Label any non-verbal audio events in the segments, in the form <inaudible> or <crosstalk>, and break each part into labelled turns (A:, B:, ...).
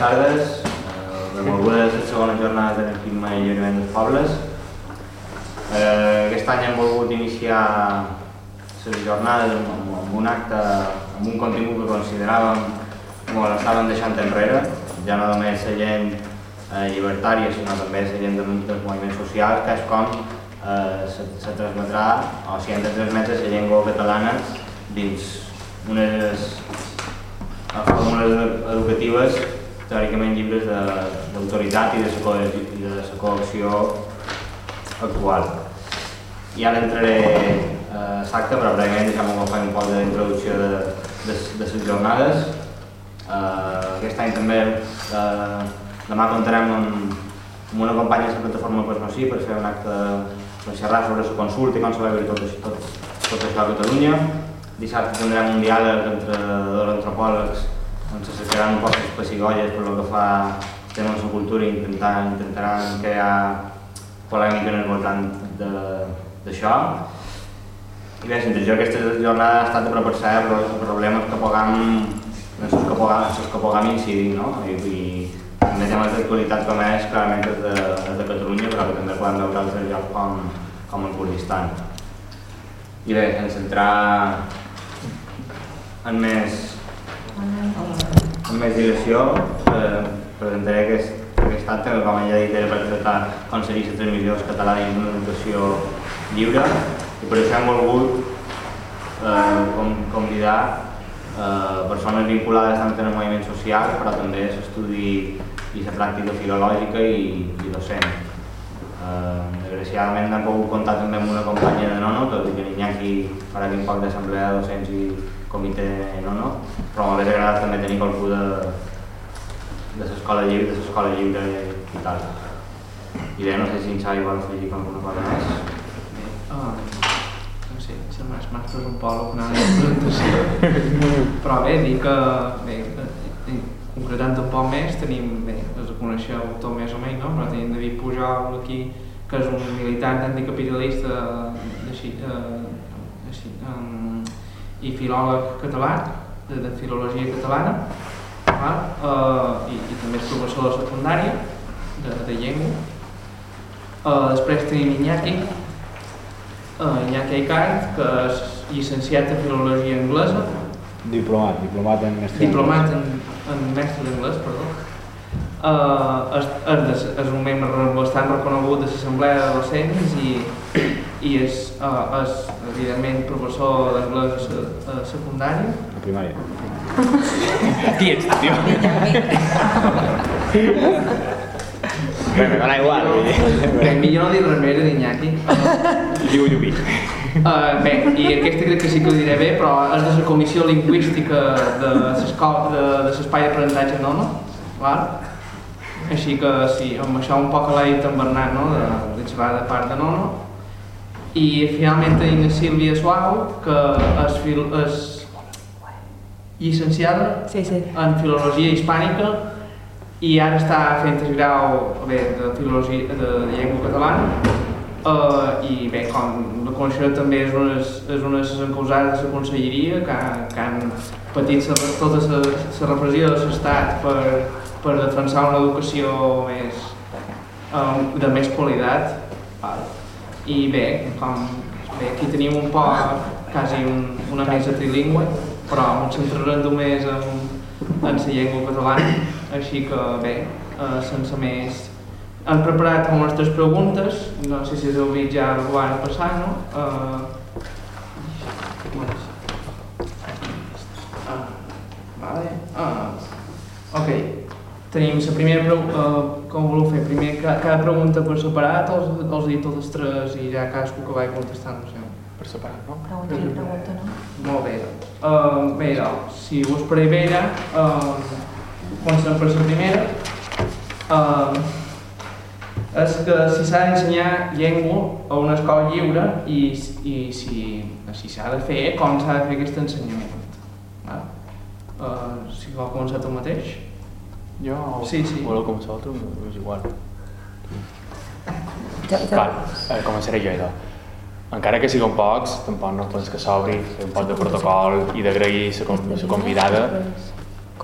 A: tardes. Eh, benvolgudes a la segona jornada de l'Enquima i Lliurament dels Pobles. Eh, aquest any hem volgut iniciar les jornades amb, un acte, amb un contingut que consideràvem com l'estàvem deixant enrere, ja no només la gent eh, llibertària, sinó també la gent dels, dels moviments socials, que és com eh, se, se transmetrà, o sigui, hem de transmetre la llengua catalana dins unes fórmules educatives teòricament llibres d'autoritat i de la coacció actual. I ara entraré a eh, l'acte, però breument deixem-me fer un poc d'introducció de, de, de les jornades. Uh, aquest any també uh, demà comptarem amb, amb una companya de la plataforma Pues no sí per fer un acte per xerrar sobre la consulta i com veure tot, tot, tot això a Catalunya. Dissabte tindrem un diàleg entre dos antropòlegs on se poc les pessigolles per el que fa el tema de la cultura i intentar, intentaran crear polèmica en el voltant d'això. I bé, jo aquesta jornada ha estat de preparar els problemes que puguem, els que puguem, que puguem incidir, no? I, i també temes d'actualitat com és, clarament és de, és de Catalunya, però que també podem veure altres llocs com, com el Kurdistan. I bé, sense entrar en més amb més dilació eh, presentaré aquest, aquest acte que com ja he dit era per tractar com seria la transmissió catalana i una educació lliure i per això hem volgut eh, convidar eh, persones vinculades tant el moviment social però també a l'estudi i la pràctica filològica i, i docent. Eh, desgraciadament hem pogut comptar també amb una companya de Nono, tot i que l'Iñaki farà aquí un poc d'assemblea de docents i comitè no, no, però m'hauria agradat també tenir qualcú de, de l'escola lliure, de l'escola lliure i tal. I bé, no sé si en Xavi vol afegir alguna cosa més.
B: Uh, no sé, se m'ha per un poc una presentació, però bé, dir que bé, concretant un poc més, tenim, bé, els coneixeu tot més o menys, no? però tenim David Pujol aquí, que és un militant anticapitalista de, de, de, de, um, i filòleg català, de, de filologia catalana, val? Uh, i, i també és professor de secundària de, de llengua. Uh, després tenim Iñaki, uh, Iñaki Aikart, que és llicenciat en filologia anglesa.
C: Diplomat, diplomat en mestre
B: Diplomat en, en mestre d'anglès, perdó. Uh, és, és, és un membre bastant reconegut de l'Assemblea de Docents i, i és, uh, és evidentment professor d'anglès a, a secundària.
C: A primària.
B: Qui ets, tio?
C: Bé, me dona igual.
B: Bé, millor no dir res més d'Iñaki.
C: Diu Lluví.
B: Uh, bé, i aquesta crec que sí que ho diré bé, però és de la comissió lingüística de l'espai d'aprenentatge Nono, clar? Així que sí, amb això un poc l'ha dit en Bernat, no? de, de de part de Nono. I finalment tenim la Sílvia Suau, que és, fil, és llicenciada
D: sí, sí.
B: en Filologia Hispànica i ara està fent el grau bé, de Filologia de Llengua Catalana uh, i bé, com la coneixereu també és una, és una de les encausades de la conselleria que, que han patit tota la repressió de l'estat per, per defensar una educació més, um, de més qualitat. Val. I bé, com, bé, aquí tenim un poc, quasi un, una mesa trilingüe, però ens centrarem només en, en la llengua catalana, així que bé, uh, sense més hem preparat les nostres preguntes, no sé si us heu vist ja el que van passar, no? Uh, uh, vale. Uh, ok. Tenim la primera pregunta, uh, com voleu fer? Primer, cada pregunta per separat o els, els dit totes tres i ja cadascú que vagi contestant, no sé.
C: Per separat, no?
D: Pregunta i pregunta, no?
B: Molt bé. Uh, bé, doncs, si us pareix bé, uh, comencem per la primera. Uh, és que si s'ha d'ensenyar llengua a una escola lliure i, i si si s'ha de fer, com s'ha de fer aquest ensenyament. Uh, si vol començar tu mateix.
C: Jo o
B: sí, sí.
C: voleu començar altre? És igual.
D: Ja, ja.
C: Val, eh, començaré jo, idò. Encara que siguin pocs, tampoc no tens que s'obri un poc de protocol i d'agrair la convidada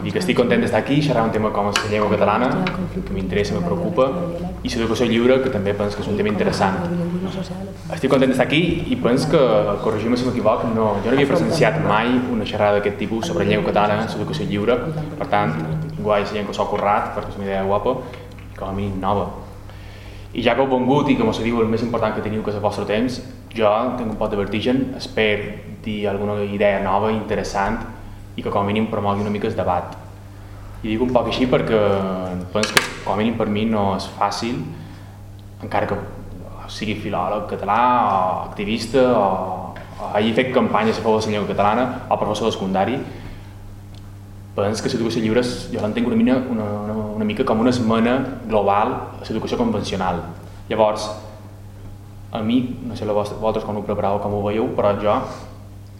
C: I que estic content d'estar aquí, xerrar un tema com és la llengua catalana, que m'interessa, me preocupa, i l'educació lliure, que també penso que és un tema interessant. Estic content d'estar aquí i penso que, corregim si m'equivoc, no, jo no havia presenciat mai una xerrada d'aquest tipus sobre llengua catalana, l'educació lliure, per tant, guai, la llengua s'ha currat, perquè és una idea guapa, i com a mínim nova. I ja que heu vengut i com se diu el més important que teniu que és el vostre temps, jo tinc un poc de vertigen, espero dir alguna idea nova, interessant, i que com a mínim promogui una mica el debat. I dic un poc així perquè penso que com a mínim per mi no és fàcil, encara que sigui filòleg català o activista o hagi fet campanyes a favor de la llengua catalana o professor de secundari, penso que l'educació lliure jo l'entenc una, una, una, una mica com una esmena global a l'educació convencional. Llavors, a mi, no sé vosaltres com ho prepareu, com ho veieu, però jo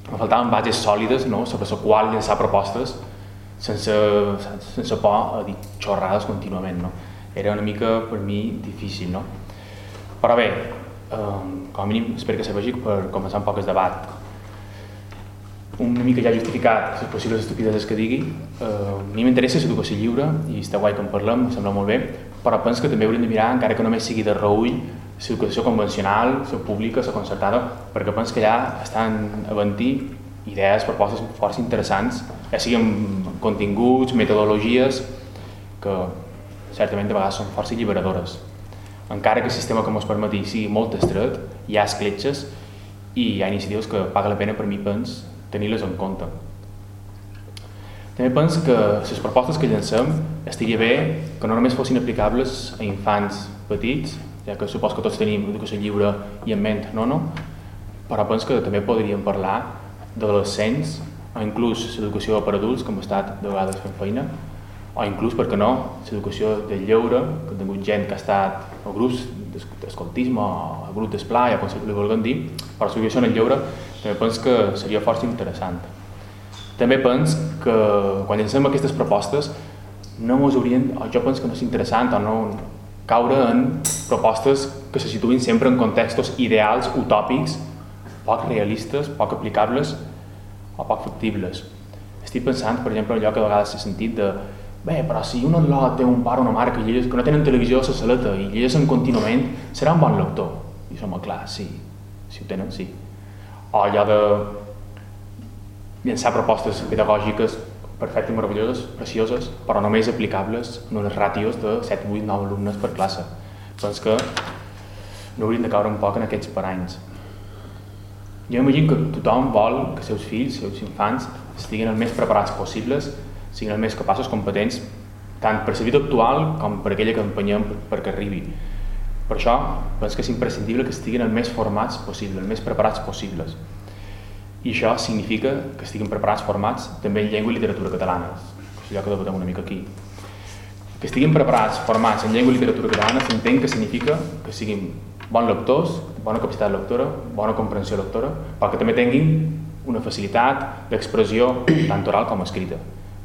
C: em faltaven bases sòlides no? sobre la qual llançar propostes sense, sense por a dir xorrades contínuament. No? Era una mica per mi difícil. No? Però bé, eh, com a mínim espero que serveixi per començar un poc el debat. Una mica ja justificat les possibles estupideses que digui, eh, a mi m'interessa l'educació lliure i està guai que en parlem, em sembla molt bé, però penso que també hauríem de mirar, encara que només sigui de reull, l'educació convencional, la pública, la concertada, perquè penso que allà estan a ventir idees, propostes força interessants, ja siguin continguts, metodologies, que certament de vegades són força alliberadores. Encara que el sistema que ens permeti sigui molt estret, hi ha escletxes i hi ha iniciatives que paga la pena per mi pens tenir-les en compte. També penso que les propostes que llancem estaria bé que no només fossin aplicables a infants petits, ja que supos que tots tenim educació lliure i en ment, no, no? Però penso que també podríem parlar d'adolescents o inclús l'educació per adults, com he estat de vegades fent feina, o inclús, per què no, l'educació del lleure, que he tingut gent que ha estat a grups d'escoltisme o grup d'esplai, o com li vulguem dir, però l'educació en el lleure també penso que seria força interessant. També penso que quan llancem aquestes propostes no ens haurien, o jo penso que no és interessant o no, caure en propostes que se situïn sempre en contextos ideals, utòpics, poc realistes, poc aplicables o poc factibles. Estic pensant, per exemple, allò que de vegades he sentit de bé, però si un al·lot té un pare o una que, llegeix, que no tenen televisió a la saleta i llegeixen contínuament, serà un bon lector. I som, clar, sí, si ho tenen, sí. O allò de llançar propostes pedagògiques perfectes, meravelloses, precioses, però només aplicables en unes ràtios de 7, 8, 9 alumnes per classe. Doncs que no hauríem de caure un poc en aquests paranys. Jo imagino que tothom vol que els seus fills, els seus infants, estiguin el més preparats possibles, siguin el més capaços, competents, tant per la vida actual com per aquella que empenyem perquè arribi. Per això penso que és imprescindible que estiguin el més formats possible, el més preparats possibles. I això significa que estiguin preparats, formats, també en llengua i literatura catalanes, és allò que debatem una mica aquí. Que estiguin preparats, formats en llengua i literatura catalana s'entén que significa que siguin bons lectors, bona capacitat lectora, bona comprensió lectora, però que també tinguin una facilitat d'expressió tant oral com escrita.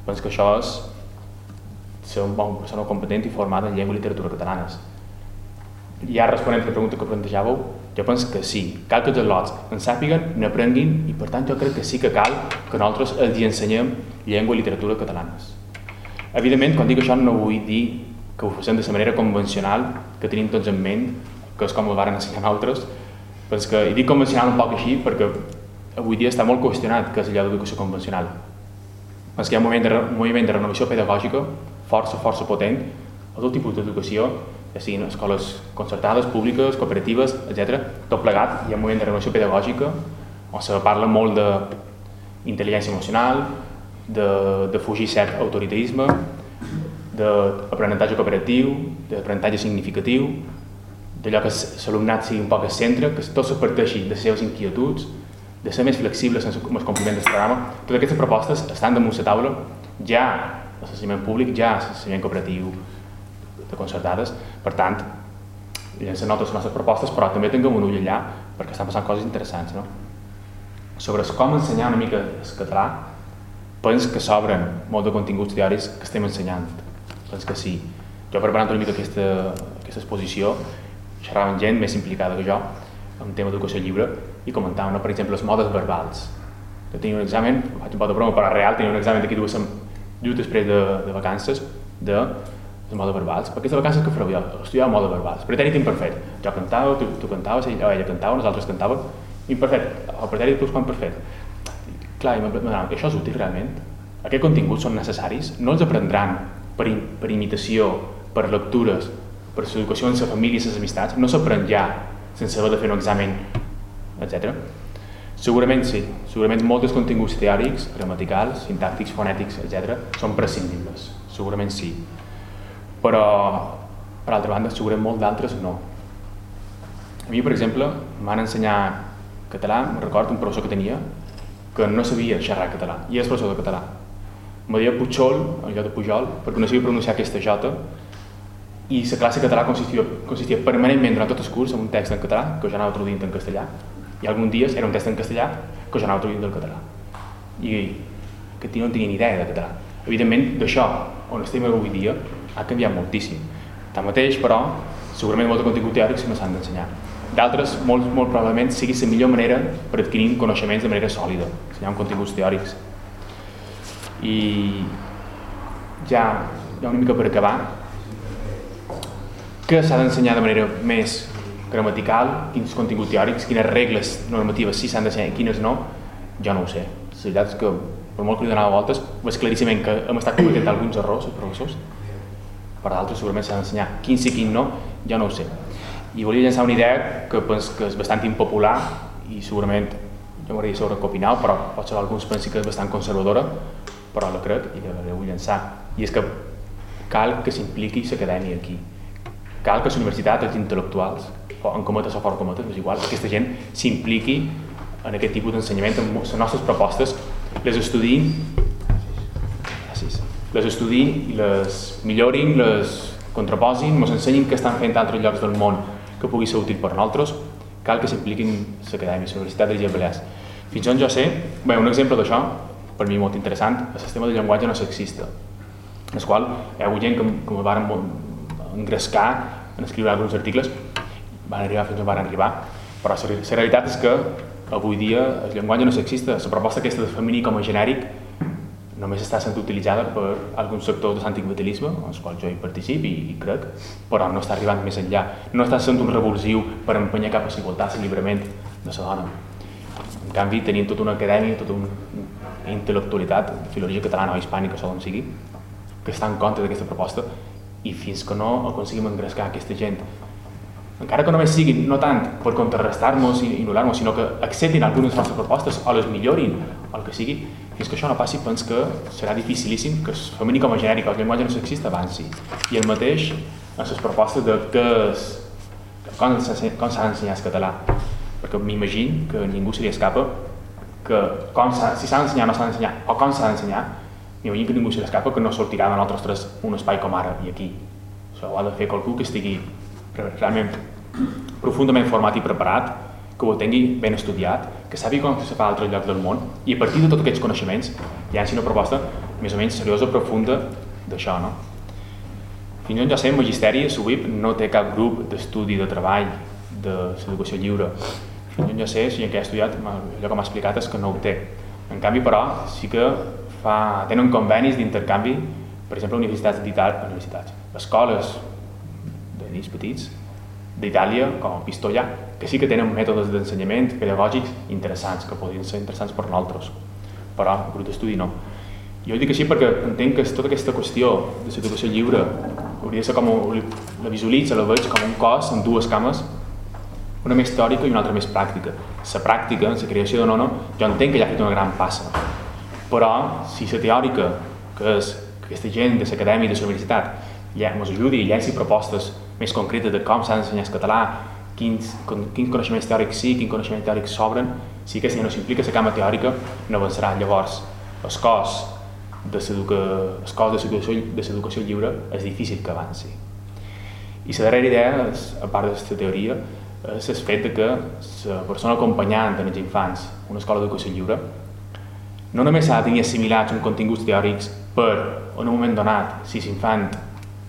C: Penso que això és ser un bon persona competent i format en llengua i literatura catalanes. Ara responent a la pregunta que plantejàveu, jo penso que sí, cal que els al·lots en sàpiguen, n'aprenguin i per tant jo crec que sí que cal que nosaltres els ensenyem llengua i literatura catalanes. Evidentment, quan dic això no vull dir que ho facem de la manera convencional que tenim tots en ment, que és com ho varen ensenyar altres, penso que, i dic convencional un poc així perquè avui dia està molt qüestionat que és allò d'educació convencional. Penso que hi ha un moviment de, un moviment de renovació pedagògica força, força potent a tot tipus d'educació ja siguin escoles concertades, públiques, cooperatives, etc. Tot plegat, hi ha un moment de renovació pedagògica on se parla molt d'intel·ligència emocional, de, de fugir cert autoritarisme, d'aprenentatge cooperatiu, d'aprenentatge significatiu, d'allò que l'alumnat sigui un poc al centre, que tot s'aparteixi de les seves inquietuds, de ser més flexible sense el compliment del programa. Totes aquestes propostes estan damunt la taula ja a l'ensenyament públic, ja a l'ensenyament cooperatiu, de concertades. Per tant, llancem notes les nostres propostes, però també tinguem un ull allà perquè estan passant coses interessants. No? Sobre com ensenyar una mica el català, penso que s'obren molt de continguts teòrics que estem ensenyant. Penso que sí. Jo preparant una mica aquesta, aquesta exposició, xerrava amb gent més implicada que jo en tema d'educació lliure i comentàvem, no, per exemple, els modes verbals. Jo tenia un examen, faig un pot de broma, però real, tenia un examen d'aquí dues, just després de, de vacances, de de moda verbals, perquè aquestes vacances que fareu jo, estudiava moda verbals, pretèrit imperfet. Jo cantava, tu, tu cantaves, ella, ella cantava, nosaltres cantàvem, imperfet, el pretèrit plus quan perfet. Clar, i m'agrada, això és útil realment? Aquests continguts són necessaris? No els aprendran per, per imitació, per lectures, per l'educació en la família i les amistats? No s'aprèn ja sense haver de fer un examen, etc. Segurament sí, segurament molts continguts teòrics, gramaticals, sintàctics, fonètics, etc. són prescindibles, segurament sí però per altra banda segurament molt d'altres no. A mi, per exemple, m'han ensenyat català, me recordo un professor que tenia que no sabia xerrar català, i és professor de català. Me deia Pujol, en lloc de Pujol, perquè no sabia pronunciar aquesta J, i la classe català consistia, consistia permanentment durant tot el curs en un text en català que jo anava traduint en castellà, i alguns dies era un text en castellà que jo anava traduint del català. I que no tenia ni idea de català. Evidentment, d'això, on estem avui dia, ha canviat moltíssim. Tanmateix, però, segurament molt de contingut teòric sí que s'han d'ensenyar. D'altres, molt, molt probablement, sigui la millor manera per adquirir coneixements de manera sòlida, ensenyar continguts teòrics. I ja, ja una mica per acabar, què s'ha d'ensenyar de manera més gramatical, quins continguts teòrics, quines regles normatives sí s'han d'ensenyar i quines no, jo no ho sé. La veritat és que, per molt que li donava voltes, veig claríssimament que hem estat cometent alguns errors, els professors, per d'altres segurament s'ha d'ensenyar. Quin sí, quin no, jo no ho sé. I volia llançar una idea que penso que és bastant impopular i segurament jo m'agradaria saber què opinau, però potser alguns pensi que és bastant conservadora, però la crec i la vull llançar. I és que cal que s'impliqui l'acadèmia aquí. Cal que la universitat, els intel·lectuals, o en cometes o fora cometes, és igual, aquesta gent s'impliqui en aquest tipus d'ensenyament, en les nostres propostes, les estudiïn les estudiïn i les millorin, les contraposin, ens ensenyin què estan fent altres llocs del món que pugui ser útil per nosaltres, cal que s'impliquin l'acadèmia, la Universitat de les Balears. Fins on jo sé, bé, un exemple d'això, per mi molt interessant, el sistema de llenguatge no sexista, en el qual hi ha hagut gent que, que me van engrescar en escriure alguns articles, van arribar fins on van arribar, però la realitat és que avui dia el llenguatge no sexista, la proposta aquesta de femení com a genèric només està sent utilitzada per alguns sectors de l'anticapitalisme, als quals jo hi participo i, crec, però no està arribant més enllà. No està sent un revulsiu per empenyar cap a la igualtat, l'alliberament de la dona. En canvi, tenim tota una acadèmia, tota una intel·lectualitat, filologia catalana o hispànica, on sigui, que està en contra d'aquesta proposta i fins que no aconseguim engrescar aquesta gent encara que només sigui no tant per contrarrestar-nos i anul·lar-nos, sinó que acceptin algunes de les nostres propostes o les millorin o el que sigui, fins que això no passi, penso que serà dificilíssim que el femení com a genèric, el llenguatge no sexista avanci. I el mateix en les propostes de que és, com s'ha d'ensenyar el català. Perquè m'imagino que ningú se li escapa que com si s'ha d'ensenyar no s'ha d'ensenyar, o com s'ha d'ensenyar, m'imagino que ningú se li escapa que no sortirà de nosaltres un espai com ara i aquí. Això ho ha de fer qualcú que estigui realment profundament format i preparat que ho tingui ben estudiat, que sàpiga com se fa a altres llocs del món i a partir de tots aquests coneixements llanci una proposta més o menys seriosa, profunda d'això, no? Fins on ja sé, Magisteri, SUBIP, no té cap grup d'estudi, de treball de l'educació lliure. Fins on ja sé, si que he estudiat, allò que m'ha explicat és que no ho té. En canvi, però, sí que fa, tenen convenis d'intercanvi, per exemple, universitats universitats, escoles de nits petits, d'Itàlia, com Pistoia, que sí que tenen mètodes d'ensenyament pedagògics interessants, que podrien ser interessants per nosaltres, però el grup d'estudi no. Jo dic així perquè entenc que tota aquesta qüestió de l'educació lliure hauria de ser com la visualitza, la veig com un cos amb dues cames, una més teòrica i una altra més pràctica. La pràctica, la creació de nona, jo entenc que ja ha fet una gran passa, però si la teòrica, que és aquesta gent de l'acadèmia i de la universitat, ja ens ajudi i llenci propostes més concretes de com s'ha d'ensenyar el català, quins, quins coneixements teòrics sí, quins coneixements teòrics s'obren, si aquesta no s'implica la cama teòrica, no avançarà. Llavors, el cos de l'educació lliure és difícil que avanci. I la darrera idea, a part d'aquesta teoria, és el fet de que la persona acompanyant en els infants una escola d'educació lliure no només s'ha de tenir assimilats uns continguts teòrics per, en un moment donat, si l'infant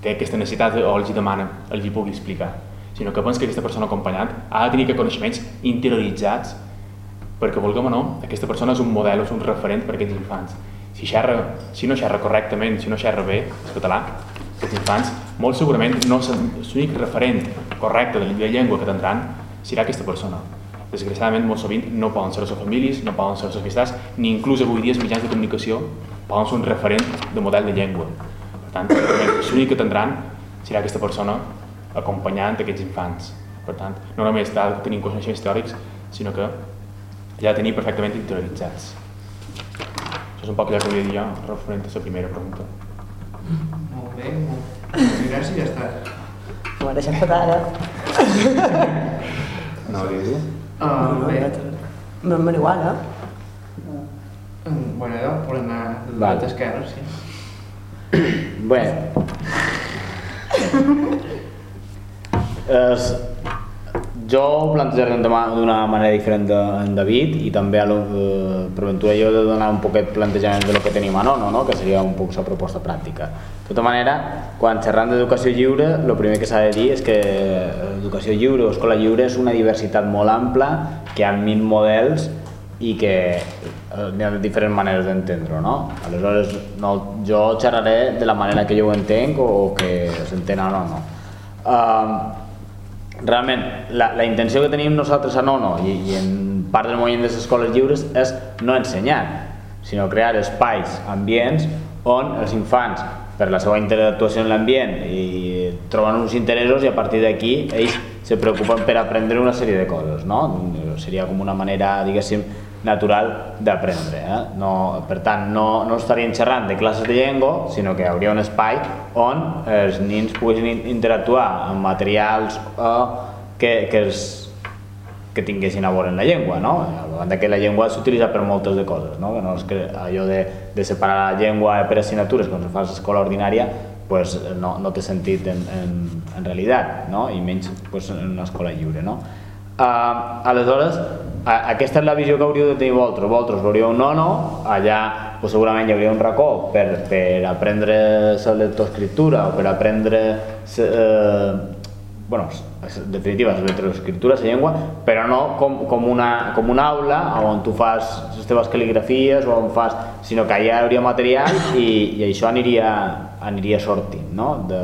C: té aquesta necessitat o els hi demana, els hi pugui explicar, sinó que penso que aquesta persona acompanyant ha de tenir que coneixements interioritzats perquè, vulguem o no, aquesta persona és un model, és un referent per a aquests infants. Si, xerra, si no xerra correctament, si no xerra bé el català, aquests infants, molt segurament no l'únic referent correcte de la llengua que tindran serà aquesta persona. Desgraciadament, molt sovint no poden ser les seves famílies, no poden ser les amistats, ni inclús avui dia els mitjans de comunicació poden ser un referent de model de llengua. Per tant, l'únic que tindran serà aquesta persona acompanyant aquests infants. Per tant, no només de tenir coneixements teòrics, sinó que ja de tenir perfectament interioritzats. Això és un poc allò que volia dir jo referent a la primera pregunta.
B: Molt bé, molt gràcies, ja està.
D: M'ho ha deixat fatal, eh?
C: No ho dius?
B: Uh, bé,
D: No em igual, eh?
B: mm, bueno, podem anar a esquerra, sí. <coughs>
E: Bé. <coughs> Es, jo ho plantejaré d'una manera diferent de, en David i també a eh, per ventura jo de donar un poquet plantejament de lo que tenim a Nono, no? que seria un poc la proposta pràctica. De tota manera, quan xerram d'educació lliure, el primer que s'ha de dir és que l'educació lliure o escola lliure és una diversitat molt ampla, que hi ha mil models i que eh, hi ha diferents maneres d'entendre-ho, no? Aleshores, no, jo xerraré de la manera que jo ho entenc o, o que s'entén a Nono. Uh, realment, la, la intenció que tenim nosaltres a Nono i, i en part del moviment de les escoles lliures és no ensenyar, sinó crear espais, ambients on els infants, per la seva interactuació en l'ambient, i troben uns interessos i a partir d'aquí ells se preocupen per aprendre una sèrie de coses, no? Seria com una manera, diguéssim, natural d'aprendre. Eh? No, per tant, no, no estaríem xerrant de classes de llengua, sinó que hi hauria un espai on els nins poguessin in- interactuar amb materials eh, que, que, els, que tinguessin a veure en la llengua, no? A banda que la llengua s'utilitza per moltes de coses, no? Que no és que allò de, de separar la llengua per assignatures quan se fa a l'escola ordinària pues, no, no té sentit en, en, en realitat, no? i menys pues, en una escola lliure. No? Uh, aleshores, aquesta és la visió que hauríeu de tenir vosaltres. Vosaltres veuríeu un nono, allà pues, segurament hi hauria un racó per, per aprendre la lectoescriptura o per aprendre sa, eh, bueno, en definitiva, la lectoescriptura, la llengua, però no com, com, una, com una aula on tu fas les teves cal·ligrafies o on fas, sinó que allà hi hauria material i, i això aniria, aniria sortint, no? De,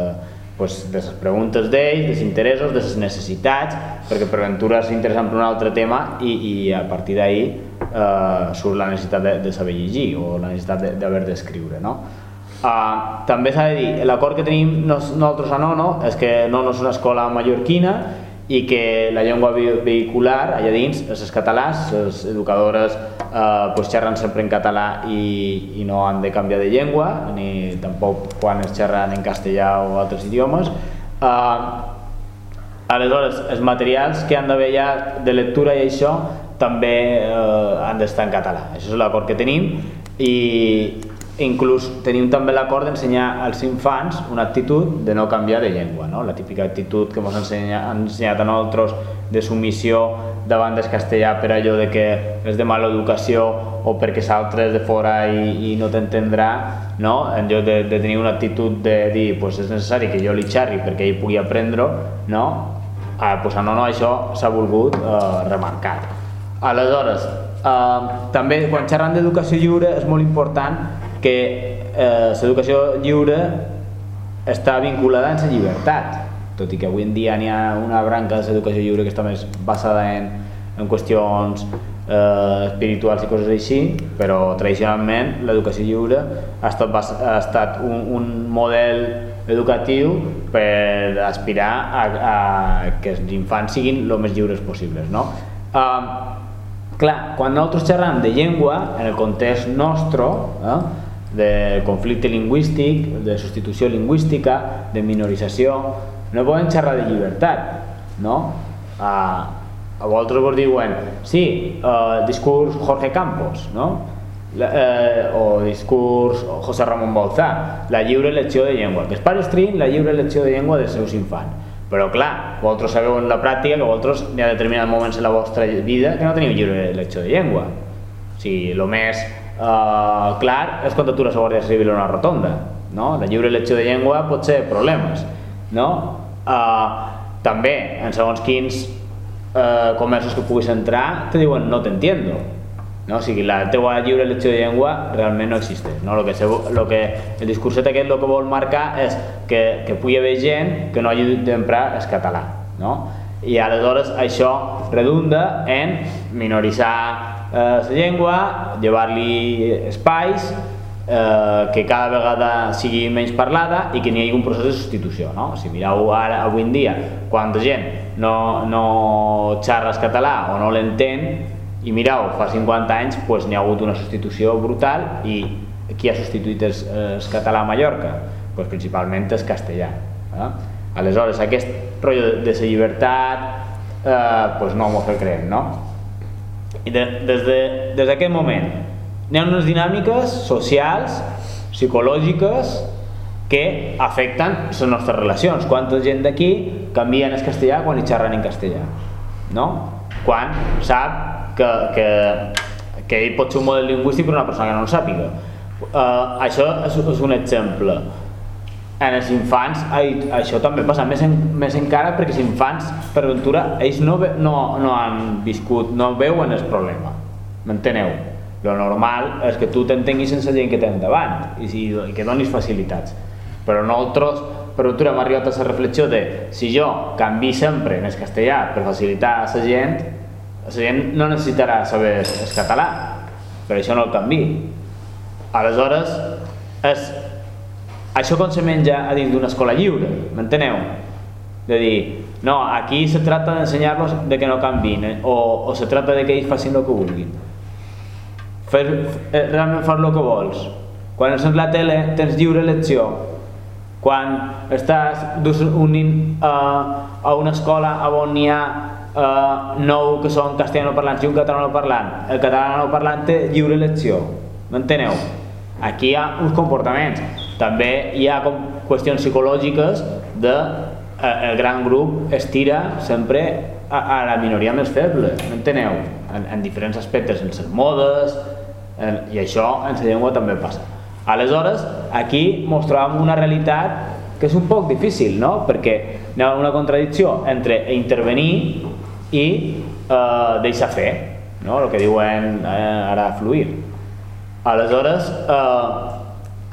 E: pues, de les preguntes d'ells, dels interessos, de les necessitats, perquè per ventura s'interessen per un altre tema i, i a partir d'ahir eh, surt la necessitat de, de saber llegir o la necessitat de- d'haver d'escriure. No? Uh, també s'ha de dir, l'acord que tenim nos, nosaltres a Nono és que Nono és una escola mallorquina i que la llengua ve- vehicular allà dins és el català, les educadores eh, pues xerren sempre en català i, i no han de canviar de llengua, ni tampoc quan es xerren en castellà o altres idiomes. Eh, aleshores, els materials que han d'haver ja de lectura i això també eh, han d'estar en català. Això és l'acord que tenim i inclús tenim també l'acord d'ensenyar als infants una actitud de no canviar de llengua, no? la típica actitud que ens ensenya, han ensenyat a nosaltres de submissió davant del castellà per allò de que és de mala educació o perquè s'altres de fora i, i no t'entendrà, no? en lloc de, de tenir una actitud de dir pues és necessari que jo li xerri perquè ell pugui aprendre-ho, no? Ah, pues, no, no, això s'ha volgut eh, remarcar. Aleshores, eh, també quan xerrem d'educació lliure és molt important que eh, l'educació lliure està vinculada en la llibertat, tot i que avui en dia n'hi ha una branca de l'educació lliure que està més basada en, en qüestions eh, espirituals i coses així, però tradicionalment l'educació lliure ha estat, ha estat un, un model educatiu per aspirar a, a que els infants siguin el més lliures possibles. No? Uh, clar, quan nosaltres xerram de llengua, en el context nostre, eh, de conflicte lingüístic, de substitució lingüística, de minorització, no podem xerrar de llibertat, no? Uh, a vosaltres vos diuen, sí, uh, discurs Jorge Campos, no? La, eh, o discurs José Ramon Bauzá, la lliure elecció de llengua, que els pares la lliure elecció de llengua dels seus infants. Però clar, vosaltres sabeu en la pràctica que vosaltres hi ha determinats moments en la vostra vida que no teniu lliure elecció de llengua. O sigui, el més eh, clar és quan atures a Guàrdia Civil a una rotonda. No? La lliure elecció de llengua pot ser problemes. No? Eh, també, en segons quins eh, comerços que puguis entrar, te diuen no t'entiendo. no? o sigui, la teua lliure elecció de llengua realment no existeix. No? Lo que se, lo que, el discurset aquest el que vol marcar és que, que pugui haver gent que no hagi d'emprar el català. No? I aleshores això redunda en minoritzar eh, la llengua, llevar-li espais, eh, que cada vegada sigui menys parlada i que n'hi hagi un procés de substitució. No? Si mireu ara, avui en dia, quanta gent no, no xerra el català o no l'entén, i mireu, fa 50 anys pues, n'hi ha hagut una substitució brutal i qui ha substituït el, el català a Mallorca? Pues, principalment el castellà. Eh? Aleshores, aquest rotllo de, la llibertat eh, pues no m'ho creiem, no? I de, des de, des moment n'hi ha unes dinàmiques socials, psicològiques, que afecten les nostres relacions. Quanta gent d'aquí canvien el castellà quan hi xerren en castellà? No? Quan sap que, que, que ell pot ser un model lingüístic per una persona que no el sàpiga. Uh, això és, és un exemple. En els infants això també passa més, en, més encara perquè els infants, per ventura, ells no, no, no han viscut, no veuen el problema. M'enteneu? Lo normal és que tu t'entenguis sense gent que tens davant i, i que donis facilitats. Però nosaltres, per ventura, hem arribat a la reflexió de si jo canvi sempre en el castellà per facilitar a la gent, la gent no necessitarà saber el català, per això no el canvi. Aleshores, és, això com se menja a dins d'una escola lliure, m'enteneu? De dir, no, aquí se tracta d'ensenyar-los de que no canvin, eh? o, o se tracta de que ells facin el que vulguin. Fer, eh, realment fer el que vols. Quan encens la tele tens lliure elecció. Quan estàs unint a, a una escola on n'hi ha eh, nou que són castellanoparlants i un catalanoparlant, el catalanoparlant té lliure elecció, m'enteneu? Aquí hi ha uns comportaments, també hi ha com qüestions psicològiques de eh, el gran grup estira sempre a, a la minoria més feble, m'enteneu? En, en diferents aspectes, en les modes, en, i això en la llengua també passa. Aleshores, aquí mostràvem una realitat que és un poc difícil, no? Perquè hi ha una contradicció entre intervenir i eh, deixar fer, no? el que diuen eh, ara fluir. Aleshores, eh,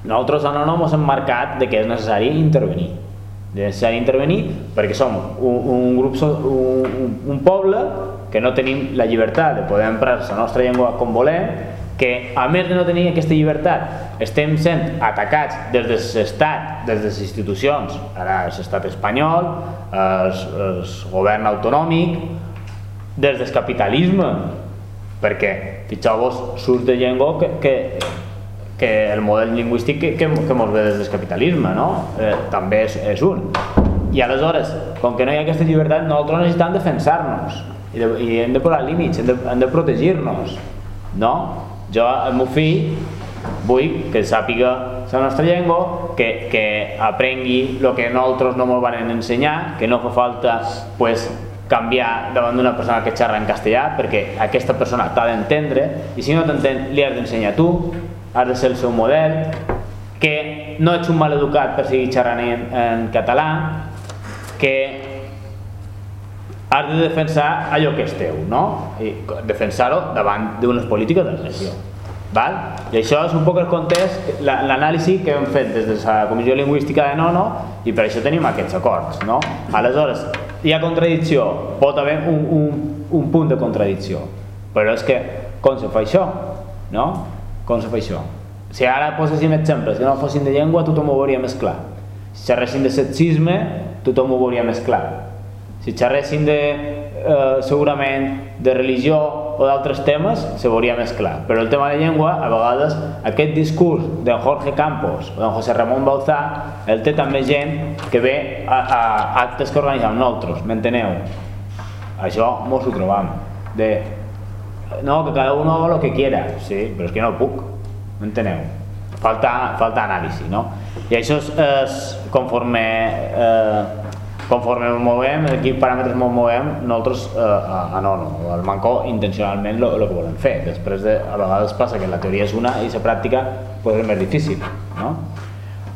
E: nosaltres a Anònom hem marcat de que és necessari intervenir. És necessari intervenir perquè som un, un grup, un, un poble que no tenim la llibertat de poder emprar la nostra llengua com volem, que a més de no tenir aquesta llibertat estem sent atacats des de l'estat, des de les institucions, ara l'estat espanyol, el govern autonòmic, des del capitalisme, perquè fixeu-vos surt de llengua que, que, que el model lingüístic que, que, que ens ve des del capitalisme, no? Eh, també és, és un. I aleshores, com que no hi ha aquesta llibertat, nosaltres necessitem defensar-nos i, de, i hem de posar límits, hem de, de protegir-nos, no? Jo, el meu fill, vull que sàpiga la nostra llengua, que, que aprengui el que nosaltres no ens van ensenyar, que no fa falta pues, canviar davant d'una persona que xerra en castellà perquè aquesta persona t'ha d'entendre i si no t'entén li has d'ensenyar tu has de ser el seu model que no ets un mal educat per seguir xerrant en, en català que has de defensar allò que és teu no? i defensar-ho davant d'unes polítiques regió Val? I això és un poc el context, l'anàlisi que hem fet des de la Comissió Lingüística de Nono i per això tenim aquests acords. No? Aleshores, hi ha contradicció, pot haver un, un, un punt de contradicció, però és que com se fa això? No? Com se fa això? Si ara poséssim exemples que no fossin de llengua, tothom ho veuria més clar. Si xerressin de sexisme, tothom ho veuria més clar. Si xerressin de, eh, segurament, de religió o d'altres temes, se veuria més clar. Però el tema de llengua, a vegades, aquest discurs d'en Jorge Campos o d'en José Ramon Bauzá, el té també gent que ve a, a actes que organitzem nosaltres, m'enteneu? Això mos ho trobam. De, no, que cada uno lo que quiera, sí, però és que no puc, m'enteneu? Falta, falta anàlisi, no? I això és, és conforme eh, conforme ens movem, quins paràmetres ens movem, nosaltres eh, a, a no, no, el manco intencionalment el que volem fer. Després de, a vegades passa que la teoria és una i la pràctica pues, és més difícil. No?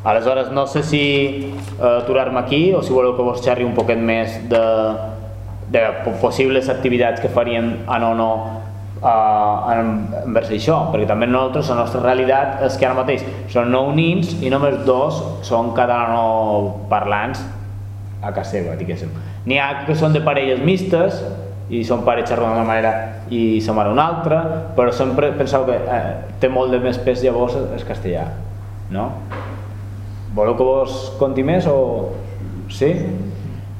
E: Aleshores, no sé si eh, aturar-me aquí o si voleu que vos xerri un poquet més de, de possibles activitats que faríem a no, no uh, en, envers això, perquè també nosaltres, la nostra realitat és que ara mateix són nou nins i només dos són catalanoparlants a casa seva, diguéssim. N'hi ha que són de parelles mistes i són pares xerrant d'una manera i sa mare una altra, però sempre penseu que eh, té molt de més pes llavors el castellà, no? Voleu que vos conti més o... Sí?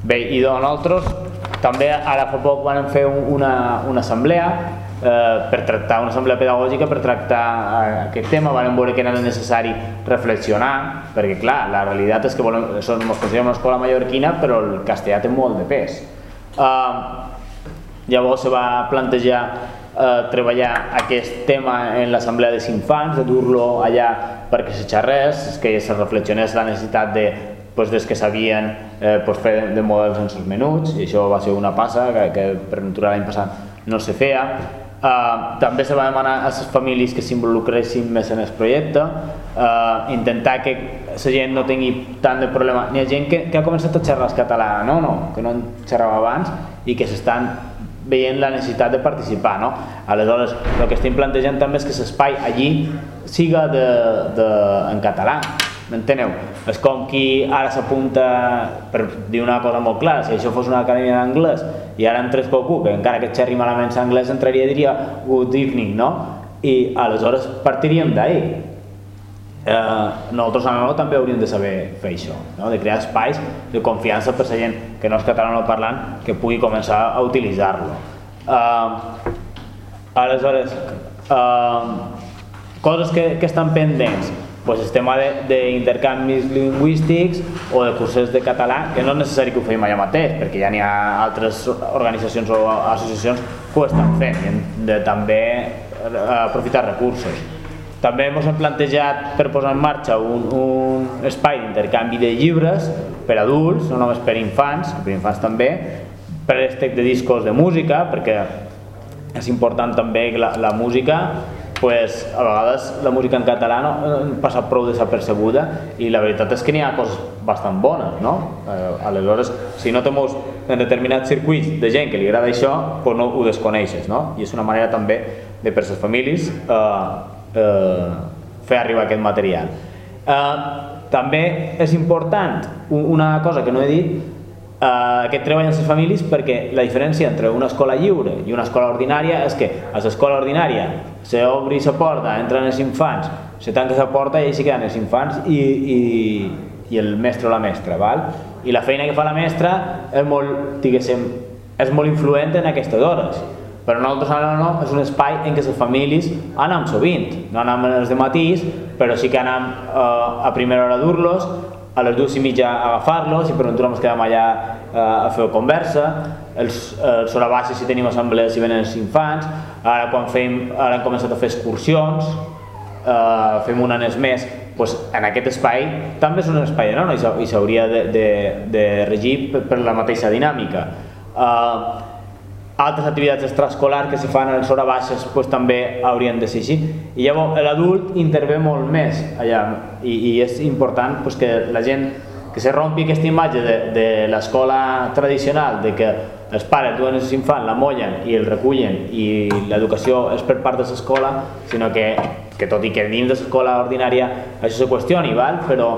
E: Bé, i de nosaltres també ara fa poc vam fer una, una assemblea eh, per tractar una assemblea pedagògica per tractar eh, aquest tema, vam veure que era necessari reflexionar, perquè clar, la realitat és que volem, som, ens considerem una escola mallorquina però el castellà té molt de pes. Eh, llavors se va plantejar eh, treballar aquest tema en l'assemblea dels infants, de dur-lo allà perquè se xerrés, que se reflexionés la necessitat de pues, des que sabien eh, pues, fer de models en els menuts i això va ser una passa que, que per natura l'any passat no se feia Uh, també se va demanar a les famílies que s'involucressin més en el projecte, uh, intentar que la gent no tingui tant de problema. N'hi ha gent que, que ha començat a xerrar el català, no, no, que no en xerrava abans i que s'estan veient la necessitat de participar. No? Aleshores, el que estem plantejant també és que l'espai allí siga de, de, en català, M'enteneu? És com qui ara s'apunta, per dir una cosa molt clara, si això fos una acadèmia d'anglès i ara entrés qualcú que encara que xerri malament l'anglès entraria i diria good evening, no? I aleshores partiríem d'ahir. Eh, nosaltres a també hauríem de saber fer això, no? de crear espais de confiança per la gent que no és català no parlant que pugui començar a utilitzar-lo. Eh, aleshores, eh, coses que, que estan pendents pues el tema d'intercanvis lingüístics o de cursos de català, que no és necessari que ho fem allà mateix, perquè ja n'hi ha altres organitzacions o associacions que ho estan fent i hem de també eh, aprofitar recursos. També ens hem plantejat per posar en marxa un, un espai d'intercanvi de llibres per adults, no només per infants, per infants també, préstec de discos de música, perquè és important també que la, la música pues, a vegades la música en català no eh, passa prou desapercebuda i la veritat és que n'hi ha coses bastant bones, no? Eh, aleshores, si no te mous en determinats circuits de gent que li agrada això, pues no ho desconeixes, no? I és una manera també de per les famílies eh, eh, fer arribar aquest material. Eh, també és important una cosa que no he dit Uh, aquest treball amb les famílies perquè la diferència entre una escola lliure i una escola ordinària és que a l'escola ordinària se obri la porta, entren els infants, se tanca la porta i s'hi queden els infants i, i, i el mestre o la mestra, val? i la feina que fa la mestra és molt, és molt influent en aquestes hores però nosaltres ara no, és un espai en què les famílies anem sovint, no anem els de matís, però sí que anem uh, a primera hora dur-los, a les dues i mitja agafar-los i per ventura ens quedem allà eh, a fer conversa els, els hora baixa si tenim assemblees si venen els infants ara quan fem, ara hem començat a fer excursions eh, fem un anès més pues, en aquest espai també és un espai no? i s'hauria de, de, de regir per, per la mateixa dinàmica eh, altres activitats extraescolars que se fan a les hores baixes pues, també haurien de ser així. I llavors l'adult intervé molt més allà i, i és important pues, que la gent que se rompi aquesta imatge de, de l'escola tradicional de que els pares duen els infants, la mollen i el recullen i l'educació és per part de l'escola, sinó que, que tot i que dins de l'escola ordinària això se qüestioni, val? però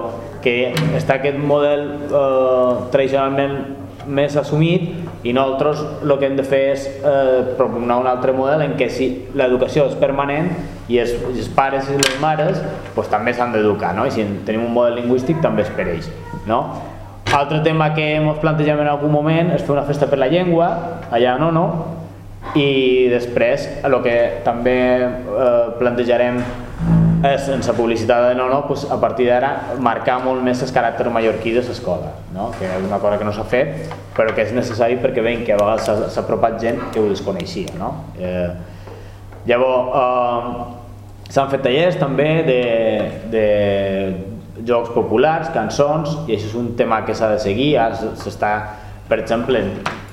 E: que està aquest model eh, tradicionalment més assumit i nosaltres el que hem de fer és eh, propugnar un altre model en què si l'educació és permanent i els, els pares i les mares pues, també s'han d'educar no? i si tenim un model lingüístic també es per ells no? altre tema que ens plantegem en algun moment és fer una festa per la llengua allà no, no? i després el que també eh, plantejarem en la publicitat de Nono, pues, a partir d'ara, marcar molt més el caràcter mallorquí de l'escola, no? que és una cosa que no s'ha fet, però que és necessari perquè veiem que a vegades s'ha apropat gent que ho desconeixia. No? Eh, llavors, eh, s'han fet tallers també de, de jocs populars, cançons, i això és un tema que s'ha de seguir, s'està, per exemple,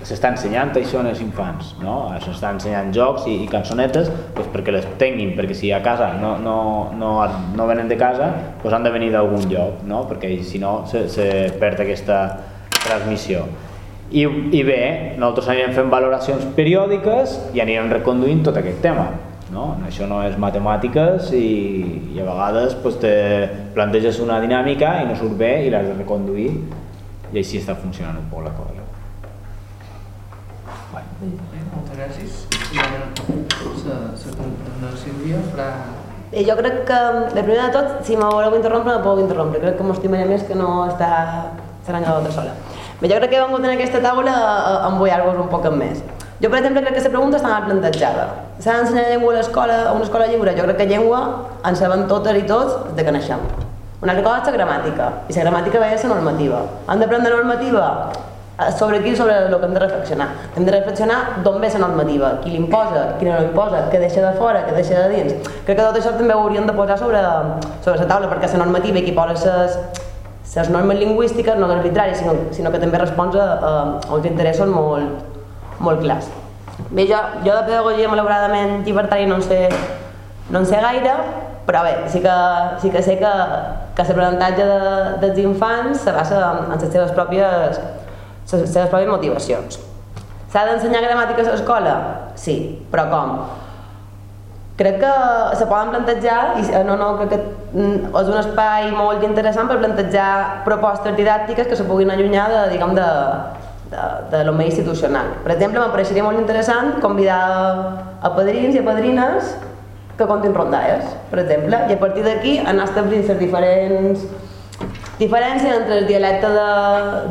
E: s'està ensenyant això als infants, no? s'està ensenyant jocs i, i cançonetes doncs perquè les tinguin, perquè si a casa no, no, no, no venen de casa doncs han de venir d'algun lloc, no? perquè si no se, se perd aquesta transmissió. I, I bé, nosaltres anirem fent valoracions periòdiques i anirem reconduint tot aquest tema. No? Això no és matemàtiques i, i a vegades pues, te planteges una dinàmica i no surt bé i l'has de reconduir i així està funcionant un poc la cosa.
B: Bé, Sílvia.
D: I jo crec que, de primer de tot, si me voleu interrompre, me podeu interrompre. Crec que m'estimaria més que no està serà l'altra sola. Bé, jo crec que he vengut en aquesta taula a embullar-vos un poc més. Jo, per exemple, crec que la pregunta està mal plantejada. S'ha d'ensenyar llengua a l'escola, a una escola lliure? Jo crec que llengua en sabem totes i tots de que naixem. Una altra cosa és la gramàtica, i la gramàtica ve la normativa. Han d'aprendre normativa Eh, sobre aquí, sobre el que hem de reflexionar. Hem de reflexionar d'on ve la normativa, qui l'imposa, qui no l'imposa, què deixa de fora, què deixa de dins. Crec que tot això també ho hauríem de posar sobre, sobre la taula, perquè la normativa i qui posa les, les normes lingüístiques no és sinó, sinó que també respon a, a, a uns interessos molt, molt clars. Bé, jo, jo de pedagogia malauradament llibertària no en sé, no en sé gaire, però bé, sí que, sí que sé que, que l'aprenentatge de, dels infants se basa en les seves pròpies les pròpies motivacions. S'ha d'ensenyar gramàtica a l'escola? Sí, però com? Crec que se poden plantejar, i no, no, crec que mm, és un espai molt interessant per plantejar propostes didàctiques que se puguin allunyar de, diguem, de, de, de lo més institucional. Per exemple, m'apareixeria molt interessant convidar a padrins i a padrines que contin rondalles, per exemple, i a partir d'aquí anar establint les diferents diferència entre el dialecte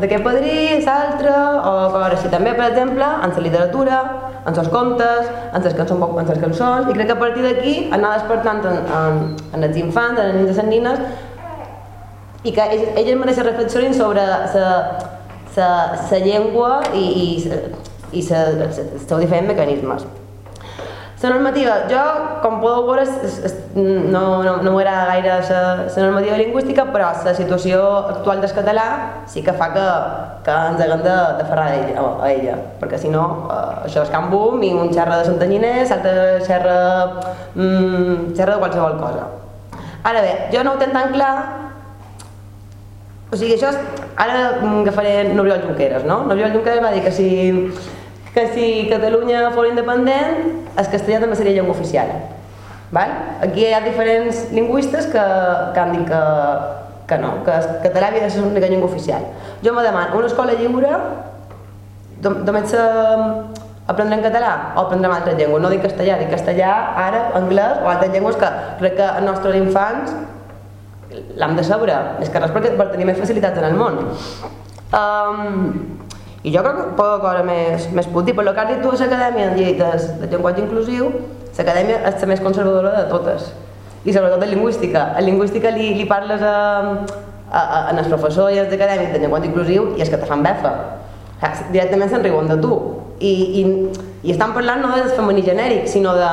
D: d'aquest padrí i l'altre, o coses així. També, per exemple, en la literatura, en els contes, en les cançons, en les cançons, i crec que a partir d'aquí anar despertant en, en, en els infants, en els nens i les nines, i que ells, ells mereixen reflexionin sobre la llengua i, i, i els seus diferents mecanismes. La normativa, jo, com podeu veure, es, es, no, no, no m'agrada gaire la normativa lingüística, però la situació actual del català sí que fa que, que ens haguem de, de ferrar a ella, a ella perquè si no, eh, això és can boom i un xerra de Santanyiners, l'altre xerra, mm, xerra de qualsevol cosa. Ara bé, jo no ho tenc tan clar, o sigui, això és, ara agafaré N'Oriol Junqueras, no? N'Oriol Junqueras va dir que si que si Catalunya fos independent, el castellà també seria llengua oficial. Val? Aquí hi ha diferents lingüistes que, que han dit que, que no, que el català havia de ser l'única llengua oficial. Jo me demano, una escola lliure, només aprendre en català o aprendre en altres llengües, no dic castellà, dic castellà, àrab, anglès o altres llengües que crec que els nostres infants l'hem de saber, més que res perquè per tenir més facilitats en el món. Um, i jo crec que poca cosa més, més puc dir, per lo que has dit tu a l'acadèmia de, de, de llenguatge inclusiu, l'acadèmia és la més conservadora de totes. I sobretot en lingüística. En lingüística li, li parles a, a, a, a els professors i als acadèmics de llenguatge inclusiu i és que te fan befa. Directament se'n riuen de tu. I, i, i estan parlant no del femení genèric, sinó de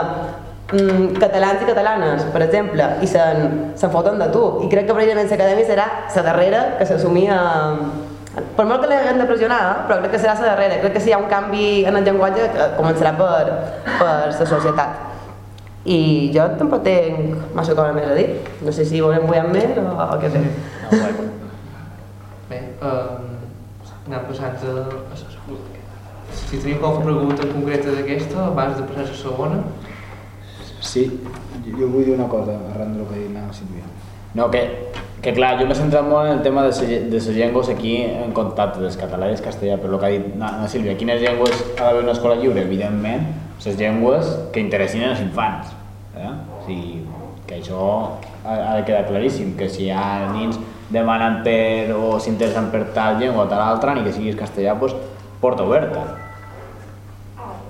D: mm, catalans i catalanes, per exemple, i se'n se foten de tu. I crec que precisament l'acadèmia serà la darrera que s'assumia per molt que l'haguem de pressionar, però crec que serà la darrera. Crec que si hi ha un canvi en el llenguatge que començarà per, per la societat. I jo tampoc tinc massa cosa més a dir. No sé si volem vull més o, o què sé. No,
B: Bé, um, anem passant a, a, Si teniu qualque pregunta concreta d'aquesta, abans de passar a la segona.
E: Sí, jo vull dir una cosa arran del que ha dit la Sílvia. No, que que clar, jo m'he centrat molt en el tema de les llengües aquí en contacte del català i el castellà, però el que ha dit na, na Sílvia, quines llengües ha d'haver una escola lliure? Evidentment, les llengües que interessin als infants. Eh? O sigui, que això ha, de quedar claríssim, que si hi ha nins demanant per o s'interessen per tal llengua o tal altra, ni que siguis castellà, doncs porta oberta.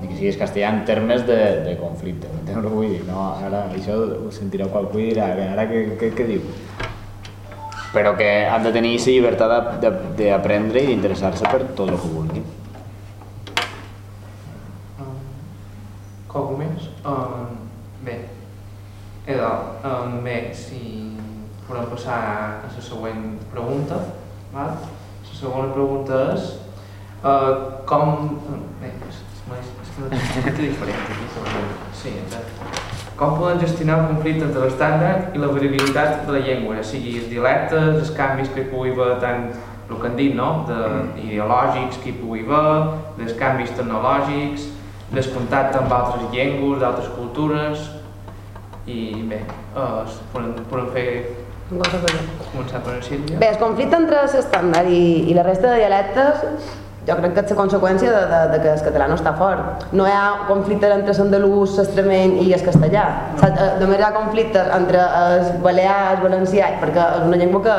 E: Ni que siguis castellà en termes de, de conflicte, enteneu què vull dir? No, ara això ho sentireu qualcú i dirà, ara què, què, què diu? Però que han de tenir la llibertat d'aprendre i d'interessar-se per tot el que.
B: Poden gestionar el conflicte entre l'estàndard i la variabilitat de la llengua, sigui, els dialectes, els canvis que pugui haver tant el que han dit, no? de, ideològics que hi pugui haver, dels canvis tecnològics, del contacte amb altres llengües, d'altres cultures, i bé, eh, podem, podem fer començar per Sílvia.
D: Bé, el conflicte entre l'estàndard i, i la resta de dialectes jo crec que és la conseqüència de, de, de que el català no està fort. No hi ha conflictes entre l'andalús, l'extremeny i el castellà. Saps? Eh, Només hi ha conflictes entre el balear, el valencià, perquè és una llengua que,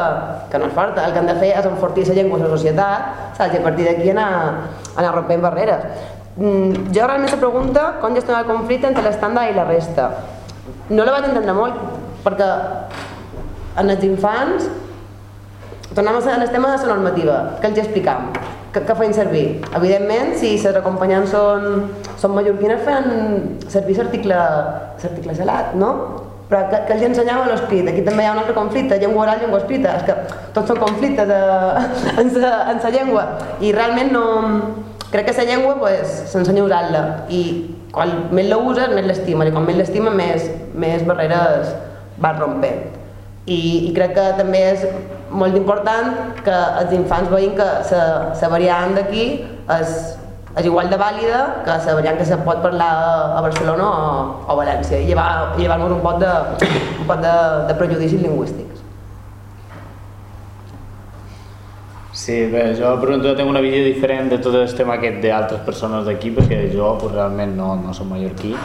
D: que no és forta. El que han de fer és enfortir la llengua a la societat saps? i a partir d'aquí anar, anar rompent barreres. Mm, jo realment la pregunta com gestionar el conflicte entre l'estàndard i la resta. No la vaig entendre molt, perquè en els infants tornem al tema de la normativa, que els explicam que, que feien servir. Evidentment, si les acompanyants són, són mallorquines, feien servir l'article gelat, no? Però que, que els ensenyava l'escrit. Aquí també hi ha un altre conflicte, llengua oral, llengua escrita. És que tots són conflictes de, <laughs> en, sa, sa llengua. I realment no... Crec que la llengua pues, s'ensenya usant-la. I quan més la uses, més l'estima. I quan més l'estima, més, més barreres vas rompent. I, I crec que també és molt important que els infants veïn que la variant d'aquí és, és igual de vàlida que la variant que se pot parlar a Barcelona o, o València i llevar-nos llevar un pot de, un pot de, de prejudicis lingüístics.
E: Sí, bé, jo per exemple tinc una visió diferent de tot el tema aquest d'altres persones d'aquí perquè jo pues, realment no, no som mallorquí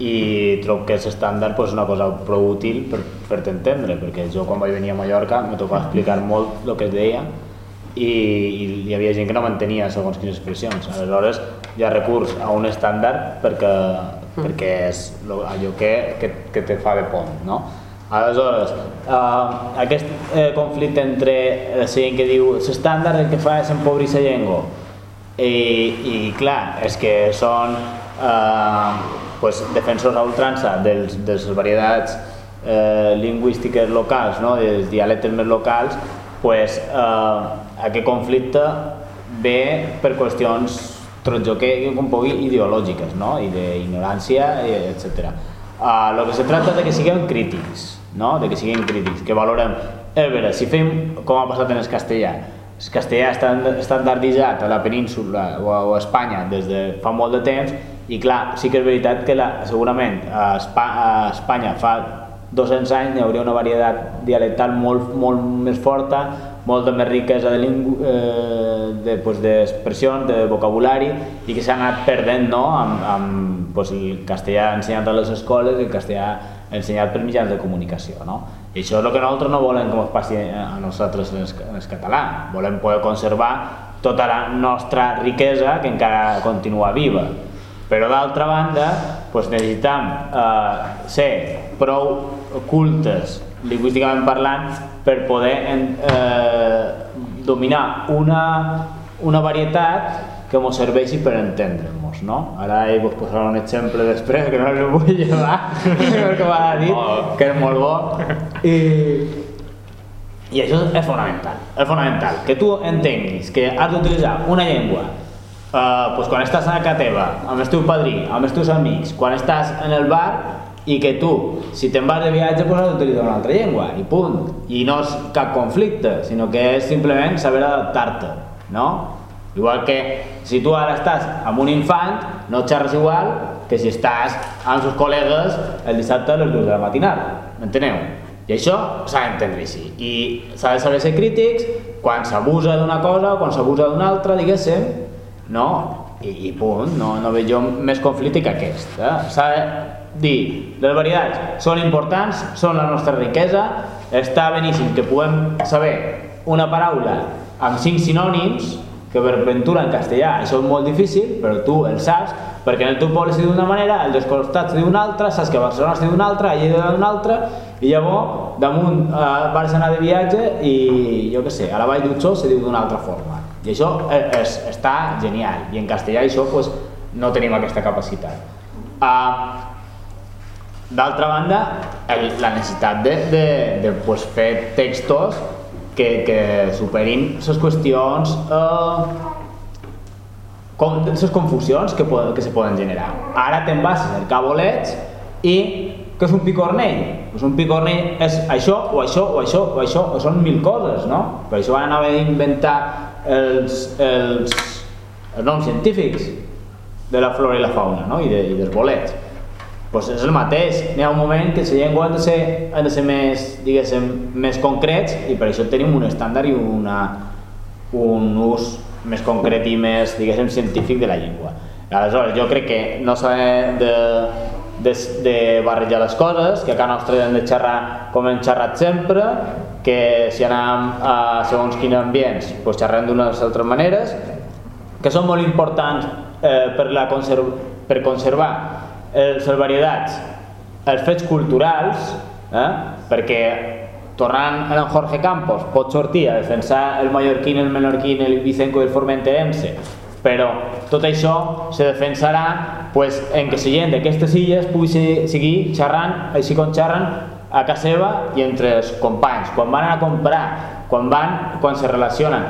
E: i trobo que l'estàndard pues, és una cosa prou útil per fer-te entendre, perquè jo quan vaig venir a Mallorca me tocava explicar molt el que es deia i, i hi havia gent que no mantenia segons quines expressions. Aleshores hi ha recurs a un estàndard perquè, mm. perquè és allò que, que, que te fa de pont. No? Aleshores, uh, aquest eh, conflicte entre la gent que diu l'estàndard el que fa és empobrir la llengua i, i clar, és que són uh, pues, defensors a ultrança dels, de les varietats eh, lingüístiques locals, no? dels dialectes més locals, pues, eh, aquest conflicte ve per qüestions que com pugui ideològiques no? i d'ignorància, etc. Uh, lo que se tracta de que siguem crítics, no? de que siguem crítics, que valorem, eh, veure, si fem com ha passat en el castellà, el castellà està estandarditzat a la península o a Espanya des de fa molt de temps i clar, sí que és veritat que la, segurament a, Espa, a Espanya fa 200 anys hi hauria una varietat dialectal molt, molt més forta, molta més riquesa de eh, d'expressions, de, pues, de vocabulari i que s'ha anat perdent no? amb, amb pues, el castellà ensenyat a les escoles i el castellà ensenyat per mitjans de comunicació. No? I això és el que nosaltres no volem com es passi a nosaltres en el català. Volem poder conservar tota la nostra riquesa que encara continua viva. Però d'altra banda, doncs necessitem eh, ser prou cultes, lingüísticament parlant, per poder eh, dominar una, una varietat que ens serveixi per entendre'ns, no? Ara ell vos posarà un exemple després, que no el vull llevar, <laughs> perquè m'ha dit, oh. que és molt bo. I, I això és fonamental, és fonamental, que tu entenguis que has d'utilitzar una llengua Uh, pues quan estàs a casa teva, amb el teu padrí, amb els teus amics, quan estàs en el bar i que tu, si te'n vas de viatge, pues has d'utilitzar una altra llengua, i punt. I no és cap conflicte, sinó que és simplement saber adaptar-te, no? Igual que si tu ara estàs amb un infant, no xerres igual que si estàs amb els col·legues el dissabte a les 2 de la matinada, m'enteneu? I això s'ha d'entendre així. I s'ha de saber ser crítics quan s'abusa d'una cosa quan s'abusa d'una altra, diguéssim, no? I, i punt, no, no veig jo més conflicte que aquest. Eh? S'ha de dir, les varietats són importants, són la nostra riquesa, està beníssim que puguem saber una paraula amb cinc sinònims, que per ventura en castellà això és molt difícil, però tu el saps, perquè en el teu poble s'hi diu d'una manera, el dels costats diu una altra, saps que a Barcelona s'hi diu una altra, a Lleida d'una altra, i llavors damunt eh, vas anar de viatge i jo què sé, a la Vall d'Utxó s'hi diu d'una altra forma. I això és, està genial. I en castellà això pues, no tenim aquesta capacitat. Uh, D'altra banda, el, la necessitat de, de, de pues, fer textos que, que superin les qüestions, uh, com, les confusions que, que se poden generar. Ara te'n vas a cercar bolets i que és un picornell? Pues un picornell és això, o això, o això, o això, o són mil coses, no? Per això van anar a inventar els, els, els noms científics de la flora i la fauna, no? I, de, i dels bolets. Pues és el mateix, n'hi ha un moment que la llengua han de ser, han de ser més, diguéssim, més concrets i per això tenim un estàndard i una, un ús més concret i més, diguéssim, científic de la llengua. Aleshores, jo crec que no s'ha de, de, de barrejar les coses, que a casa nostra hem de xerrar com hem xerrat sempre, que si anem a segons quins ambients, doncs xerrem d'unes altres maneres, que són molt importants eh, per, la conserv per conservar les varietats, els fets culturals, eh, perquè tornant a Jorge Campos pot sortir a defensar el mallorquín, el menorquín, el vicenco i el formenterense però tot això se defensarà pues, en que la gent d'aquestes illes pugui seguir xerrant així com xerren a casa seva i entre els companys, quan van a comprar, quan van, quan se relacionen.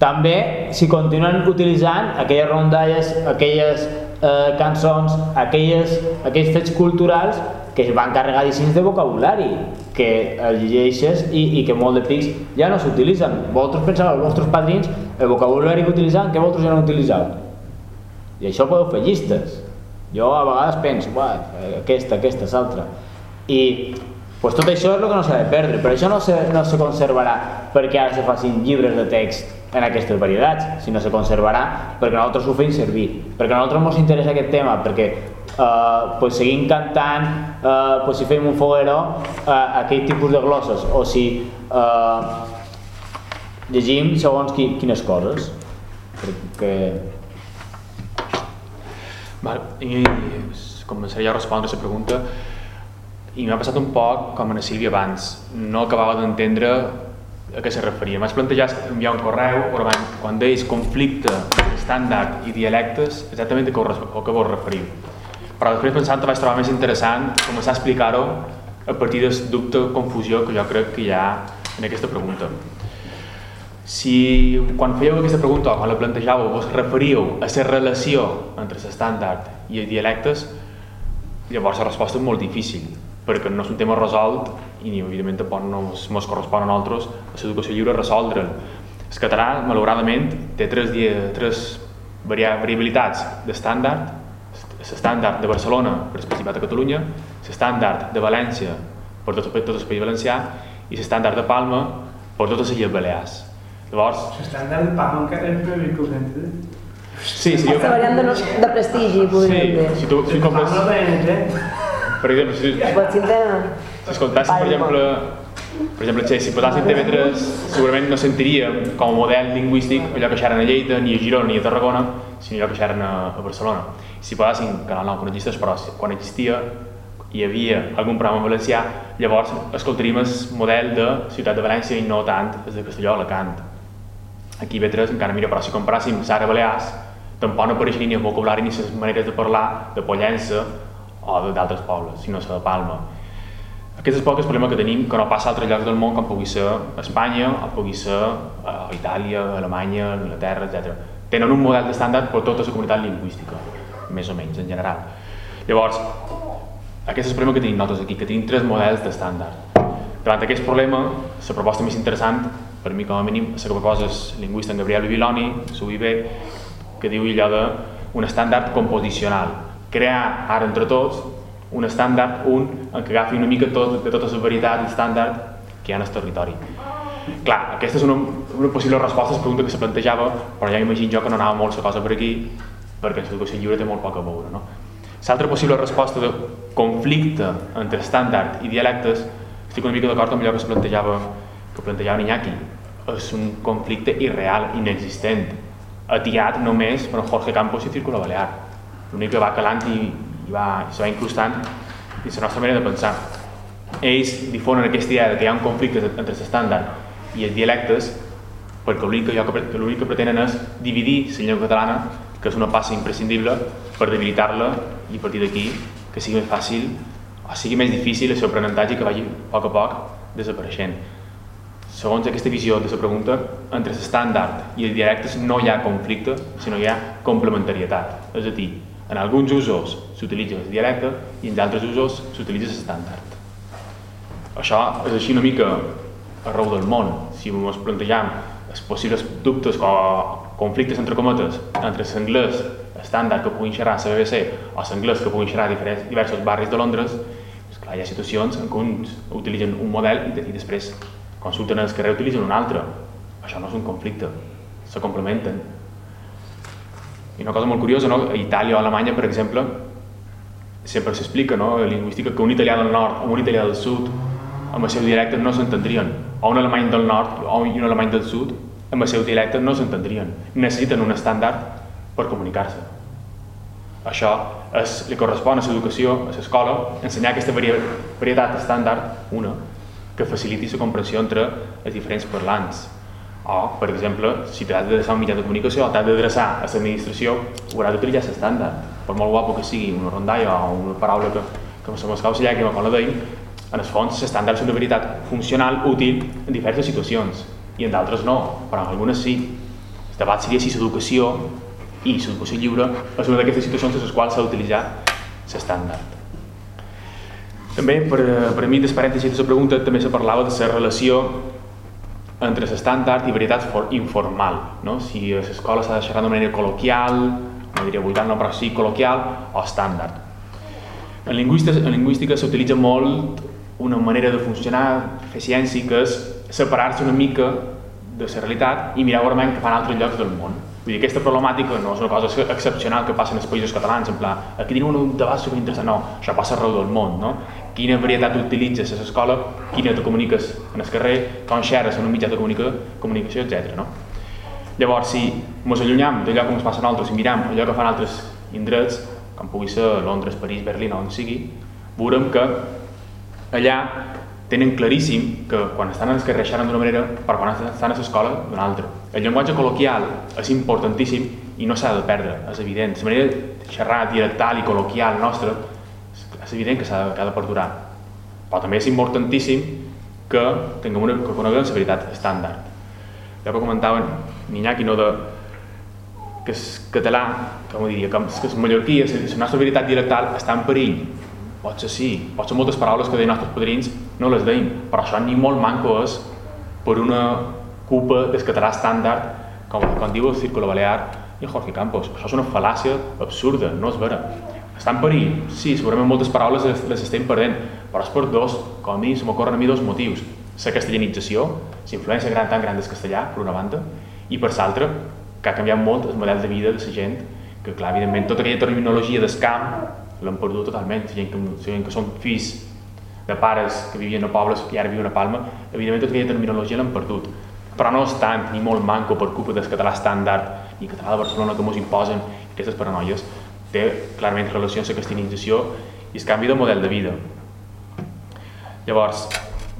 E: També si continuen utilitzant aquelles rondalles, aquelles eh, cançons, aquelles, aquells fets culturals que es van carregar distints de vocabulari, que el llegeixes i, i que molt de pics ja no s'utilitzen. Vosaltres penseu, els vostres padrins, el vocabulari que utilitzaven, que vosaltres ja no utilitzeu. I això podeu fer llistes. Jo a vegades penso, aquesta, aquesta, l'altra. I pues, tot això és el que no s'ha de perdre, però això no se, no se conservarà perquè ara se facin llibres de text en aquestes varietats, sinó se conservarà perquè nosaltres ho fem servir, perquè a nosaltres ens interessa aquest tema, perquè eh, pues seguim cantant, eh, pues si fem un fogueró, eh, aquell tipus de glosses, o si eh, llegim segons qui, quines coses. Perquè...
C: Val, i començaré a respondre a la pregunta i m'ha passat un poc com a la abans. No acabava d'entendre a què se referia. M'has plantejat enviar un correu però quan deies conflicte, estàndard i dialectes, exactament a què, a què vos referiu. Però després pensant vaig trobar més interessant començar a explicar-ho a partir del dubte o confusió que jo crec que hi ha en aquesta pregunta. Si quan fèieu aquesta pregunta o quan la plantejàveu vos referíeu a la relació entre l'estàndard i els dialectes, llavors la resposta és molt difícil, perquè no és un tema resolt i ni evidentment tampoc no ens correspon a nosaltres a l'educació lliure resoldre'l. El català, malauradament, té tres, tres variabilitats d'estàndard, l'estàndard de Barcelona per al Principat de Catalunya, l'estàndard de València per tot, per tot el País Valencià i l'estàndard de Palma per totes les Illes Balears.
B: Llavors... L'estàndard de Palma encara és ho
C: Sí, sí.
D: Aquesta variant de, de prestigi, podríem dir.
C: Sí, si tu si compres... Per exemple, si... Si per exemple, per exemple, si, si posassin TV3, segurament no sentiríem com a model lingüístic allò que xerren a Lleida, ni a Girona, ni a Tarragona, sinó allò que xerren a, a Barcelona. Si posassin Canal 9 quan existeix, però quan existia hi havia algun programa en valencià, llavors escoltaríem el model de Ciutat de València i no tant el de Castelló o Alacant. Aquí a 3 encara mira, però si comparàssim Sara Balears, tampoc no apareixeria ni el vocabulari ni les maneres de parlar de Pollença o d'altres pobles, sinó la de Palma. Aquest és poc problema que tenim que no passa a altres llocs del món com pugui ser Espanya o pugui ser eh, Itàlia, Alemanya, Anglaterra, etc. Tenen un model d'estàndard per tota la comunitat lingüística, més o menys, en general. Llavors, aquest és el problema que tenim nosaltres aquí, que tenim tres models d'estàndard. Davant d'aquest problema, la proposta més interessant, per mi com a mínim, la que proposa el lingüista en Gabriel Bibiloni, l'UIB, que diu allò d'un estàndard composicional. Crear ara entre tots un estàndard, un en què agafi una mica tot, de totes les varietats estàndard que hi ha en el territori. Clar, aquesta és una, una possible resposta a la pregunta que se plantejava, però ja m'imagino jo que no anava molt la cosa per aquí, perquè l'educació lliure té molt poc a veure. No? L'altra possible resposta de conflicte entre estàndard i dialectes, estic una mica d'acord amb allò que se plantejava, que plantejava Iñaki, és un conflicte irreal, inexistent, atiat només per Jorge Campos i Círculo Balear. L'únic que va calant i, i va, se va incrustant dins la nostra manera de pensar. Ells difonen aquesta idea de que hi ha un conflicte entre l'estàndard i els dialectes perquè l'únic que, que, que pretenen és dividir la llengua catalana, que és una passa imprescindible per debilitar-la i a partir d'aquí que sigui més fàcil o sigui més difícil el seu aprenentatge que vagi a poc a poc desapareixent. Segons aquesta visió de la pregunta, entre l'estàndard i els dialectes no hi ha conflicte, sinó hi ha complementarietat. És a dir, En alguns usos s'utilitza el dialecte i en altres usos s'utilitza l'estàndard. Això és així una mica arreu del món. Si ens plantegem els possibles dubtes o conflictes entre cometes entre l'anglès estàndard que puguin xerrar la BBC o l'anglès que puguin xerrar diversos barris de Londres, doncs clar, hi ha situacions en què uns utilitzen un model i, i després, quan surten al carrer, utilitzen un altre. Això no és un conflicte, se complementen. I una cosa molt curiosa, no? a Itàlia o a Alemanya, per exemple, sempre s'explica, no? la lingüística, que un italià del nord o un italià del sud amb el seu dialecte no s'entendrien, o un alemany del nord o un alemany del sud amb el seu dialecte no s'entendrien. Necessiten un estàndard per comunicar-se. Això és, li correspon a l'educació, a l'escola, ensenyar aquesta varietat estàndard, una, que faciliti la comprensió entre els diferents parlants. O, per exemple, si t'has d'adreçar un mitjà de comunicació o t'has d'adreçar a l'administració, hauràs d'utilitzar l'estàndard. Per molt guapo que sigui una rondalla o una paraula que, que se m'escau la llàgrima quan la deim, en el fons l'estàndard és una veritat funcional, útil en diverses situacions i en d'altres no, però en algunes sí. El debat seria si l'educació i l'educació lliure és una d'aquestes situacions en les quals s'ha d'utilitzar l'estàndard. També, per, per a mi, des parèntesis de la pregunta, també se parlava de la relació entre l'estàndard i veritat informal. No? Si l'escola s'ha xerrar de manera col·loquial, no diria vuitant, no, però sí col·loquial o estàndard. En lingüística, en lingüística s'utilitza molt una manera de funcionar, fer ciència, que és separar-se una mica de la realitat i mirar veurement que fan altres llocs del món. Vull dir, aquesta problemàtica no és una cosa excepcional que passa en els països catalans, en pla, aquí tenim un debat superinteressant, no, això passa arreu del món, no? Quina varietat utilitzes a l'escola, quina te comuniques en el carrer, com xerres en un mitjà de comunica, comunicació, etc. No? Llavors, si ens allunyam d'allò que ens passa a nosaltres i miram allò que fan altres indrets, com pugui ser Londres, París, Berlín, on sigui, veurem que allà tenen claríssim que quan estan al carrer xerren d'una manera, però quan estan a l'escola d'una altra. El llenguatge col·loquial és importantíssim i no s'ha de perdre, és evident. La manera de xerrar dialectal i col·loquial nostra és evident que s'ha de, que de perdurar. Però també és importantíssim que tinguem una, que coneguem la veritat estàndard. Ja que comentaven Niñaki, no de que el català, com diria, que, que el mallorquí, la nostra veritat dialectal està en perill Potser sí, potser moltes paraules que deien nostres padrins no les deim, però això ni molt manco és per una culpa del català estàndard, com quan diu el Círculo Balear i Jorge Campos. Això és una fal·làcia absurda, no és vera. Està en perill? Sí, segurament moltes paraules les, les estem perdent, però és per dos, com a mi, se m'ocorren a mi dos motius. La castellanització, la influència gran, tan gran del castellà, per una banda, i per l'altra, que ha canviat molt el model de vida de la gent, que clar, evidentment, tota aquella terminologia d'escamp l'han perdut totalment. Si gent que, gent que són fills de pares que vivien a pobles i ara viuen a Palma, evidentment tota aquella terminologia l'han perdut. Però no és tant ni molt manco per culpa del català estàndard ni català de Barcelona que ens imposen aquestes paranoies. Té clarament relació amb la castellanització i el canvi de model de vida. Llavors,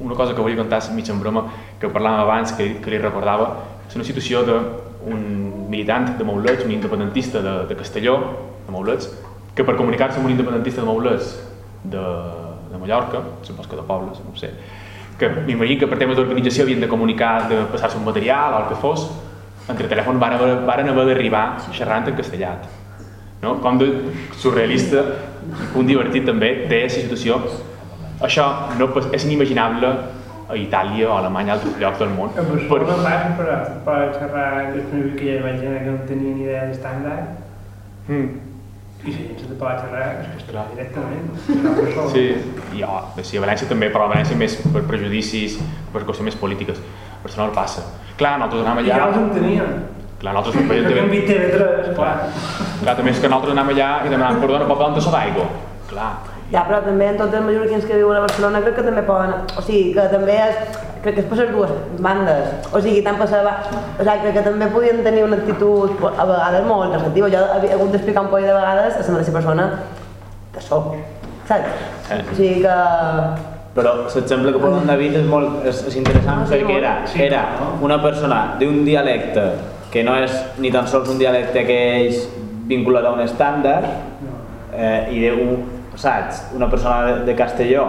C: una cosa que volia contar mig en broma, que parlàvem abans, que, que li recordava, és una situació d'un militant de Maulets, un independentista de, de Castelló, de Maulets, que per comunicar-se amb un independentista de Maulers de, de Mallorca, supos que de pobles, no sé, que m'imagino que per temes d'organització havien de comunicar, de passar-se un material o el que fos, entre telèfon haver, van haver d'arribar xerrant en castellat. No? Com de surrealista, un divertit també, té la situació. Això no, és inimaginable a Itàlia o a Alemanya, a altres llocs del món.
B: A Barcelona per... passa, però per xerrar, és que ja vaig que no tenia ni idea d'estàndard. Mm i si ens de parlar xerrar, és que directament.
C: Sí, i oh, sí, a València també, però a València més per prejudicis, per qüestions més polítiques. A Barcelona el passa. Clar, nosaltres anàvem allà...
B: I ja els enteníem.
C: Clar, nosaltres...
B: Perquè en TV3, clar.
C: Clar, també és que nosaltres anàvem allà i demanàvem, perdona, pot on so d'aigua? Clar.
D: Ja, però també en tots els mallorquins que viuen a Barcelona crec que també poden... O sigui, que també és crec que és per les dues bandes. O sigui, tant la... O sigui, crec que també podien tenir una actitud a vegades molt receptiva. Jo he hagut d'explicar un poc de vegades a la mateixa persona que sóc, saps? Sí. O sigui que...
E: Però l'exemple que posa en David és, molt, és, és interessant no, sí, perquè era, era una persona d'un dialecte que no és ni tan sols un dialecte que és vinculat a un estàndard eh, i de, un, saps, una persona de, Castelló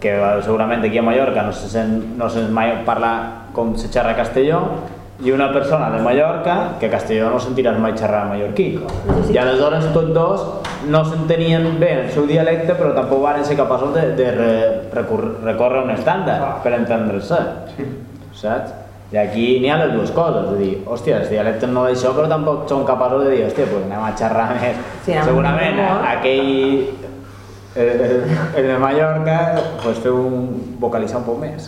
E: que segurament aquí a Mallorca no se sent, no se sent mai parlar com se xerra Castelló i una persona de Mallorca que a Castelló no sentiràs mai xerrar mallorquí. I aleshores tots dos no s'entenien bé el seu dialecte però tampoc van ser capaços de, de re, recórrer, recórrer un estàndard per entendre-se. Saps? I aquí n'hi ha les dues coses, és a dir, hòstia, els dialectes no d'això, però tampoc són capaços de dir, hòstia, pues anem a xerrar més.
D: Sí,
E: Segurament aquell, el, el, el de Mallorca, pues fer un vocalitzar un poc més.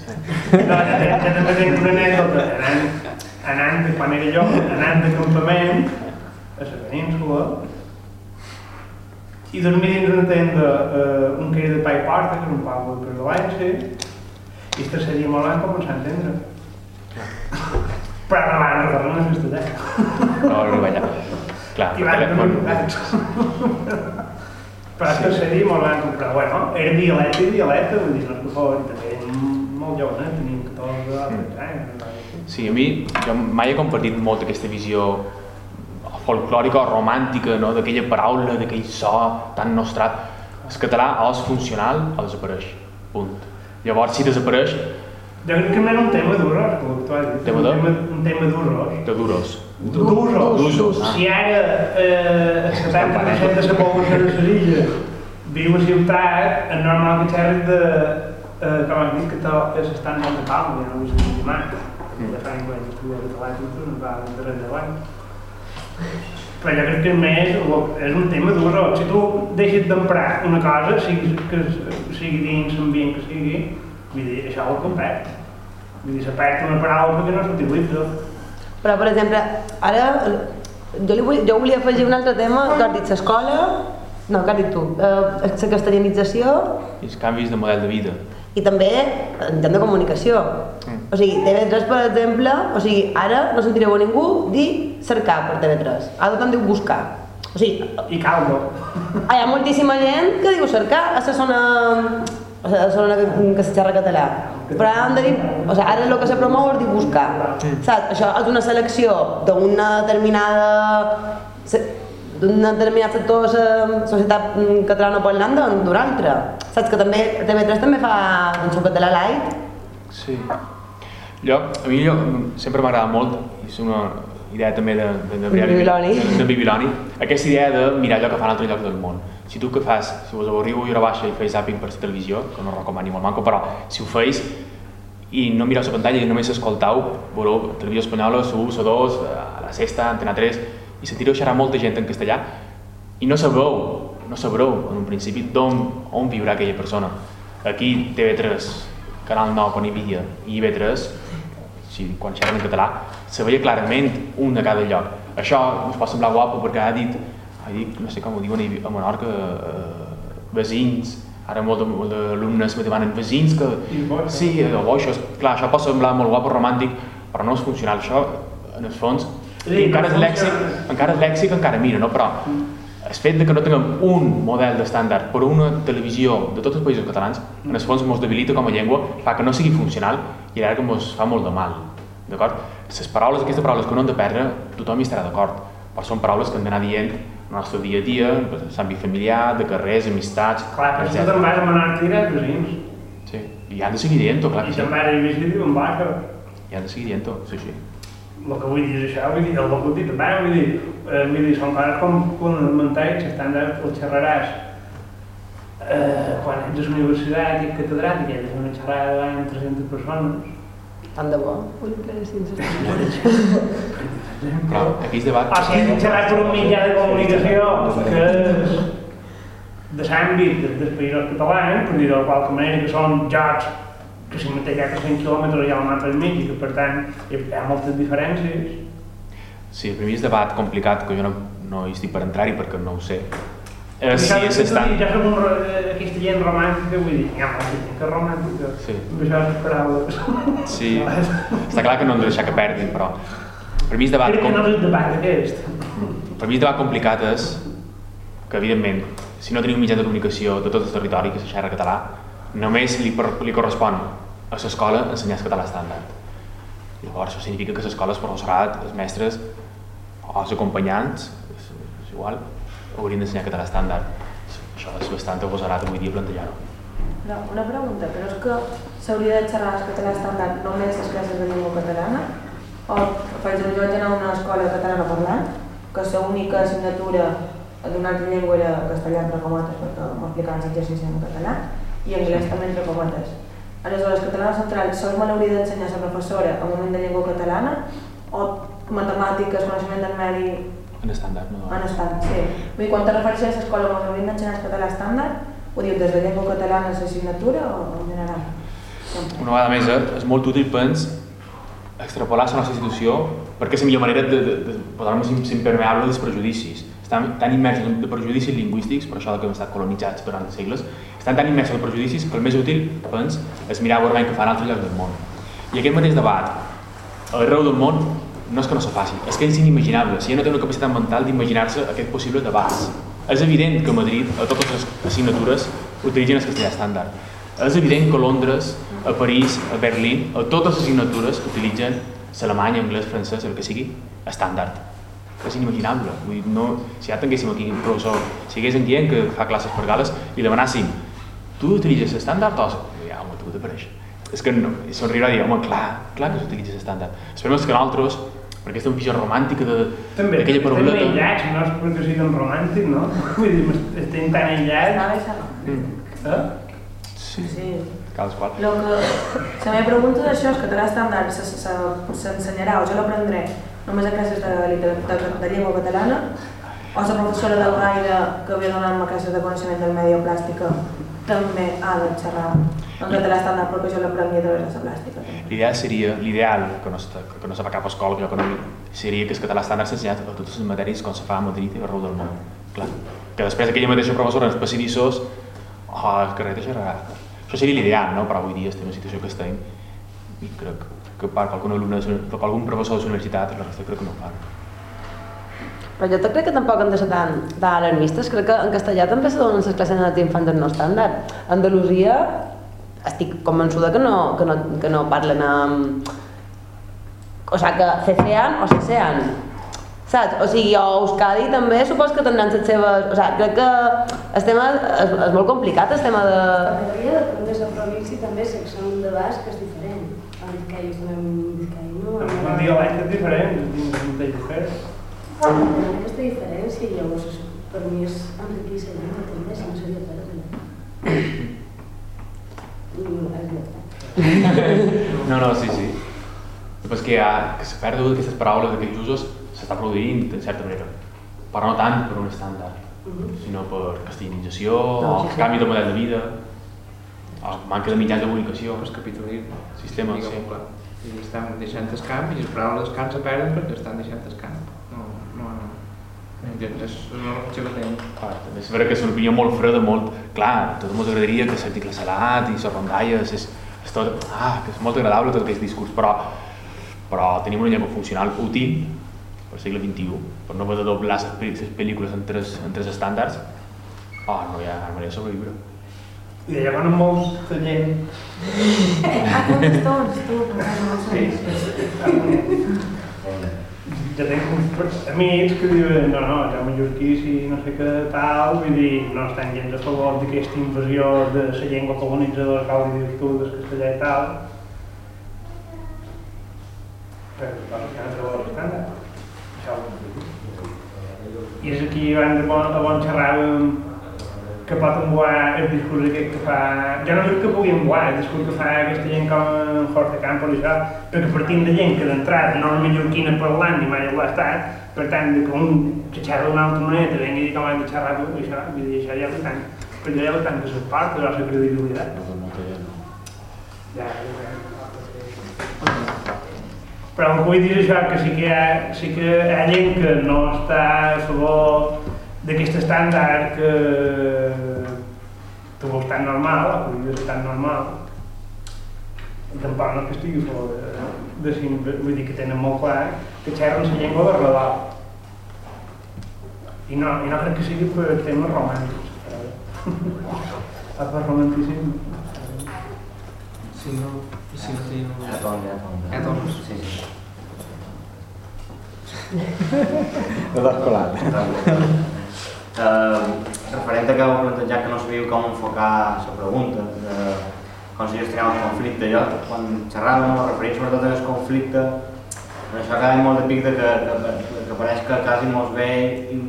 F: No, jo també tinc una anècdota, anant, anant de, quan era jo, anant de campament a la península, i dormir dins una tenda, eh, un que era de Pa i Porta, que era un poble per de València, i esta seria molt gran com a entendre. Però no van recordar una castellà.
C: No arriba allà. Clar,
F: I van
C: telèfon...
F: Però esta seria molt gran, però bueno, era dialecte i dialecte, vull dir, no fos, també molt jove, eh? tenim 14 o 13 anys.
C: Sí, a mi, jo mai he compartit molt aquesta visió folclòrica o romàntica, no? d'aquella paraula, d'aquell so tan nostrat. El català o és funcional o desapareix. Punt. Llavors, si desapareix,
F: Jo crec que no era un tema com tu has dit.
C: Tema de?
F: Un tema, un tema d'usos.
C: de duros.
F: D'usos.
C: D'usos.
F: Si ara eh, el 70% de la població de les illes viu a ciutat, és normal que xerris de, eh, com has dit, que to- s'estan molt de pau, ja no ho he sentit mai. De fa anys quan estudia català i tot, ens va de rellevant. Però jo crec que més és un tema d'usos. Si tu deixes d'emprar una cosa, sigui, que sigui dins l'ambient que sigui, vull dir, això ho que perd. Vull dir, se perd una paraula perquè no s'utilitza.
D: Però, per exemple, ara jo, li vull, jo volia afegir un altre tema que has dit l'escola, no, que has dit tu, eh, la castellanització
C: I els canvis de model de vida.
D: i també en de comunicació. O sigui, TV3, per exemple, o sigui, ara no sentireu a ningú dir cercar per TV3, ara tothom diu buscar. O sigui,
F: I caldo.
D: hi ha moltíssima gent que diu cercar a la zona, a la zona que, que se xerra català. Però ara de dir, o sigui, ara el que se promou és dir buscar. Saps? Això és una selecció d'una determinada d'un determinat sector de la societat mm, catalana parlant d'un d'un altre. Saps que també TV3 també fa un seu català light?
C: Sí. Jo, a mi jo, sempre m'agrada molt, i és una idea també de, de, de, de,
D: Bibiloni.
C: de, de Bibiloni, aquesta idea de mirar allò que fan altres llocs del món. Si tu què fas, si vos avorriu i baixa i feis zapping per la televisió, que no recomani molt manco, però si ho feis i no mireu la pantalla i només escoltau, veureu televisió espanyola, la 1, la 2, a la sexta, antena 3, i sentireu xerrar molta gent en castellà i no sabreu, no sabreu en un principi d'on on viurà aquella persona. Aquí TV3, Canal 9 quan hi havia, i IB3, si, quan xerren en català, se veia clarament un de cada lloc. Això us pot semblar guapo perquè ha dit, dit no sé com ho diuen a Menorca, eh, veïns, ara molt d'alumnes me demanen veïns que...
F: I.
C: Sí, o boixos, clar, això pot semblar molt guapo, romàntic, però no és funcional. Això, en el fons,
F: Sí,
C: encara és lèxic, encara és lèxic, encara mira, no? Però el fet de que no tinguem un model d'estàndard per una televisió de tots els països catalans, en el fons ens debilita com a llengua, fa que no sigui funcional i a llarga ens fa molt de mal. D'acord? Les paraules, aquestes paraules que no hem de perdre, tothom hi estarà d'acord, però són paraules que hem d'anar dient en el nostre dia a dia, en l'àmbit familiar, de carrers, amistats,
F: Clar, però si tu te'n vas a Menorca i diràs veïns.
C: Sí. I han de seguir dient-ho, clar
F: I
C: sí.
F: te'n vas a Eivissa i diuen vaca.
C: I han de seguir dient-ho, sí, sí.
F: El que vull dir és això, vull dir, el que vull dir també, vull dir, eh, vull dir, són coses com quan el menteix, estan de, xerraràs eh, quan ets a la universitat i catedràtic, ets una xerrada amb 300 persones,
D: Tant de bo. Ui, que.
C: Però aquí és debat...
F: o si ets xerrat per un mitjà de comunicació que és de l'àmbit dels països catalans, per dir-ho de qualque manera, que són jocs que si mateix hi ha que 100 quilòmetres hi ha un altre mig i que per tant hi ha moltes diferències.
C: Sí, per mi és debat complicat, que jo no, no hi estic per entrar-hi perquè no ho sé. Eh, sí, s'estan...
F: dius, Jo soc un, eh, aquesta gent romàntica, vull dir, gent que és romàntica.
C: Sí.
F: Això les paraules.
C: Sí, està clar que no hem de deixar que perdin, però per mi és debat,
F: Crec que no
C: com...
F: és el debat aquest.
C: per mi és debat complicat és que, evidentment, si no tenim mitjans de comunicació de tot el territori que se xerra català, només li, per- li correspon a l'escola ensenyar el català estàndard. Llavors això significa que l'escola, el professorat, els mestres o els acompanyants, és, és igual, haurien d'ensenyar català estàndard. Això és bastant agosarat avui dia plantejar-ho.
G: Però una pregunta, però és que s'hauria de xerrar el català estàndard només les classes de llengua catalana? O
H: faig el jo vaig anar a una escola catalana parlant, que l'única assignatura d'una altra llengua era castellà entre comates, perquè m'explicaven l'exercici en català, i anglès també entre comates. Aleshores, català central, sols me l'hauria d'ensenyar la professora un moment de llengua catalana, o matemàtiques, coneixement medi,
C: En estàndard, no?
H: en estàndard, sí. Vull dir, quan te refereixes a l'escola, mos hauríem d'ensenyar el català estàndard, ho diu des de llengua catalana a l'assignatura o en general?
C: Una vegada més, eh, és molt útil, pens, extrapolar la nostra institució perquè és la millor manera de, de, de posar-nos impermeable dels prejudicis. Estan tan immersos de prejudicis lingüístics, per això que hem estat colonitzats durant segles, estan tan immersos en prejudicis que el més útil, pens, és mirar a veure què fan altres llocs del món. I aquest mateix debat, arreu del món, no és que no se faci, és que és inimaginable. Si ja no té una capacitat mental d'imaginar-se aquest possible debat. És evident que Madrid, a totes les assignatures, utilitzen el castellà estàndard. És evident que Londres, a París, a Berlín, a totes les assignatures utilitzen l'alemany, anglès, francès, el que sigui, estàndard. És inimaginable. Vull dir, no, si ja tinguéssim aquí un professor, si haguéssim dient que fa classes per gales i demanàssim tu utilitzes estàndard o... Ja, home, tu d'apareix. És que no, somriurà i dir, home, clar, clar que s'utilitza estàndard. Esperem que nosaltres, perquè aquesta visió romàntica de-
F: També,
C: d'aquella
F: estem
C: parauleta...
F: aïllats, no és perquè sigui tan romàntic, no? <laughs> Vull dir, estem tan aïllats...
C: Mm.
F: Eh?
C: Sí,
H: Sí.
C: cadasqual.
H: Lo que, la meva pregunta d'això és català estàndard se- se- s'ensenyarà o jo l'aprendré només a classes de, literatura, de, de llengua catalana o la professora del gaire que ve donant-me classes de coneixement del medi o plàstica també ha de xerrar en català estàndard que jo l'aprengui de la plàstica.
C: L'ideal seria, l'ideal, que no, que no se fa cap escola, que conegui, seria que el català estàndard s'ha ensenyat a totes les matèries com se fa a Madrid i arreu del món. Clar. Que després aquella mateixa professora ens passadissos, oh, el carrer de xerrarà. Això seria l'ideal, no? però avui dia estem en la situació que estem i crec que per qualcun alumne, de per algun professor de la universitat, la resta crec que no ho fan.
D: Però jo crec que tampoc han de ser tan, tan alarmistes. Crec que en castellà també se donen les classes d'infants no estàndard. A Andalusia estic convençuda que no, que no, que no parlen amb... O sigui, que cecean o cesean. Saps? O sigui, a Euskadi també supos que tindran les seves... O sigui, crec que el tema és, és molt complicat, el tema de...
I: La majoria de de província també s'examen de basc és diferent. El que ells donem biscaïno...
F: Un dialecte diferent, dins un mateix diferent.
I: Aquesta diferència i llavors per mi és llengua també, si no seria. Mm, veritat.
C: No, no, sí, sí. El que passa és que, ha, que la pèrdua d'aquestes paraules, d'aquests usos, s'està produint de certa manera. Però no tant per un estàndard,
I: Mhm.
C: sinó per castellanització,
D: No, sí, sí.
C: canvi de model de vida, o manca de mitjans de comunicació.
B: el capitalisme.
C: Sistema, sí.
B: I estan deixant el camp i les paraules del camp se perden perquè estan deixant el camp. No. És una reflexió que tenim.
C: Clar, també és vera que és una opinió molt freda, molt... Clar, a tots ens agradaria que l'article salat i les rondalles, és, és tot... Ah, que és molt agradable tot aquest discurs, però, però tenim una llengua funcional útil per segle XXI, per no haver de doblar les, pel- les pel·lícules en tres, en tres estàndards, oh, no hi ha manera de sobreviure.
F: I de llavors molta gent... <laughs>
H: Ah, quantes tons, tu? No ho sé.
F: Ja tenc amics que diuen, no, no, ja mallorquí si no sé què tal, vull dir, no estan gens a favor d'aquesta invasió de la llengua colonitzadora que hauria dit tu, del castellà i tal. Però doncs que no trobo l'estàndard. I és aquí abans de bon, a bon xerràvem que pot emboar el discurs aquest que fa... Jo no dic que pugui emboar el discurs que fa aquesta gent com Jorge Campos i això, perquè partim de gent que d'entrada no és mallorquina parlant ni mai ho ha estat, per tant, de que un que xerra d'una altra manera te vengui a dir com has de xerrar tu, això, vull dir, això ja li tant, però ja li tant que s'esport de la seva credibilitat. Ja, però el que vull dir és això, que sí que hi ha, sí que hi ha gent que no està a favor d'aquest estàndard que tu veus tan normal, o que dius tan normal, i tampoc no és que estigui a favor de, de simple, vull dir que tenen molt clar que xerren la llengua de redol. I no, i no crec que sigui per temes romàntics. A <laughs> per romanticisme.
B: Si no, si no tenim...
A: Ja torn, ja torn.
B: Ja tornes?
A: Sí, sí. <laughs>
E: No t'has colat. <laughs>
A: Uh, referent a que heu plantejat que no sabíeu com enfocar la pregunta, de com se gestionava el conflicte, jo quan xerràvem em referia sobretot al conflicte Per això acabem molt de pic de que, que, que pareix que quasi ve in-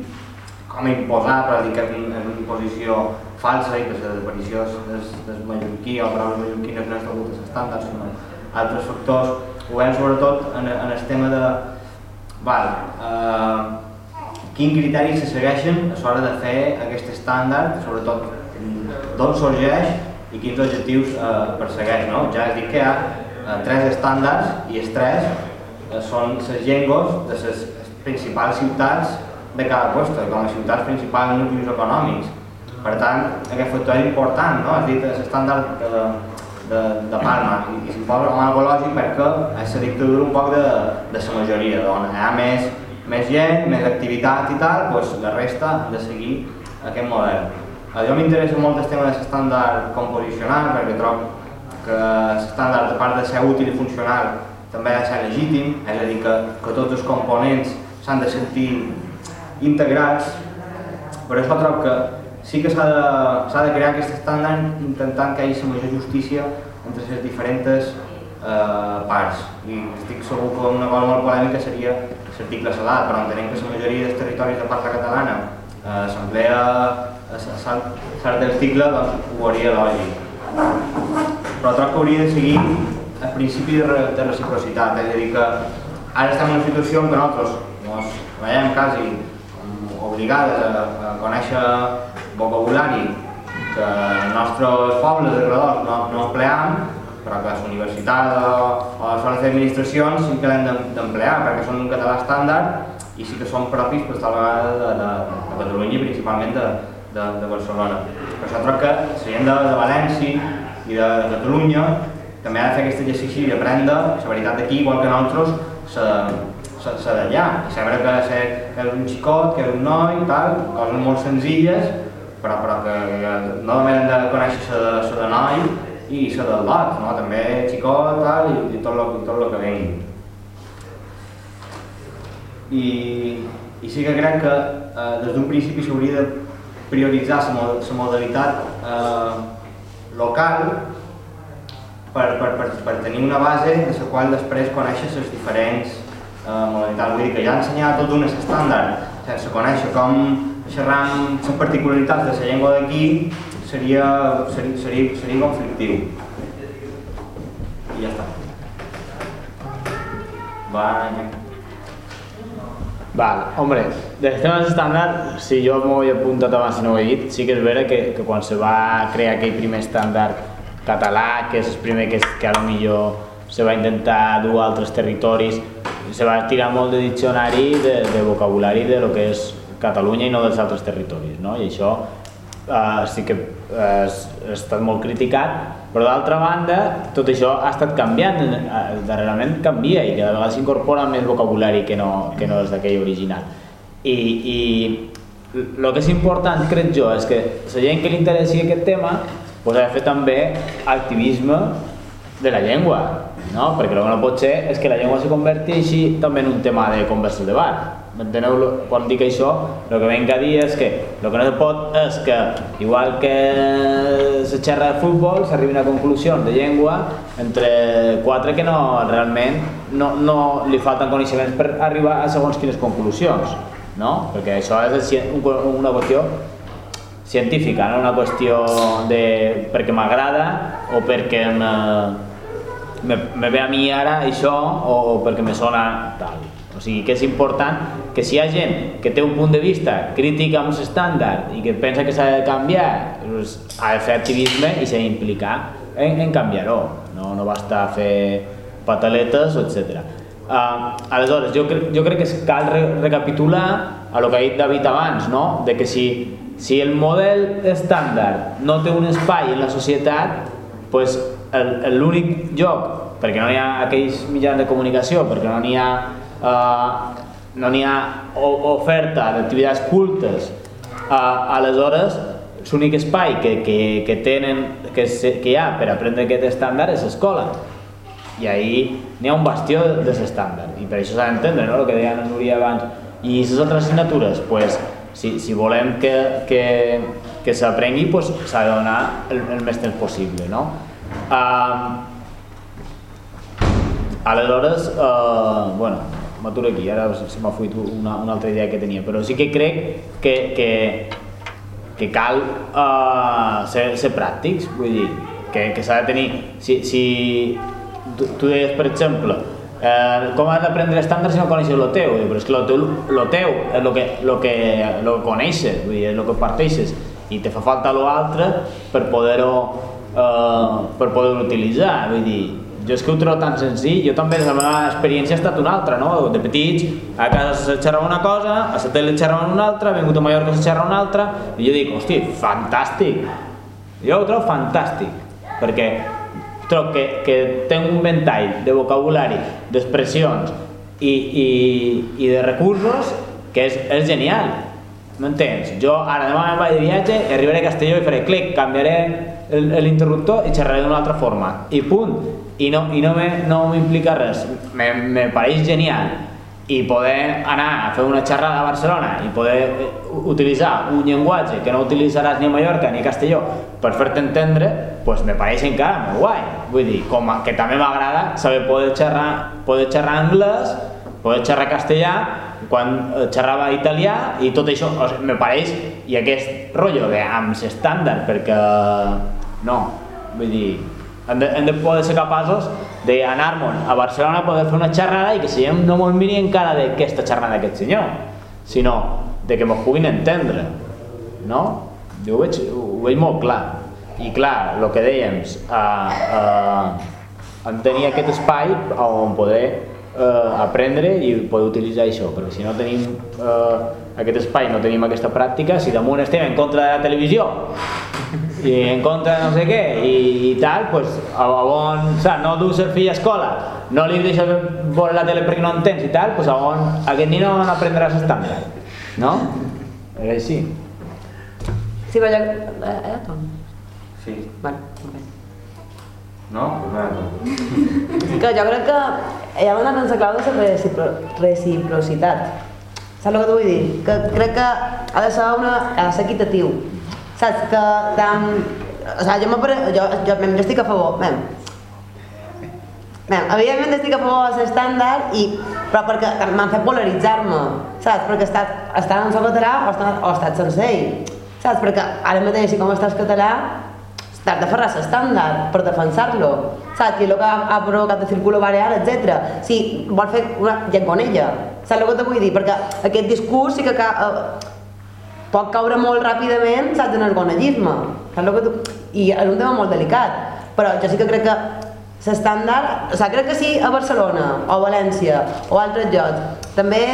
A: com a imposar, per dir que és un- és una imposició falsa i que la desaparició del, del mallorquí o paraules mallorquines no és degut a l'estàndard, sinó altres factors. Ho veiem sobretot en, en el tema de val, eh, quin criteri se segueixen a l'hora de fer aquest estàndard, sobretot d'on sorgeix i quins objectius eh, persegueix. No? Ja has dit que hi ha eh, tres estàndards i els tres eh, són les llengües de les principals ciutats de cada lloc, com a ciutats principals nuclis econòmics. Per tant, aquest factor és important, no? Has dit l'estàndard de, de, de Palma i, i s'imposa com a lògic perquè és la dictadura un poc de, de la majoria, on hi ha més, més gent, més activitat i tal, doncs la resta han de seguir aquest model. A jo m'interessa molt el tema de l'estàndard composicional perquè trobo que l'estàndard, a part de ser útil i funcional, també ha de ser legítim, és a dir, que, que tots els components s'han de sentir integrats, per això trobo que sí que s'ha de, de crear aquest estàndard intentant que hi hagi la major justícia entre les diferents eh, parts. I estic segur que una cosa molt polèmica seria l'article salat, però entenem que la majoria dels territoris de parla catalana eh, s'emplea a cert article, doncs ho hauria lògic. Però trobo que hauria de seguir el principi de, de reciprocitat, és a dir, que ara estem en una situació en què nosaltres ens veiem quasi obligades a, a conèixer vocabulari que els nostres pobles alrededor no, no empleam, però que les universitats o, o les zones d'administracions sí que l'hem d'em- d'emplear perquè són un català estàndard i sí que són propis pues, tal vegada de, de, de Catalunya i principalment de, de, de Barcelona. Per això trobo que la gent de, de València i de, de Catalunya també ha de fer aquest exercici d'aprendre la veritat d'aquí, igual que nosaltres, sa, sa, sa d'allà. Saber que, ser, que un xicot, que és un noi tal, coses molt senzilles, però, però que, que no només hem de conèixer la de, sa de noi i la del lot, no? també xicot tal, i, i tot, i tot lo que vengui. I, i sí que crec que eh, des d'un principi s'hauria de prioritzar la mo- la modalitat eh, local per, per, per, per tenir una base de la qual després conèixer les diferents eh, modalitats. Vull dir que ja ensenyar tot un estàndard sense conèixer com xerrar amb les particularitats de la llengua d'aquí seria, seria, seria, seria conflictiu. I ja està. Va, Ñac.
E: Val, hombre, dels temes estàndard, si jo m'ho he apuntat abans i no ho he dit, sí que és vera que, que quan se va crear aquell primer estàndard català, que és el primer que, que a lo millor se va intentar dur a altres territoris, se va tirar molt de diccionari, de, de vocabulari de lo que és Catalunya i no dels altres territoris, no? I això eh, sí que eh, ha estat molt criticat, però d'altra banda, tot això ha estat canviant, eh, darrerament canvia i cada vegada s'incorpora més vocabulari que no, que no és d'aquell original. I, i el que és important, crec jo, és que la gent que li interessi aquest tema pues, ha de fer també activisme de la llengua, no? perquè el que no pot ser és que la llengua se converteixi també en un tema de conversa al debat. M'enteneu quan dic això? El que venc a dir és que el que no se pot és que, igual que se xerra de futbol, s'arribi a conclusions de llengua entre quatre que no, realment no, no li falten coneixements per arribar a segons quines conclusions, no? Perquè això és un- una qüestió científica, no una qüestió de perquè m'agrada o perquè me, me, me ve a mi ara això o perquè me sona tal. Sigui que és important que si hi ha gent que té un punt de vista crític amb l'estàndard i que pensa que s'ha de canviar, doncs ha de fer activisme i s'ha d'implicar en, en canviar-ho. No, no basta fer pataletes, etc. Uh, aleshores, jo, cre jo crec que cal re recapitular a lo que ha dit David abans, no? de que si, si el model estàndard no té un espai en la societat, pues l'únic lloc, perquè no hi ha aquells mitjans de comunicació, perquè no n'hi ha, uh, no n'hi ha oferta d'activitats cultes, uh, aleshores l'únic espai que, que, que tenen, que, se, que hi ha per aprendre aquest estàndard és l'escola. I ahí n'hi ha un bastió de l'estàndard, i per això s'ha d'entendre, no?, el que deia la Núria abans. I les altres assignatures, pues, si, si volem que, que, que s'aprengui, pues, s'ha de donar el, el més temps possible, no? Uh, aleshores, uh, bueno, m'aturo aquí, ara se m'ha fuit una, una altra idea que tenia, però sí que crec que, que, que cal uh, ser, ser pràctics, vull dir, que, que s'ha de tenir, si, si tu, tu deies, per exemple, eh, com has d'aprendre estàndards si no coneixes el teu? Però és que el teu, lo teu és el que, lo que, lo que coneixes, vull dir, és el que parteixes, i te fa falta l'altre per poder-ho eh, per poder utilitzar, vull dir, jo és que ho trobo tan senzill, jo també la meva experiència ha estat una altra, no? De petits, a casa se xerrava una cosa, a la tele xerraven una altra, he vingut a Mallorca se xerra una altra, i jo dic, hosti, fantàstic! Jo ho trobo fantàstic, perquè trobo que, que tenc un ventall de vocabulari, d'expressions i, i, i de recursos que és, és genial. M'entens? Jo ara demà me'n vaig de viatge, arribaré a Castelló i faré clic, canviaré l'interruptor i xerraré d'una altra forma. I punt. I no, i no m'implica no res. Me, me pareix genial. I poder anar a fer una xerrada a Barcelona i poder eh, utilitzar un llenguatge que no utilitzaràs ni a Mallorca ni a Castelló per fer-te entendre, pues me pareix encara molt guai. Vull dir, com a, que també m'agrada saber poder xerrar, poder xerrar anglès, poder xerrar castellà, quan eh, xerrava italià i tot això, o sigui, me pareix, i aquest rotllo de amb l'estàndard, perquè no, vull dir, hem de, hem de poder ser capaços d'anar-me'n a Barcelona a poder fer una xerrada i que si no mos miri encara d'aquesta xerrada d'aquest senyor, sinó de que mos puguin entendre, no? Jo ho veig, ho veig molt clar. I clar, el que dèiem, eh, eh, en tenir aquest espai on poder eh, aprendre i poder utilitzar això, perquè si no tenim eh, aquest espai, no tenim aquesta pràctica, si damunt estem en contra de la televisió i en contra de no sé què i, i tal, pues, a on, saps, no dus el fill a escola, no li deixes veure la tele perquè no entens i tal, pues a on aquest nen no aprendràs estàndard, no? És així.
D: Sí, però jo... Eh, eh, Tom?
A: Sí.
D: Vale, ok.
A: No? Pues. <laughs>
D: Que jo crec que hi ha donat la clau de la recipro reciprocitat. Saps el que t'ho vull dir? Que crec que ha de ser, una, ha de ser equitatiu. Saps? Que tant... O sigui, jo, jo, jo, jo estic a favor. Mem, Bé, evidentment estic a favor de l'estàndard, i, però perquè m'han fet polaritzar-me, saps? Perquè estat, estar en el català o estar, o estat sense ell, saps? Perquè ara mateix, si com estàs català, t'has de fer l'estàndard per defensar-lo, saps? I el que ha, provocat el círculo balear, etc. Si vol fer una gent con ella, saps el que te vull dir? Perquè aquest discurs sí que ca, eh, pot caure molt ràpidament, saps, en el gonellisme, saps el que tu... I és un tema molt delicat, però jo sí que crec que l'estàndard, o sigui, crec que sí a Barcelona o a València o a altres llocs també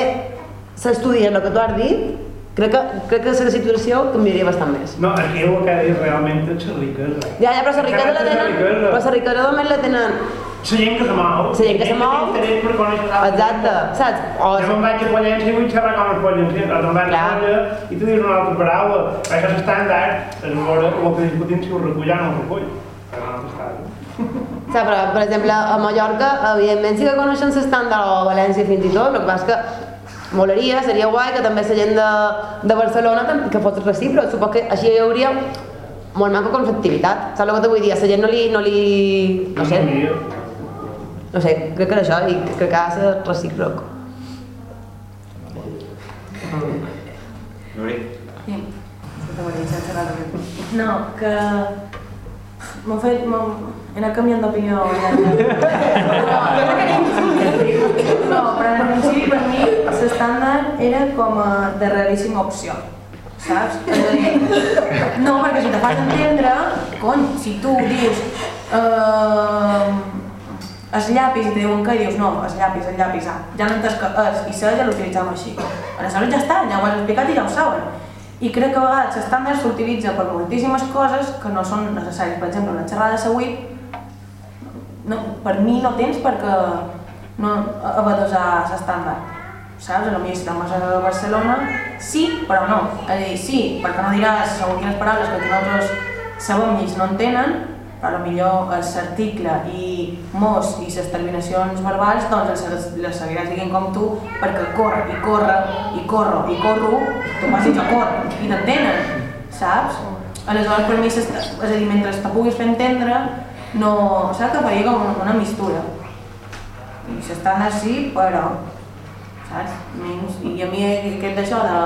D: s'estudia el que tu has dit, crec que, crec que la situació canviaria bastant més.
F: No, aquí el que és realment és la riquesa.
D: Ja, ja, però la riquesa la tenen, però la riquesa només la tenen
F: la gent que se mou.
D: La gent que se mou.
F: interès per conèixer l'altre.
D: Exacte, saps? O,
F: Jo me'n vaig a Pollença i vull xerrar com els pollençins, o te'n vas a. Polla i tu dius una altra paraula. Això és estàndard, és veure el que discutim si ho recull o no ho recull.
D: Saps, però, per exemple, a Mallorca, evidentment sí que coneixen l'estàndard, o a València fins i tot, el que passa que molaria, seria guai que també la gent de, de Barcelona que fos recíproc, suposo que així hi hauria molt manca conflictivitat, saps el que te vull dir? A la gent no li, no li, no sé, no sé, crec que era això, i crec que ha de ser recíproc.
A: Nuri?
H: Sí. No, que m'ho fet... m'ho... He anat canviant d'opinió. <laughs> No, però en principi per mi l'estàndard era com a de realíssima opció. Saps? No, perquè si te fas entendre, cony, si tu dius eh, els llapis i te diuen què i dius no, els llapis, el llapis A, ja no entens que és i C ja l'utilitzem així. Aleshores ja està, ja ho has explicat i ja ho saben. I crec que a vegades l'estàndard s'utilitza per moltíssimes coses que no són necessàries. Per exemple, una xerrada de no, per mi no tens perquè no haver d'usar l'estàndard. Saps? A lo millor si te'n vas a Barcelona, sí, però no. És a dir, sí, perquè no diràs segons quines paraules que nosaltres sabem i ells no entenen, a lo millor l'article i mos i les terminacions verbals doncs les, les seguiràs dient com tu perquè corre i corre i corro i corro, tu i jo corro i t'entenen, saps? Aleshores per mi, és a dir, mentre te puguis fer entendre, no, saps que faria com una mistura. I s'estan així, però saps? Menys, I a mi aquest d'això de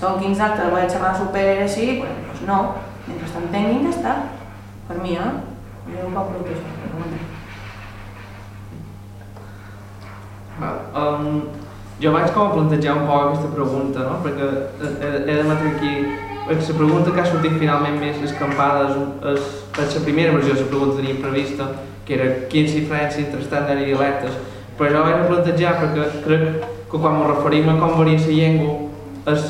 H: són 15 actes, vaig xerrar super així, pues no, mentre t'entenguin ja està. Per mi, eh?
B: Um, jo vaig com a plantejar un poc aquesta pregunta, no? perquè he, he he d'admetre aquí perquè la pregunta que ha sortit finalment més escampada és, és, la primera versió de la pregunta que teníem prevista, que era la diferència entre estàndard i dialectes, però jo vaig plantejar perquè crec que quan ens referim a com varia la llengua és,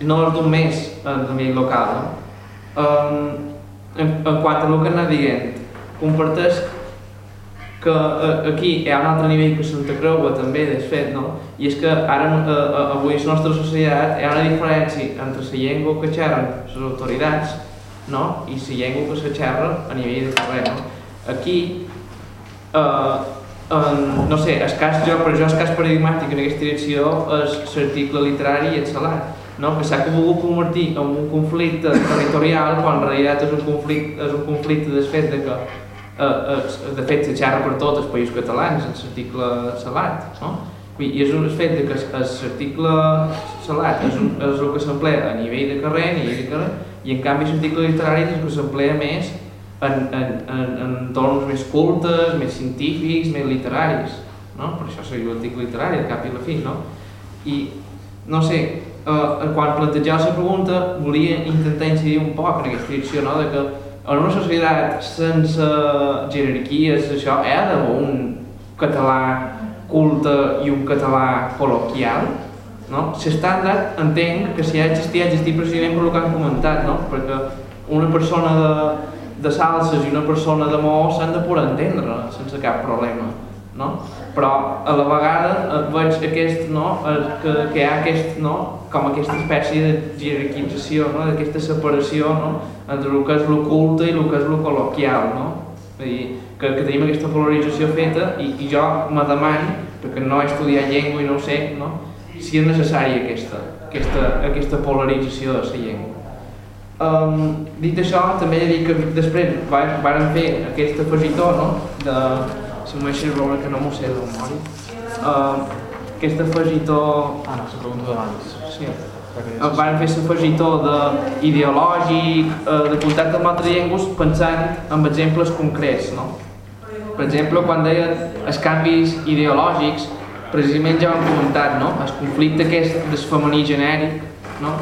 B: no és d'un mes a nivell local. No? Um, en, en quant a el que anava dient, comparteix que eh, aquí hi ha un altre nivell que s'entrecreua també, de fet, no? I és que ara, eh, eh, avui la nostra societat hi ha una diferència entre la llengua que xerren les autoritats no? i la llengua que se xerra a nivell de carrer, no? Aquí, eh, en, no sé, el cas jo, per jo el cas paradigmàtic en aquesta direcció és l'article literari i el salat, no? que s'ha volgut convertir en un conflicte territorial quan en realitat és un conflicte, és un conflicte del fet de que eh, eh, de fet se xerra per tots els països catalans en l'article salat no? I és un fet que l'article salat és, un, és el que s'emplea a nivell de carrer, a nivell de carrer i en canvi l'article literari és el que s'emplea més en, en, en, en entorns més cultes, més científics, més literaris no? per això seria l'article literari al cap i la fi no? i no sé, eh, quan plantejava la pregunta volia intentar incidir un poc en aquesta direcció no? de que en una societat sense jerarquies, això, hi ha d'haver un català culte i un català col·loquial, no? L'estàndard entenc que si ha d'existir, ha d'existir precisament per el que han comentat, no? Perquè una persona de, de salses i una persona de mo s'han de poder entendre sense cap problema, no? Però a la vegada eh, veig aquest, no? Eh, que, que hi ha aquest, no? com aquesta espècie de jerarquització, no? d'aquesta separació no? entre el que és el culte i el que és el col·loquial. No? És dir, que, que tenim aquesta polarització feta i, i jo me demano, perquè no he estudiat llengua i no ho sé, no? si és necessària aquesta, aquesta, aquesta polarització de la llengua. Um, dit això, també he dir que després varen fer aquest afegitó no? de, si m'ho deixes veure que no m'ho sé de memòria, uh, aquest afegitó...
C: Ah, no, la pregunta d'abans.
B: Sí. Eh, Van fer l'afegitó de ideològic, eh, de contacte amb altres llengües, pensant en exemples concrets, no? Per exemple, quan deia els canvis ideològics, precisament ja ho hem comentat, no? El conflicte aquest del femení genèric, no?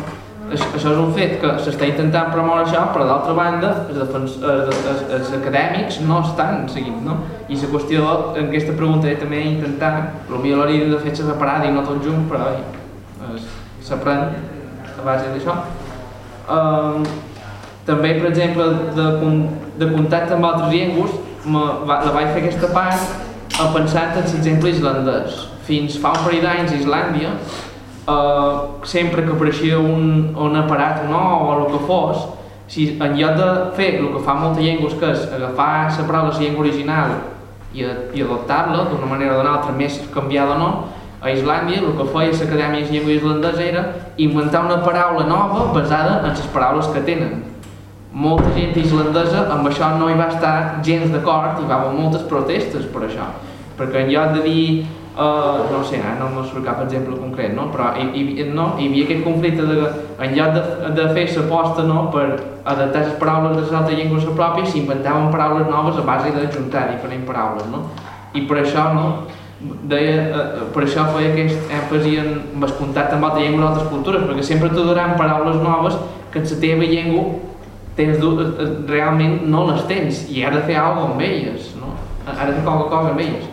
B: Això és un fet que s'està intentant promoure això, però d'altra banda els, defens, els, els, els acadèmics no estan seguint, no? I la qüestió en aquesta pregunta també intentar, potser l'hauria de fer separada i no tot junt, però s'aprèn a base d'això. Um, també, per exemple, de, de contacte amb altres llengües, me, va, la vaig fer aquesta part a pensar en l'exemple islandès. Fins fa un parell d'anys a Islàndia, Uh, sempre que apareixia un, un aparat nou o el que fos, si en lloc de fer el que fa moltes llengües, que és agafar la paraula la llengua original i, i adoptar-la d'una manera o d'una altra, més canviada o no, a Islàndia el que feia l'Acadèmia de Llengua Islandesa era inventar una paraula nova basada en les paraules que tenen. Molta gent islandesa amb això no hi va estar gens d'acord i va haver moltes protestes per això, perquè en lloc de dir Uh, no sé, ara no em cap exemple concret, no? però hi, hi, no, hi havia aquest conflicte de en lloc de, de fer l'aposta no, per adaptar les paraules de les altres llengües a pròpies, s'inventaven paraules noves a base d'ajuntar diferents paraules. No? I per això, no, deia, uh, per això feia aquest èmfasi en, contacte amb altres llengües d'altres cultures, perquè sempre te donaran paraules noves que en la teva llengua tens, realment no les tens i has de fer alguna cosa amb elles, no? has de fer qualque cosa amb elles.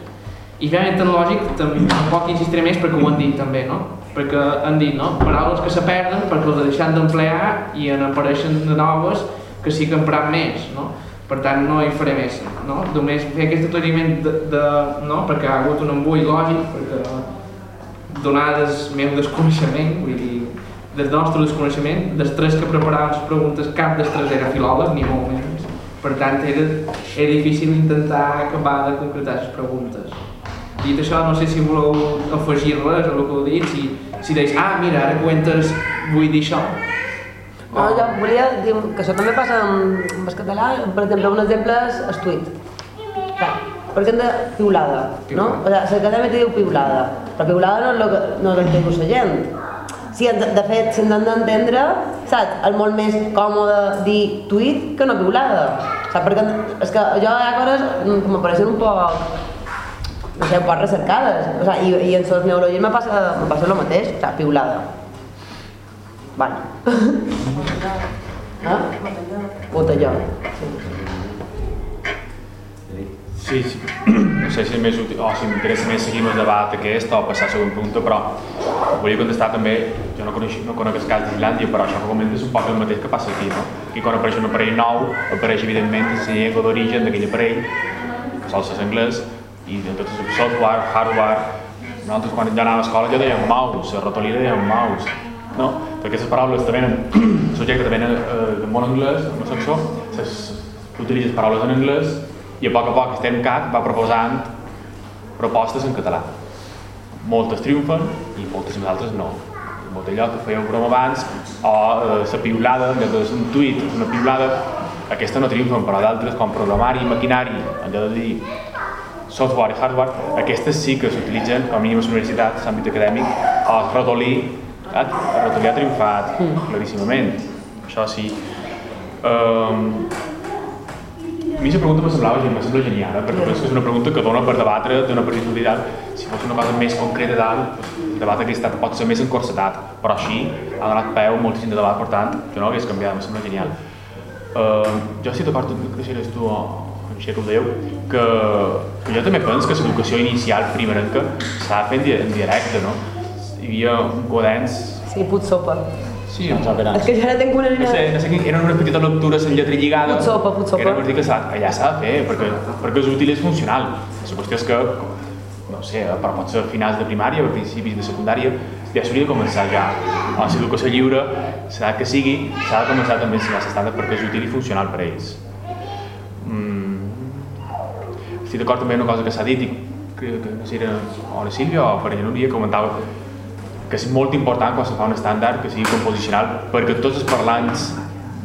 B: I finalment tecnològic tampoc insistiré més perquè ho han dit també, no? Perquè han dit, no? Paraules que se perden perquè les deixen d'emplear i en apareixen de noves que sí que emprat més, no? Per tant, no hi faré més, no? Només fer aquest aclariment de, de, no? perquè ha hagut un embull lògic, perquè donades meu desconeixement, vull dir, del nostre desconeixement, dels tres que preparàvem les preguntes, cap dels tres era filòleg, ni molt menys. Per tant, era, era difícil intentar acabar de concretar les preguntes. Dit això, no sé si voleu afegir res a el que heu dit, si, si deis, ah, mira, ara que ho entres, vull dir això.
D: No, jo volia dir que això també passa amb el català, per exemple, un exemple és el tuit. Clar, per de piulada, no? O sigui, l'acadèmia te diu piulada, però piulada no és el que, no és el que diu la gent. Si, de, de fet, si ens hem d'entendre, saps? És molt més còmode dir tuit que no piulada. Saps? Perquè és que jo hi ha coses que m'apareixen un poc no sé, poc recercades. O sigui, i, I en els neurologia me passa, me passa el mateix, sigui, piulada. Vale. eh? <laughs> Botelló. Sí.
C: Sí, sí. <clears throat> No sé si és més útil, o si m'interessa més seguir el debat aquest o passar a següent pregunta, però volia contestar també, jo no conec, no conec el cas d'Islàndia, però això que comentes un poc el mateix que passa aquí, no? Aquí quan apareix un aparell nou, apareix evidentment la llengua d'origen d'aquell aparell, que sol ser anglès, i de tot el software, hardware, nosaltres quan ja anàvem a l'escola ja dèiem mouse, a ratolí dèiem mouse, no? Perquè aquestes paraules també venen, <clears throat> subjectes venen eh, del món anglès, anglosaxó, utilitzes paraules en anglès i a poc a poc estem CAT va proposant propostes en català. Moltes triomfen i moltes altres no. Molt allò que fèieu broma abans, o eh, la piulada, en lloc un tuit, una piulada, aquesta no triomfen, però d'altres com programari maquinari, lloc de dir software i hardware, aquestes sí que s'utilitzen com a mínim a la universitat, l'àmbit acadèmic, el ratolí, el ratolí ha triomfat claríssimament, això sí. Um, a mi la pregunta me semblava, me sembla genial, eh? perquè penso que és una pregunta que dona per debatre, dona per discutir Si fos una cosa més concreta dalt, el debat hauria estat pot ser més encorsetat, però així ha donat peu moltíssim de debat, per tant, jo no hagués canviat, me sembla genial. Uh, jo d'acord amb que deixaries tu, o així que ho dèieu, que, que jo també penso que l'educació inicial primerenca s'ha de fer en directe, no? Hi havia un quaderns...
D: Sí, put sopa.
C: Sí,
E: veure.
D: És que jo ara tinc una
C: no
D: nina...
C: sé, no sé, eren unes petites lectures en lletra lligada.
D: Putsopa, putsopa.
C: Que era per dir que allà s'ha de fer, perquè, perquè és útil i és funcional. La qüestió és que, no sé, però pot ser a finals de primària o principis de secundària, ja s'hauria de començar ja. A l'educació lliure, serà que sigui, s'ha de començar també a ensenyar l'estàndard perquè és útil i funcional per a ells. Estic d'acord també amb una cosa que s'ha dit i que, que no sé si era o la Sílvia o per Núria que comentava que és molt important quan se fa un estàndard que sigui composicional perquè tots els parlants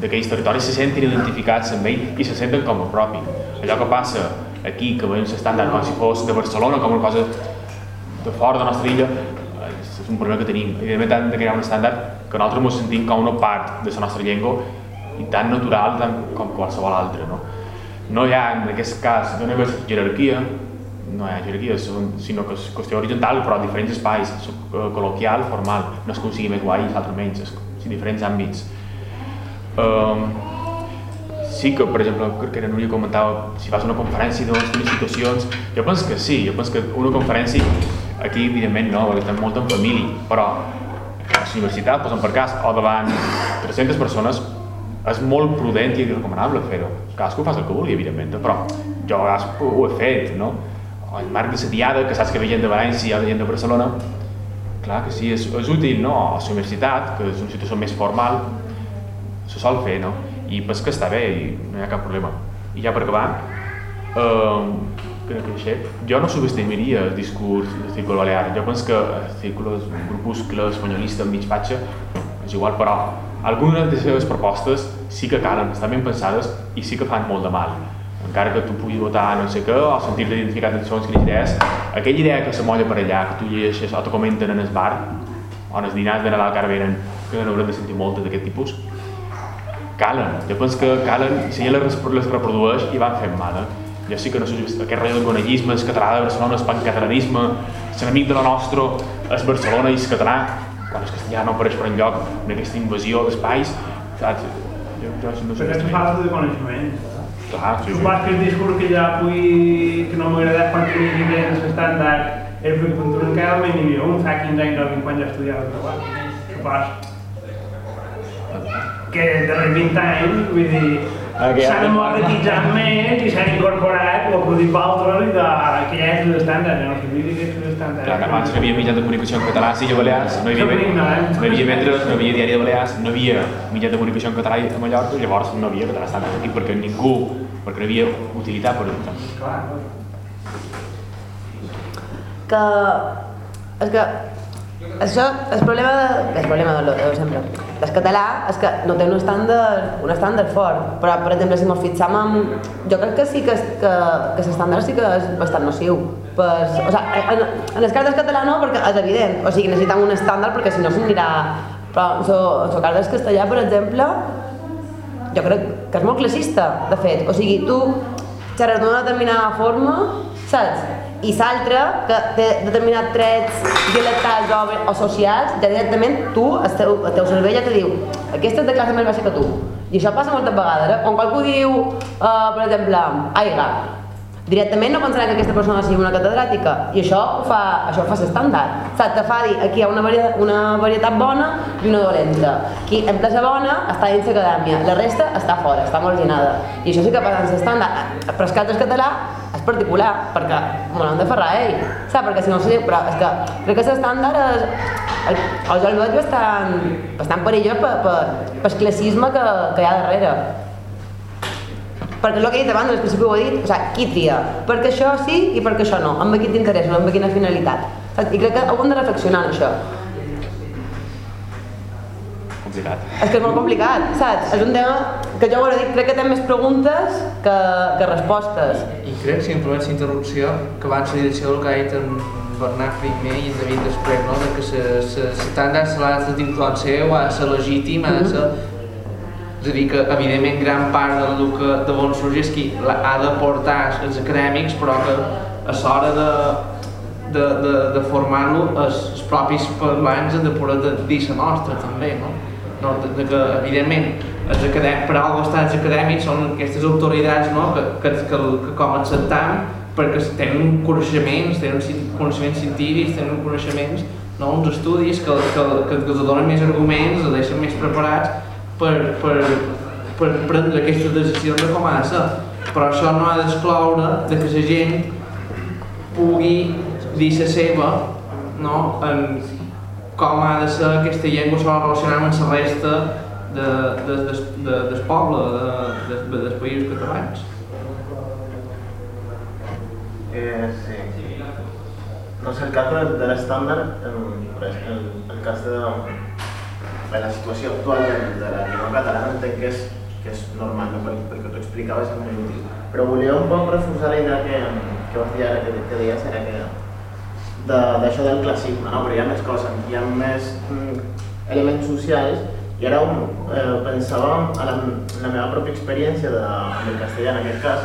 C: d'aquells territoris se sentin identificats amb ell i se senten com a propi. Allò que passa aquí, que veiem l'estàndard com si fos de Barcelona, com una cosa de fora de la nostra illa, és, un problema que tenim. Evidentment hem de crear un estàndard que nosaltres ens sentim com una part de la nostra llengua i tan natural tant com qualsevol altra. No, no hi ha, en aquest cas, no hi ha jerarquia, no hi ha jerarquia, sinó que és qüestió horitzontal, però a diferents espais, eh, col·loquial, formal, no un sigui més guai i l'altre menys, és en diferents àmbits. Um, sí que, per exemple, crec que era Núria comentava si fas una conferència d'unes situacions, jo penso que sí, jo penso que una conferència, aquí evidentment no, perquè estem molt en família, però a la universitat, posem per cas, o davant 300 persones, és molt prudent i recomanable fer-ho. Cadascú fas el que vulgui, evidentment, però jo a vegades ho he fet, no? El marc de la diada, que saps que ve gent de València hi ha gent de Barcelona, clar que sí, és, és útil, no? A la universitat, que és una situació més formal, se sol fer, no? I penso que està bé i no hi ha cap problema. I ja per acabar, eh, crec que això, jo no subestimaria el discurs del Círculo Balear. Jo penso que el Círculo és un grupuscle espanyolista amb mig patxa, és igual, però algunes de les seves propostes sí que calen, estan ben pensades i sí que fan molt de mal. Encara que tu puguis votar no sé què, o sentir-te identificat amb segons quines idees, aquella idea que se molla per allà, que tu llegeixes o te comenten en el bar, o en els dinars de Nadal que ara venen, que n'haurem de sentir moltes d'aquest tipus, calen. Jo penso que calen, si ella les, reprodueix i van fent mal. Eh? Jo sí que no sé, aquest rotllo del conellisme, el català de Barcelona, el pancatalanisme, l'enemic de la nostra, és Barcelona i el català, quan el castellà no apareix per enlloc, en aquesta invasió d'espais, saps? Jo, jo no sé.
F: Perquè és falta de coneixement.
C: Clar, sí, sí.
F: vas que el discurs que ja pugui, que no m'agrada quan tenia llibres en l'estàndard, és perquè quan tu encara almenys n'hi havia un fa 15 anys o 20 quan ja estudiava el treball. Supos que de 20 anys, vull dir,
E: Que ja-
F: s'han modernitzat més i s'han incorporat o acudit d'altres i de, que ja és l'estàndard, no sabia que és l'estàndard.
C: Clar, que abans no hi havia mitjans de comunicació en català, sí, a Balears, no hi havia,
F: Sobre ignorants.
C: no hi havia metres, no hi havia diari de Balears, no hi havia mitjans de comunicació en català a Mallorca, llavors no hi havia català estàndard aquí perquè ningú, perquè no hi havia utilitat per exemple.
F: Clar,
D: que és que això, el problema de, el problema de lo de sempre el català és que no té un estàndard, un estàndard fort, però per exemple si ens fixam en... Jo crec que sí que, que, que l'estàndard sí que és bastant nociu. Pues, o sea, en, en les cartes català no, perquè és evident, o sigui, necessitem un estàndard perquè si no s'anirà... Però en les cartes castellà, per exemple, jo crec que és molt classista, de fet. O sigui, tu xerres d'una determinada forma, saps? I l'altre, que té determinats trets dialectals o, socials, ja directament tu, el teu, el teu cervell ja te diu aquesta és de classe més baixa que tu. I això passa moltes vegades, eh? Quan qualcú diu, uh, per exemple, aiga, directament no pensarà que aquesta persona sigui una catedràtica i això ho fa, això ho fa l'estàndard saps? te fa dir, aquí hi ha una, varietat, una varietat bona i una dolenta aquí en plaça bona està dins l'acadèmia la resta està fora, està marginada i això sí que passa en l'estàndard però és que altres català és particular perquè me l'han de ferrar ell saps? perquè si no sé, però és que crec que l'estàndard és el, el, el veig bastant, bastant perillós per, per, per el classisme que, que hi ha darrere perquè el que he dit abans, al principi ho he dit, o sigui, qui tria? Perquè això sí i perquè això no, amb qui t'interessa, amb quina finalitat. Saps? I crec que heu de reflexionar en això.
C: Complicat.
D: És que és molt complicat, saps? És un tema que jo ho he dit, crec que té més preguntes que, que respostes.
B: I crec, si em permets interrupció, que abans la direcció del que ha dit en Bernat primer i en David després, no? de que l'estàndard se l'ha de tingut seu, ha de ser legítim, ha de ser... És a dir, que evidentment gran part del que de bon sorgir és qui ha de portar els acadèmics, però que a l'hora de, de, de, de formar-lo els, propis parlants han de poder de, dir la nostra també, no? no de, de que evidentment els acadèmics, per algo estan els acadèmics són aquestes autoritats no? que, que, que, que com acceptam perquè tenen coneixements, tenen coneixements científics, tenen coneixements, no? uns estudis que, que, que, que donen més arguments, els deixen més preparats per, per, per prendre aquestes decisions de com ha de ser. Però això no ha d'excloure de que la gent pugui dir la seva no? en com ha de ser aquesta llengua s'ha relacionar amb la resta de, de, de, de, del poble, de, de, dels països catalans.
J: Eh, sí. No sé, el cas de, de l'estàndard, el, el, el cas de la situació actual de, de la llengua catalana entenc que és, que és normal, no? perquè, perquè t'ho explicaves és molt útil. Però volia un poc reforçar la idea que, que vas dir ara, que, que deies era que d'això de, del classisme, no? però hi ha més coses, hi ha més mm, elements socials i ara un, eh, pensava en la, en la meva pròpia experiència de, amb el castellà en aquest cas,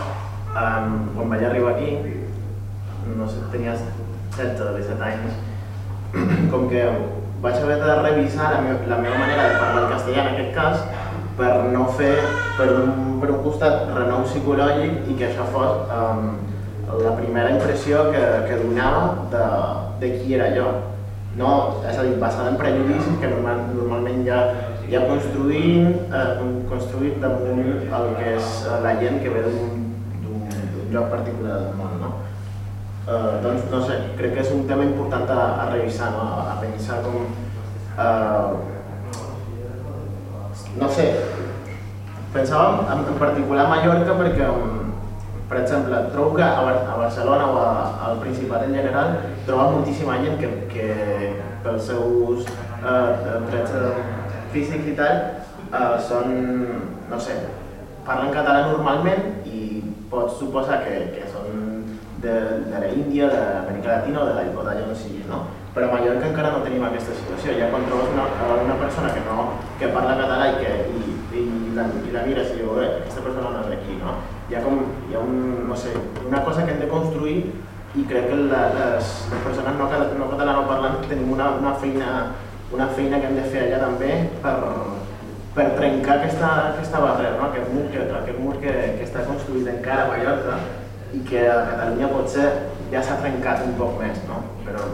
J: um, quan vaig arribar aquí, no sé, tenia 16 o 17 anys, <clears throat> com que vaig haver de revisar la, meva, la meva manera de parlar el castellà en aquest cas per no fer, per un, per un costat, renou psicològic i que això fos um, la primera impressió que, que donava de, de qui era jo. No, és a dir, basada en prejudicis que normal, normalment ja, ja construint, eh, construït damunt el que és la gent que ve d'un lloc particular del món. Uh, doncs no sé, crec que és un tema important a, a revisar, no? a, a pensar com... Uh, no sé, pensàvem en, en particular a Mallorca perquè, um, per exemple, trobo que a, a Barcelona o a, al Principat en general troba moltíssima gent que, que pels seus trets físics i tal uh, són, no sé, parlen català normalment i pots suposar que, que de, de l'Índia, de l'Amèrica Latina o de d'allà on sigui, no? Però a Mallorca encara no tenim aquesta situació. Ja quan trobes una, una persona que, no, que parla català i, que, i, i, la, i la mires i diu, eh, aquesta persona no és d'aquí, no? Hi ha, com, hi ha un, no sé, una cosa que hem de construir i crec que la, les, les persones no, no catalanoparlants tenim una, una, feina, una feina que hem de fer allà també per, per trencar aquesta, aquesta barrera, no? aquest mur, que, aquest mur que, que està construït encara a Mallorca i que a Catalunya potser ja s'ha trencat un poc més, no? Però,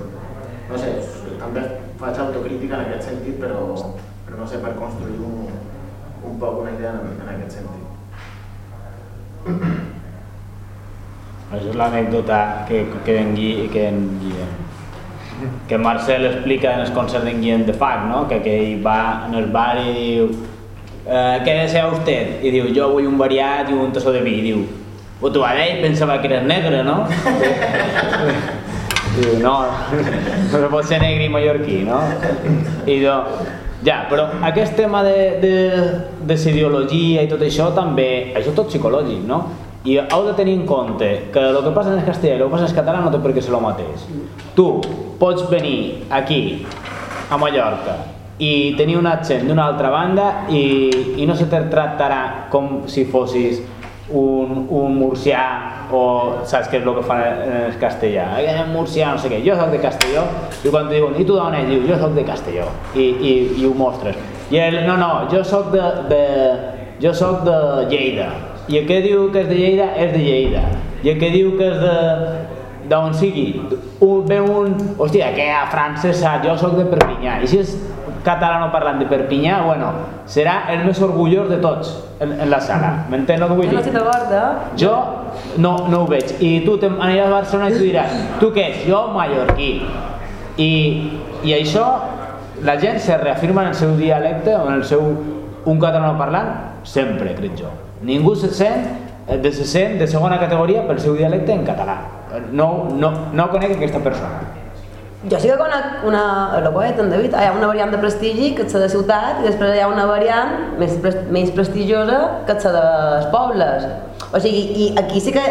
J: no sé, també faig autocrítica en aquest sentit, però, però no sé, per construir un, un poc una idea en, en aquest sentit.
E: Això és l'anècdota que, que, en Gui, que en Guillem que Marcel explica en el concert d'en Guillem de Fac, no? que, que va en el bar i diu eh, què desea usted? I diu, jo vull un variat i un tassó de vi. I diu, o tu ara ell pensava que eres negre, no? <laughs> Diu, no, no pot ser negre i mallorquí, no? I do, ja, però aquest tema de, de, de ideologia i tot això també, això és tot psicològic, no? I heu de tenir en compte que el que passa en castellà i el que passa en català no té per què ser el mateix. Tu pots venir aquí, a Mallorca, i tenir un accent d'una altra banda i, i no se te tractarà com si fossis un, un murcià o saps què és el que fan en el castellà? Eh, murcià, no sé què, jo soc de Castelló. I quan te diuen, i tu d'on ets? Diu, jo soc de Castelló. I, i, i ho mostres i ell, no, no, jo soc de, de jo soc de Lleida. I el que diu que és de Lleida és de Lleida. I el que diu que és de d'on sigui un, ve un, hòstia, que a França sap, jo sóc de Perpinyà. I si és catalano parlant de Perpinyà, bueno, serà el més orgullós de tots en, en la sala. M'entén el que vull
D: Jo no
E: dir?
D: d'acord, eh?
E: Jo no, no ho veig. I tu te aniràs a Barcelona i tu diràs, tu què ets? Jo mallorquí. I, I això, la gent se reafirma en el seu dialecte o en el seu un català parlant, sempre, crec jo. Ningú se sent, eh, de se sent de segona categoria pel seu dialecte en català. No, no, no conec aquesta persona.
D: Jo sí que conec una, el poeta, en David, hi ha una variant de prestigi que és la de ciutat i després hi ha una variant més, menys prestigiosa que és la dels pobles. O sigui, i aquí sí que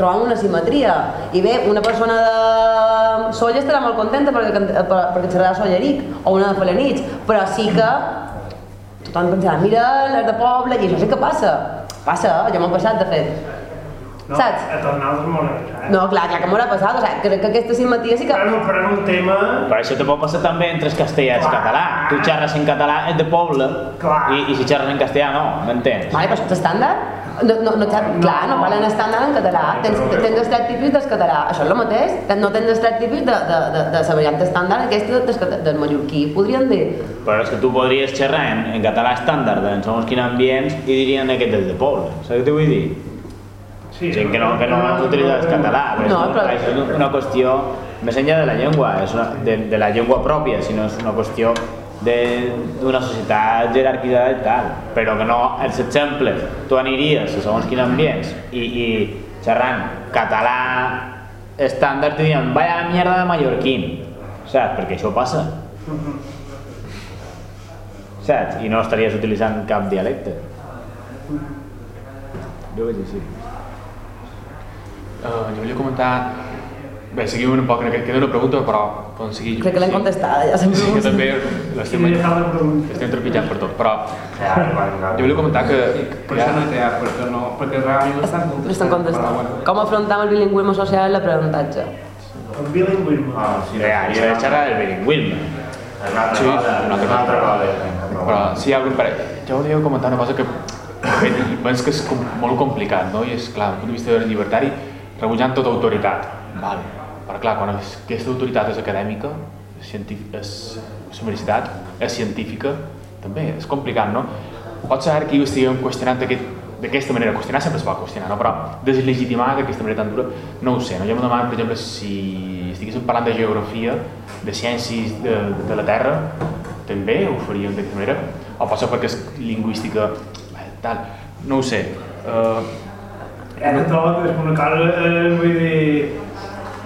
D: trobam una simetria. I bé, una persona de Solla estarà molt contenta perquè, per- perquè xerrarà Solleric, o una de Falanits, però sí que tothom pensarà, mira, les de poble, i això sí que passa. Passa, ja m'ha passat, de fet.
F: No,
D: Saps?
F: A tot nosaltres molt bé, eh?
D: No, clar, clar que m'haurà passat, o sigui, crec que aquesta simetria sí que...
F: Però, però en un tema...
E: Però això te pot passar també entre el castellà i català. Tu xerres en català, és de poble,
F: Clar.
E: i, i si xerres en castellà no, m'entens?
D: Vale, però això és estàndard? No, no, no, clar, no parlen estàndard en català. Tens, tens els trets típics del català. Això és el mateix. No tens els trets típics de, de, de, de la variant estàndard aquesta del, del mallorquí, podríem dir.
E: Però és que tu podries xerrar en, en català estàndard en segons quin ambients i dirien que aquest és de poble. Saps què t'ho vull dir?
F: Sí,
E: Gent que no, que no utilitza el català. Però
D: No,
E: no,
D: però-
E: és una qüestió més enllà de la llengua, és una, de, de la llengua pròpia, sinó és una qüestió de- d'una societat jerarquitzada i tal. Però que no, els exemples, tu aniries a segons quin ambients i, i xerrant català estàndard te dirien vaya mierda de mallorquín, saps? Perquè això passa. <laughs> Saps? I no estaries utilitzant cap dialecte. Jo veig així.
C: Uh, jo volia comentar... Bé, seguim un poc en aquest... Queda una pregunta, però poden seguir...
D: Crec que l'hem contestada, ja sempre.
C: Sí, que també l'estem
F: Sí, ja
C: trepitjant per tot, però
A: Ja,
C: jo volia comentar que...
B: Per això no té A, perquè, no, perquè realment l'estan contestant.
D: L'estan contestant. Com afrontem el bilingüisme social en l'aprenentatge?
F: El bilingüisme.
A: Ah, sí,
E: Sí, ahí se xerra del bilingüisme.
A: Una altra
C: Sí,
A: cosa,
C: una altra
A: una altra
C: cosa. Però si hi ha algun parell... Jo volia comentar una cosa que bé, i penso que és com, molt complicat, no? I és, clar, des d'un punt de vista llibertari, rebutjant tota autoritat. Val. Però, clar, quan és- aquesta autoritat és acadèmica, és, és, és universitat, és científica, també és complicat, no? Pot ser que ho estiguem qüestionant aquest, d'aquesta manera, qüestionar sempre es pot qüestionar, no? però deslegitimar d'aquesta manera tan dura, no ho sé, no? jo em demano, per exemple, si estiguéssim parlant de geografia, de ciències de, de la Terra, també ho faríem d'aquesta manera, o pot ser perquè és lingüística, tal, no ho sé. Uh,
F: De tot, és una cosa, eh, vull dir,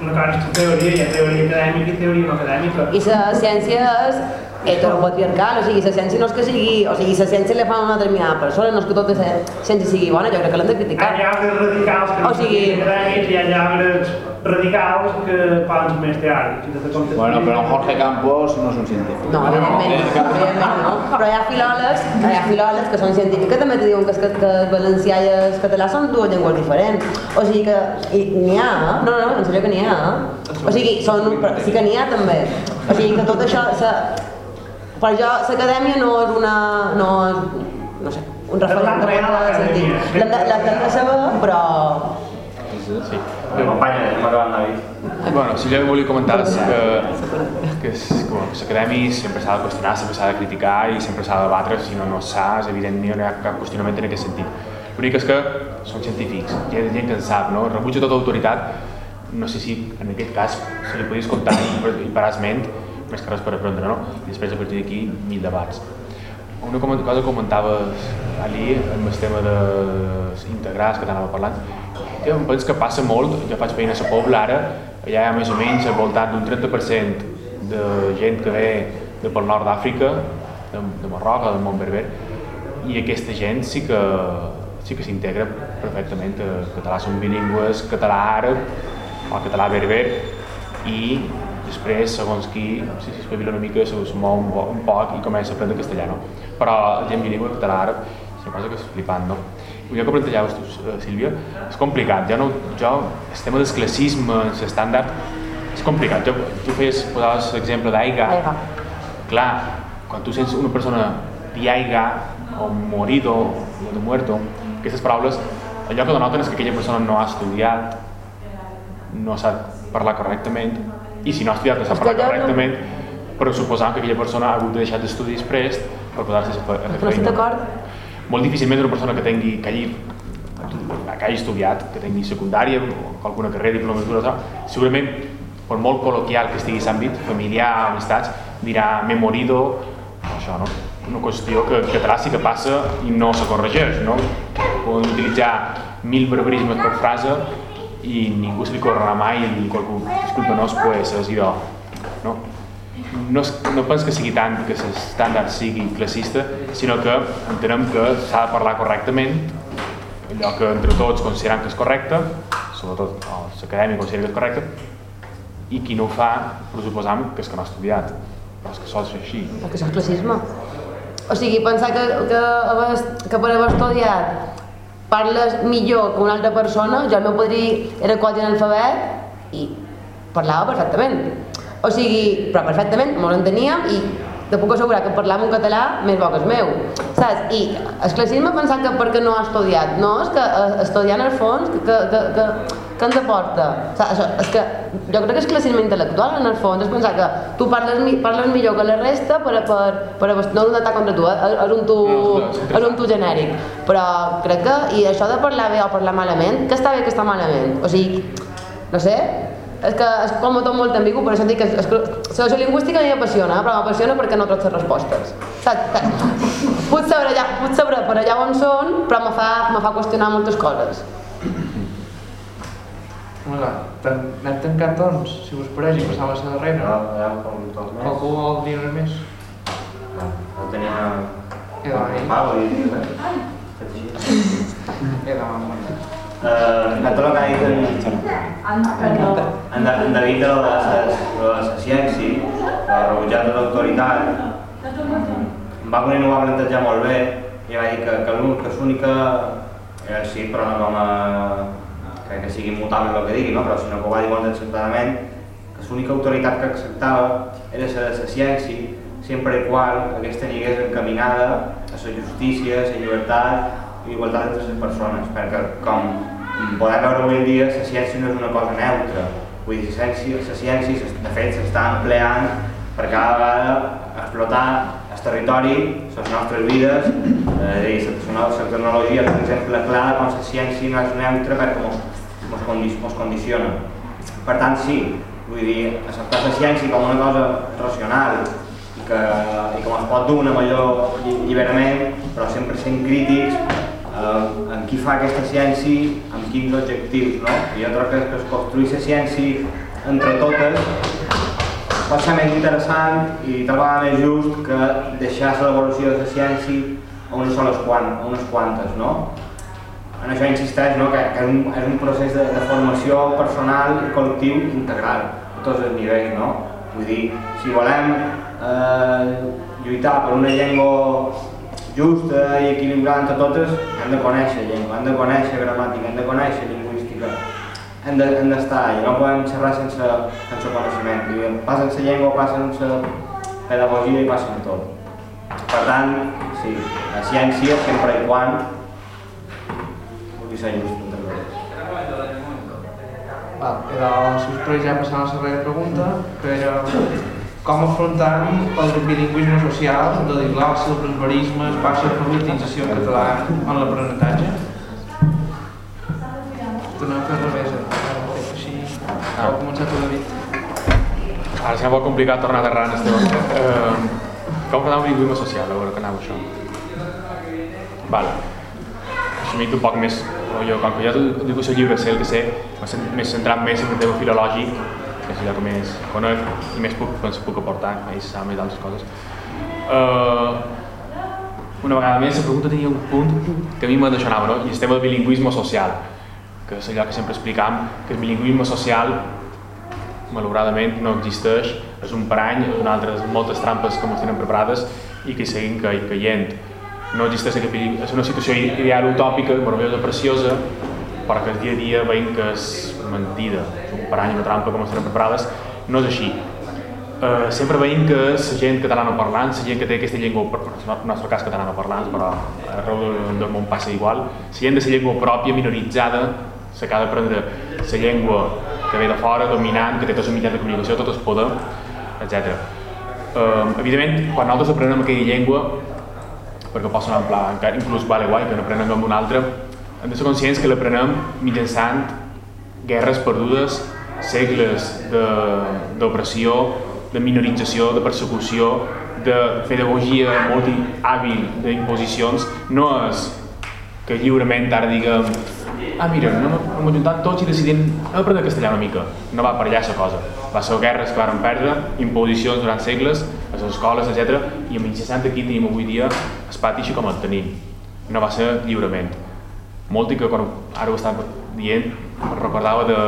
F: una cosa teoria, hi ha teoria acadèmica i teoria no acadèmica.
D: I la ciència és heteropatriarcal, o sigui, la ciència no és que sigui... O sigui, la ciència li fa una determinada persona, no és que tota la ciència sigui bona, jo crec que l'hem de criticar.
F: Hi ha arbres radicals que
D: O
F: no
D: sigui-
F: hi ha arbres radicals que poden ser més teòrics. i tot el context-
E: Bueno, però en Jorge Campos no és un científic.
D: No, evidentment, evidentment no. Però hi ha filòlegs, hi ha filòlegs que són científics que també te diuen que, que el valencià i el català són dues llengües diferents. O sigui que i n'hi ha, eh? no, no, no, en sèrio que n'hi ha. eh? O sigui, són, sí que n'hi ha també. O sigui que tot això, sa, per jo, l'acadèmia no és una, no és, no sé, un referent de molt sentit. L'hem de, de saber, però...
C: sí.
A: Companya, anem acabant, David.
C: Bueno, si jo volia comentar és que, que, és, bueno, que l'acadèmia sempre s'ha de qüestionar, sempre s'ha de criticar i sempre s'ha de debatre, si no, no s'ha, és evident, no hi ha cap qüestionament en aquest sentit. L'únic és que són científics, hi ha gent que en sap, no? Rebutja tota autoritat, no sé si en aquest cas se li podies comptar i parar esment, més que res per aprendre, no? I després a partir d'aquí mil debats. Una cosa que comentaves, Ali, amb el tema de integrar, que t'anava parlant, jo em penso que passa molt, jo faig feina a la Pobla ara, Allà hi ha més o menys al voltant d'un 30% de gent que ve de pel nord d'Àfrica, de, de Marroc del món berber, i aquesta gent sí que sí que s'integra perfectament. El català són bilingües, català-àrab o català-berber, i després, segons qui, si s'espavila una mica, se mou un, un poc i comença a aprendre castellà, no? Però la gent bilingüe, català-àrab, és una cosa que és flipant, no? allò que plantejaves tu, eh, Sílvia, és complicat. Jo, no, jo el tema del classisme, l'estàndard, és complicat. Jo, tu feies, posaves l'exemple d'aiga. Clar, quan tu sents una persona dir aiga, o morido, o de muerto, aquestes paraules, allò que denoten és que aquella persona no ha estudiat, no sap parlar correctament, i si no ha estudiat no sap parlar correctament, però suposant que aquella persona ha hagut de deixar d'estudis prest per posar-se a fer feina.
D: d'acord?
C: molt difícilment una persona que tingui, que hagi, que hagi estudiat, que tingui secundària o alguna carrera, diplomatura, segurament, per molt col·loquial que estigui l'àmbit, familiar, amistats, dirà m'he morido, això, no? Una qüestió que en català sí que passa i no se corregeix, no? Poden utilitzar mil barbarismes per frase i ningú se li correrà mai i qualcú, disculpa, no és idò, no? no, és, no pens que sigui tant que l'estàndard sigui classista, sinó que entenem que s'ha de parlar correctament, allò que entre tots consideram que és correcte, sobretot l'acadèmic considera que és correcte, i qui no ho fa, pressuposam que és que no ha estudiat, però és que sol ser així.
D: Perquè això és classisme. O sigui, pensar que, que, que per haver estudiat parles millor que una altra persona, jo no podria, era quasi analfabet i parlava perfectament o sigui, però perfectament, ens enteníem i te puc assegurar que parlàvem un català més bo que el meu, saps? I el classisme pensant que perquè no ha estudiat, no, és que eh, estudiant al fons, que, que, que, que ens aporta? Saps? Això, és que jo crec que és classisme intel·lectual en el fons, és pensar que tu parles, parles millor que la resta per, per, per, no un atac contra tu, eh? és un tu, és un tu genèric, però crec que, i això de parlar bé o parlar malament, que està bé que està malament, o sigui, no sé, és que és com tot molt ambigu, per això dic que és, és, la lingüística mi m'apassiona, però m'apassiona perquè no trobo les respostes. Saps? Puc saber, allà, puc saber per allà on són, però me fa, me fa qüestionar moltes coses.
B: Vinga, anem tancant doncs, si us pareix, i passam a la darrera.
A: No, ja com tots més.
B: Algú vol dir res més?
A: No, no tenia...
B: He ahí.
A: Pago i res.
B: He d'anar
A: eh, de tot el que ha dit en, en, en David de la, de la ciència, la rebutjat de l'autoritat, em va venir, ho va plantejar molt bé i va dir que, que l'única, eh, sí, però no com a, que, que sigui immutable el que digui, no? però sinó que ho va dir molt encertadament, que l'única autoritat que acceptava era la, la ciència, sempre i qual aquesta estigués encaminada a la justícia, a la llibertat igualtat entre les persones, perquè com podem veure avui en dia, la ciència no és una cosa neutra. Vull dir, la ciència, la ciència de fet s'està empleant per cada vegada explotar el territori, les nostres vides, eh, la, la tecnologia és un exemple clar de com la ciència no és neutra perquè ens condi condiciona. Per tant, sí, vull dir, acceptar la ciència com una cosa racional i que, i com es pot dur una major lliberament, però sempre sent crítics eh, en qui fa aquesta ciència, amb quins objectius, no? I jo crec que es construir la ciència entre totes pot ser més interessant i tal vegada més just que deixar l'evolució de la ciència a unes soles a unes quantes, no? En això insisteix no? que, que és, un, és un procés de, de formació personal i col·lectiu integral a tots els nivells, no? Vull dir, si volem eh, lluitar per una llengua justa i equilibrada entre totes, hem de conèixer llengua, hem de conèixer gramàtica, hem de conèixer lingüística, hem d'estar de, allà, no podem xerrar sense, sense coneixement. I pas sense llengua, pas sense pedagogia i pas sense tot. Per tant, sí, la ciència, sempre i quan entre totes.
B: Val, però si us pareix ja passant a la següent pregunta, que era com afrontar el bilingüisme social, de diglòssia, el barbarisme, el baixa alfabetització català en l'aprenentatge? Tornem a fer revesa. Així, ah. heu començat a David.
C: Ara serà molt complicat tornar a terrar en este eh, Com afrontar el bilingüisme social, a veure que anava això. Vale. assumint un poc més, jo, com que jo d'educació lliure sé el que sé, m'he centrat més en el tema filològic, que és allò que més conec i més puc, doncs, puc aportar, més saber més altres coses. Uh, una vegada més, la pregunta tenia un punt que a mi m'adeixonava, no? i el tema del bilingüisme social, que és allò que sempre explicam, que el bilingüisme social malauradament no existeix, és un parany, un altres moltes trampes que ens tenen preparades i que seguim caient. No existeix aquest és una situació ideal utòpica, meravellosa, preciosa, però que el dia a dia veiem que és mentida, és un parany, una trampa ens tenen preparades, no és així. Uh, sempre veiem que la gent catalana parlant, la gent que té aquesta llengua, en el nostre cas catalana parlant, però arreu del món passa igual, la gent de la llengua pròpia, minoritzada, s'acaba de prendre la llengua que ve de fora, dominant, que té tots els mitjans de comunicació, tot el poder, etc. Um, evidentment, quan nosaltres aprenem aquella llengua, perquè pot sonar en pla, encara inclús vale guai que n'aprenem amb una altra, hem de ser conscients que l'aprenem mitjançant guerres perdudes, segles d'opressió, de, de minorització, de persecució, de pedagogia molt hàbil d'imposicions, no és que lliurement ara diguem ah mira, no, no hem ajuntat tots i decidim aprendre castellà una mica. No va per allà la cosa. Va ser guerres que van perdre, imposicions durant segles, a les escoles, etc. I amb mitjançant aquí tenim avui dia el pati així com el tenim. No va ser lliurement. Molt i que quan ara ho estava dient, recordava de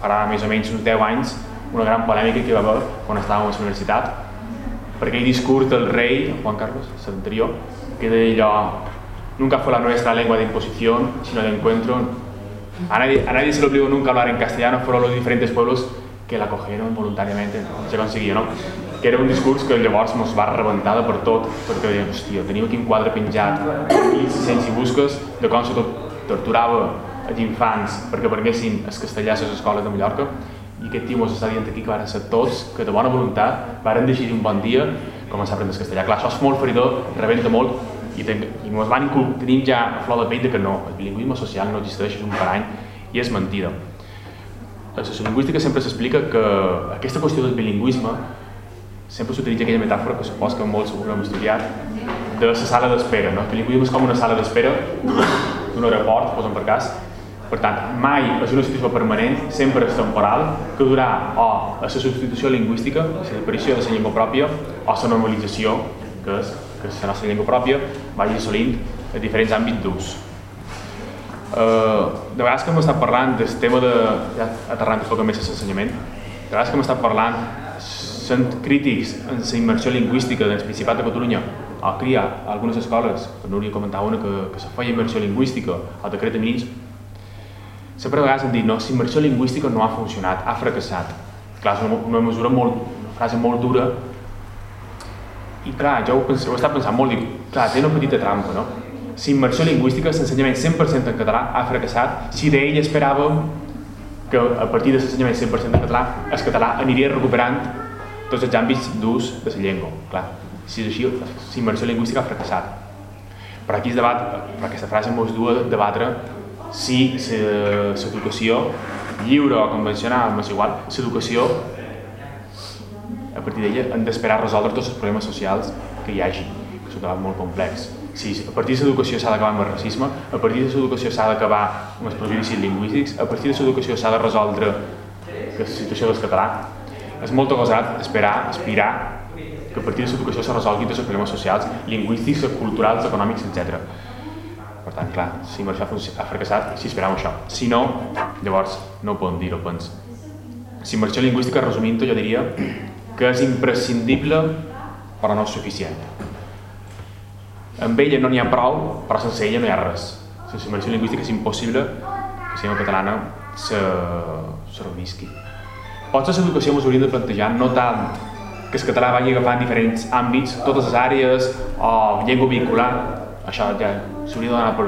C: farà més o menys uns 10 anys una gran polèmica que hi va haver quan estàvem a la universitat per aquell discurs del rei, Juan Carlos, l'anterior, que deia allò Nunca fue la nuestra lengua de imposición, sino de encuentro. A nadie, a nadie se le obligó nunca a hablar en castellano, fueron los diferentes pueblos que la cogieron voluntariamente, se consiguió, no? Que era un discurs que llavors ens va rebentar per tot, perquè dèiem, hòstia, tenim aquí un quadre penjat, 1.600 i busques, de com se torturava els infants perquè aprenguessin el castellà a les escoles de Mallorca, i aquest tio ens està dient aquí que van ser tots, que de bona voluntat, varen decidir un bon dia començar a aprendre el castellà. Clar, això és molt feridor, rebenta molt, i, ten, i ens van tenim ja a flor de pell que no, el bilingüisme social no existeix, un parany i és mentida. La sociolingüística sempre s'explica que aquesta qüestió del bilingüisme sempre s'utilitza aquella metàfora que supos que molts segur hem estudiat de la sala d'espera. No? El bilingüisme és com una sala d'espera d'un aeroport, posem per cas. Per tant, mai és una situació permanent, sempre és temporal, que durà o la substitució lingüística, la desaparició de la llengua pròpia, o la normalització, que és que és la nostra llengua pròpia, vagi assolint a diferents àmbits d'ús. Uh, de vegades que hem estat parlant del tema de, ja aterrant un poc més a l'ensenyament, de vegades que hem estat parlant sent crítics en la immersió lingüística del Principat de Catalunya o cria a algunes escoles, que Núria comentava una que, que se feia immersió lingüística o decret de mínims, sempre a vegades hem dit no, la immersió lingüística no ha funcionat, ha fracassat. Clar, és una, una mesura molt, una frase molt dura i clar, jo ho, ho he estat pensant molt, dic, clar, té una petita trampa, no? Si immersió lingüística, l'ensenyament 100% en català ha fracassat, si d'ell esperàvem que a partir de l'ensenyament 100% en català, el català aniria recuperant tots els àmbits d'ús de la llengua. Clar, si és així, la immersió lingüística ha fracassat. Però aquí es debat, per aquesta frase ens du a debatre si l'educació lliure o convencional, és igual, l'educació a partir d'ella hem d'esperar resoldre tots els problemes socials que hi hagi, que és un molt complex. Si a partir de l'educació s'ha d'acabar amb el racisme, a partir de l'educació s'ha d'acabar amb els prejudicis lingüístics, a partir de l'educació s'ha de resoldre la situació del català. És molt agosat esperar, aspirar que a partir de l'educació se resolguin tots els problemes socials, lingüístics, culturals, econòmics, etc. Per tant, clar, si això ha fracassat, si esperam això. Si no, llavors no ho podem dir, ho penso. Si immersió lingüística, resumint-ho, jo diria que és imprescindible però no és suficient. Amb ella no n'hi ha prou, però sense ella no hi ha res. Sense immersió lingüística és impossible que la llengua catalana se, se revisqui. Potser l'educació ens hauríem de plantejar no tant que el català vagi agafant diferents àmbits, totes les àrees o llengua vehicular, això ja s'hauria de donar per,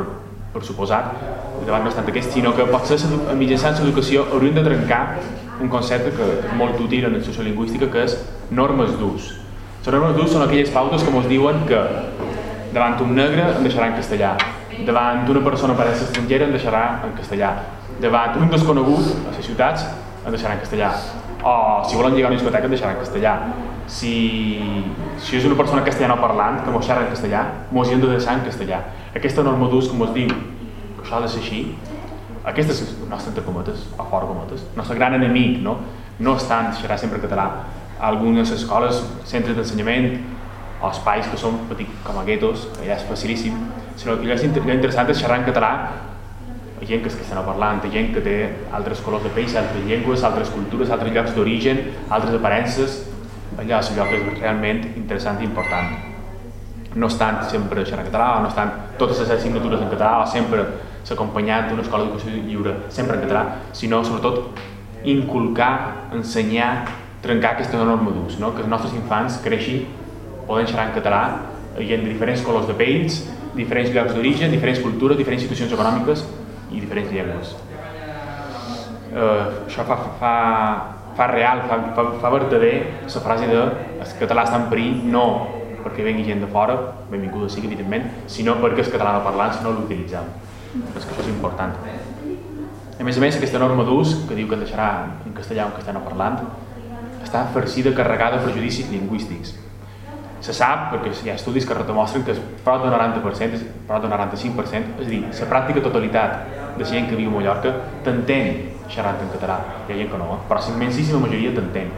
C: per suposat, el debat no és tant aquest, sinó que potser mitjançant l'educació hauríem de trencar un concepte que és molt útil en la sociolingüística, que és normes d'ús. Les normes d'ús són aquelles pautes que ens diuen que davant un negre en deixarà en castellà, davant una persona per ser estrangera en deixarà en castellà, davant un desconegut a les ciutats en deixarà en castellà, o si volen lligar una discoteca en deixarà en castellà. si, si és una persona castellana parlant, que mos xerra en castellà, mos hi hem de deixar en castellà. Aquesta norma d'ús que mos diu que això ha de ser així, aquest és el nostre, entre cometes, o fora cometes, el nostre gran enemic, no? No és tant xerrar sempre català. A algunes escoles, centres d'ensenyament, o espais que són petits com a guetos, allà és facilíssim, sinó que allò, és, allò interessant és xerrar en català a gent que és a gent que té altres colors de pell, altres llengües, altres cultures, altres llocs d'origen, altres aparences, allà és allò que és realment interessant i important. No estan sempre xerrar català, o no estan totes les assignatures en català, o sempre s'acompanyant d'una escola d'educació lliure, sempre en català, sinó sobretot inculcar, ensenyar, trencar aquesta norma d'ús, no? que els nostres infants creixin, poden xerrar en català, gent de diferents colors de pells, diferents llocs d'origen, diferents cultures, diferents situacions econòmiques i diferents llengües. Uh, això fa, fa, fa real, fa, fa, fa verdader la frase de el català està en perill no perquè vengui gent de fora, benvinguda sigui evidentment, sinó perquè el català no parlant si no l'utilitzem. És que això és important. A més a més, aquesta norma d'ús, que diu que el deixarà en castellà o en castellà no parlant, està farcida, carregada de prejudicis lingüístics. Se sap, perquè hi ha estudis que demostren que prop del 90%, prop del 95%, és a dir, la pràctica totalitat de gent que viu a Mallorca t'entén xerrant en català. Hi ha gent que no, eh? però la majoria t'entén.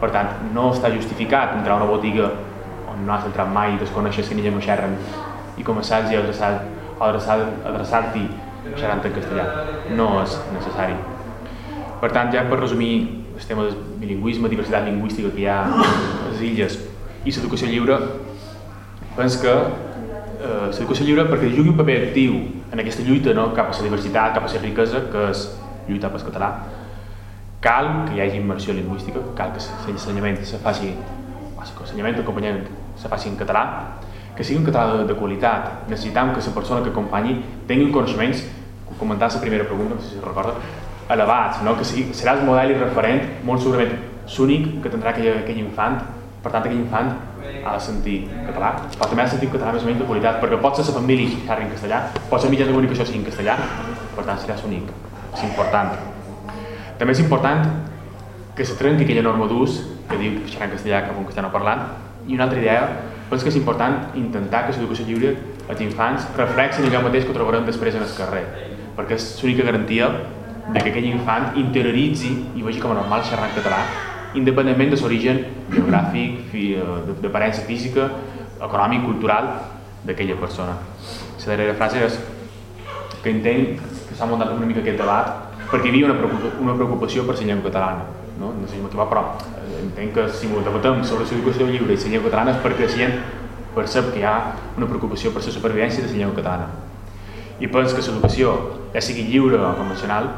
C: Per tant, no està justificat entrar a una botiga on no has entrat mai i desconeixes quina llengua xerren i començar-los a adreçar-t'hi adreçar, adreçar xerrant en castellà. No és necessari. Per tant, ja per resumir el tema del bilingüisme, diversitat lingüística que hi ha a les illes i l'educació lliure, penso que eh, l'educació lliure perquè jugui un paper actiu en aquesta lluita no? cap a la diversitat, cap a la riquesa, que és lluitar pel català, cal que hi hagi immersió lingüística, cal que l'ensenyament se faci, l'ensenyament acompanyament se faci en català, que sigui un català de, de qualitat. Necessitam que la persona que acompanyi tingui coneixements, com comentava la primera pregunta, no sé si recorda, elevats, no? que sigui, serà el model i referent molt segurament l'únic que tindrà aquell, aquell infant, per tant aquell infant ha de sentir català, però també ha de sentir català més o menys de qualitat, perquè pot ser la família que xerri en castellà, pot ser mitjans de comunicació sigui en castellà, per tant serà l'únic, és important. També és important que se trenqui aquella norma d'ús que diu que xerrar en castellà cap a un castellà no parlant, i una altra idea penso que és important intentar que l'educació lliure als infants reflexi allò mateix que trobarem després en el carrer, perquè és l'única garantia de que aquell infant interioritzi i vegi com a normal xerrar en català, independentment de l'origen geogràfic, d'aparença física, econòmic, cultural d'aquella persona. La darrera frase és que entenc que s'ha muntat una mica aquest debat perquè hi havia una, preocupació, una preocupació per la llengua catalana. No, no sé si m'equivoco, però entenc que si debatem sobre l'educació lliure i la llengua catalana és perquè la gent percep que hi ha una preocupació per la supervivència de la llengua catalana. I penso que l'educació, ja sigui lliure o convencional,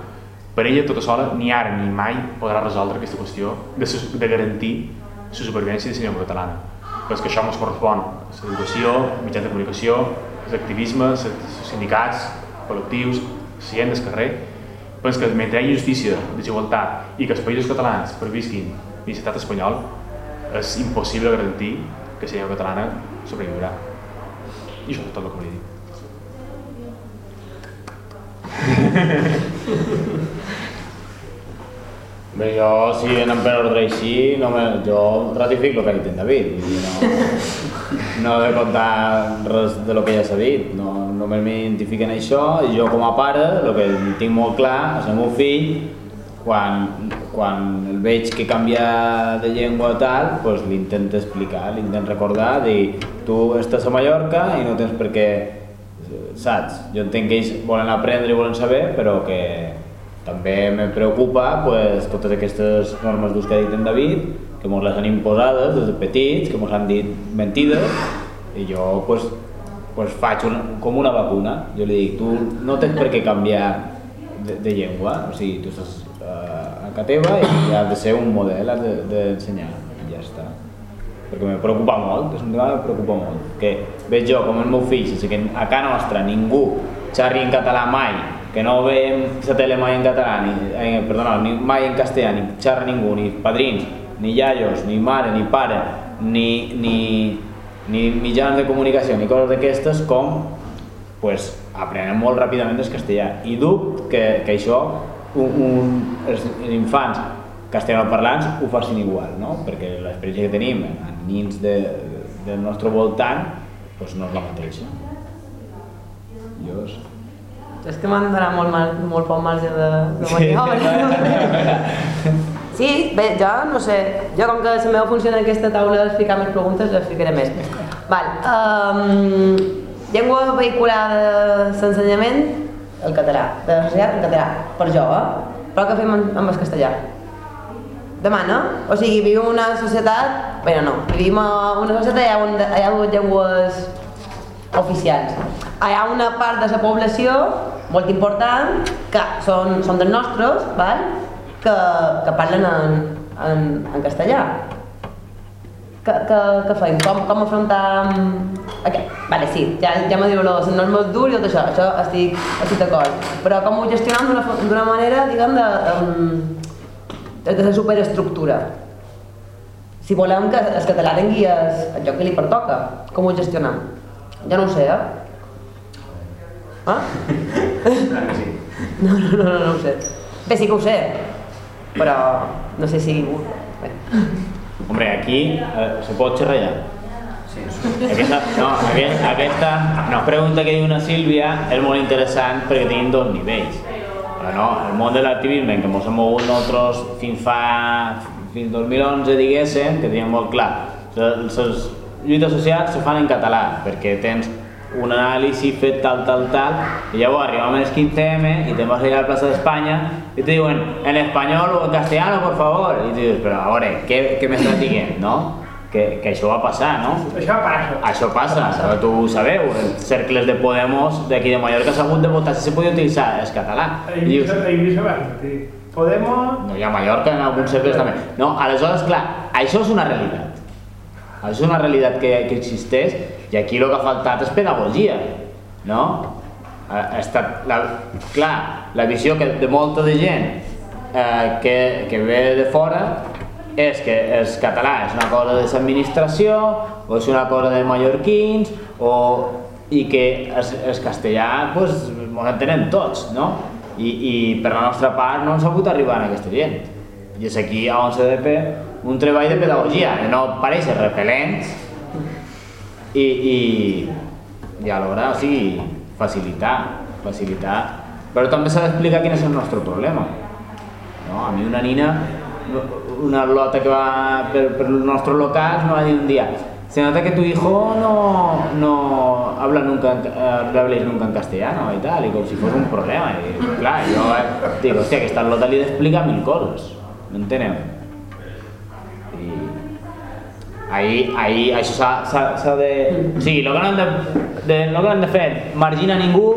C: per ella tota sola ni ara ni mai podrà resoldre aquesta qüestió de, de garantir la supervivència de la llengua catalana. Penso que això ens correspon a l'educació, mitjans de comunicació, l'activisme, els sindicats, col·lectius, la gent del carrer, penso que mentre hi ha injustícia, desigualtat i que els països catalans previsquin l'estat espanyol, és impossible garantir que la llengua catalana sobreviurà. I això és tot el que volia dir.
E: Bé, jo, si anem per ordre així, no me, jo ratifico el que ha dit en David. No, no he de contar res de lo que ja s'ha dit, no, només m'identifiquen en això i jo com a pare, el que tinc molt clar és el meu fill, quan, quan el veig que canvia de llengua tal, pues l'intent explicar, l'intent recordar, dir, tu estàs a Mallorca i no tens per què, saps? Jo entenc que ells volen aprendre i volen saber, però que també me preocupa pues, totes aquestes normes d'ús que ha dit en David, que ens les han imposades des de petits, que ens han dit mentides, i jo pues, pues faig una, com una vacuna. Jo li dic, tu no tens per què canviar de, de llengua, o sigui, tu estàs casa teva i has de ser un model, has d'ensenyar, de, i ja està. Perquè me preocupa molt, és un tema que me preocupa molt, que veig jo com el meu fill, sense que a casa nostra ningú xerri en català mai, que no veiem la tele mai en català, ni, eh, perdona, ni mai en castellà, ni xerra ningú, ni padrins, ni iaios, ni mare, ni pare, ni, ni, ni mitjans de comunicació, ni coses d'aquestes, com pues, aprenem molt ràpidament el castellà. I dubte que, que això, un, un, els infants castellanoparlants ho facin igual, no? perquè l'experiència que tenim en nins de, del nostre voltant doncs no és la mateixa. Jo...
D: És que m'han donat molt, mal, molt poc marge de, de maniobra. <laughs> Sí, bé, jo no sé, jo com que la meva funció en aquesta taula és ficar més preguntes, les ficaré més. Val, um, llengua vehiculada d'ensenyament, el català, de la societat en català, per jo, eh? Però què fem amb, amb el castellà? Demana, o sigui, vivim una societat, bé, no, vivim una societat ha, un, hi ha llengües oficials. Hi ha una part de la població molt important que són, són dels nostres, val? Que, que parlen en, en, en castellà. Què, què, què fem? Com, com afrontar aquest? Vale, sí, ja, ja me diu les normes dures i tot això, això estic, estic d'acord. Però com ho gestionem d'una manera, diguem, de, de, de la superestructura. Si volem que el català tingui el, el lloc que li pertoca, com ho gestionem? Ja no ho sé, eh? Ah? <laughs> No, no, no, no, no ho sé. Bé, sí que ho sé, però no sé si... Bé.
E: Hombre, aquí eh, se pot xerrar
A: Sí.
E: Aquesta, no, aquest, aquesta no, pregunta que diu una Sílvia és molt interessant perquè tenim dos nivells. Però no, el món de l'activisme en què ens hem mogut nosaltres fins fa fins 2011, diguéssim, que teníem molt clar. Les lluites socials se fan en català, perquè tens un anàlisi fet tal, tal, tal, i llavors arribam al 15M i te vas a ir a la plaça d'Espanya i te diuen en espanyol o en castellano, por favor. I dius, però a veure, què, què m'estàs dient, no? Que, que això va passar, no?
F: Això passa.
E: Això passa, però tu ho sabeu, els cercles de Podemos d'aquí de Mallorca s'ha hagut de votar si se podia utilitzar el català. I dius.
F: Podemos...
E: no, i a Mallorca en alguns cercles també. No, aleshores, clar, això és una realitat. Això és una realitat que, que existeix i aquí el que ha faltat és pedagogia, no? Ha, estat, la, clar, la visió que de molta de gent eh, que, que ve de fora és que el català és una cosa de l'administració o és una cosa de mallorquins o, i que el, el castellà pues, ens entenem tots, no? I, I per la nostra part no ens ha pogut arribar a aquesta gent. I és aquí s'ha de fer un treball de pedagogia, de no pareixer repel·lents i alhora, o sigui, facilitar, facilitar. Però també s'ha d'explicar quin és el nostre problema. No? A mi una nina, una lota que va per, per els nostres locals, me va dir un dia se nota que tu hijo no, no habla nunca, eh, habléis nunca en castellano y tal, y como si fuese un problema. Y claro, yo eh, digo, hostia, que esta lota li explica mil coses, m'enteneu? I ahí, ahí, això s'ha de... O sigui, el que no hem de, de, no hem de fer és marginar ningú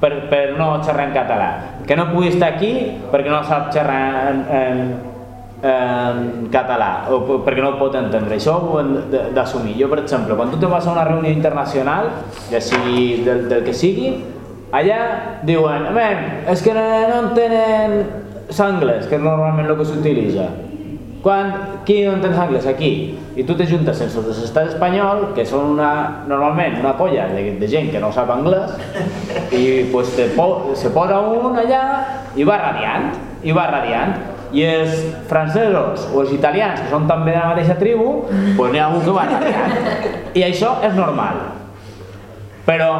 E: per, per no xerrar en català. Que no pugui estar aquí perquè no sap xerrar en, en, en català o perquè no pot entendre. Això ho hem d'assumir. Jo, per exemple, quan tu te vas a una reunió internacional, ja sigui del, del que sigui, allà diuen, veure, és que no, no entenen l'anglès, que és normalment el que s'utilitza. Quan, qui no entén anglès? Aquí. I tu te juntes sense els l'estat espanyol, que són una, normalment una colla de, de gent que no sap anglès, i pues, te po, se posa un allà i va radiant, i va radiant. I els francesos o els italians, que són també de la mateixa tribu, pues n'hi ha algú que va radiant. I això és normal. Però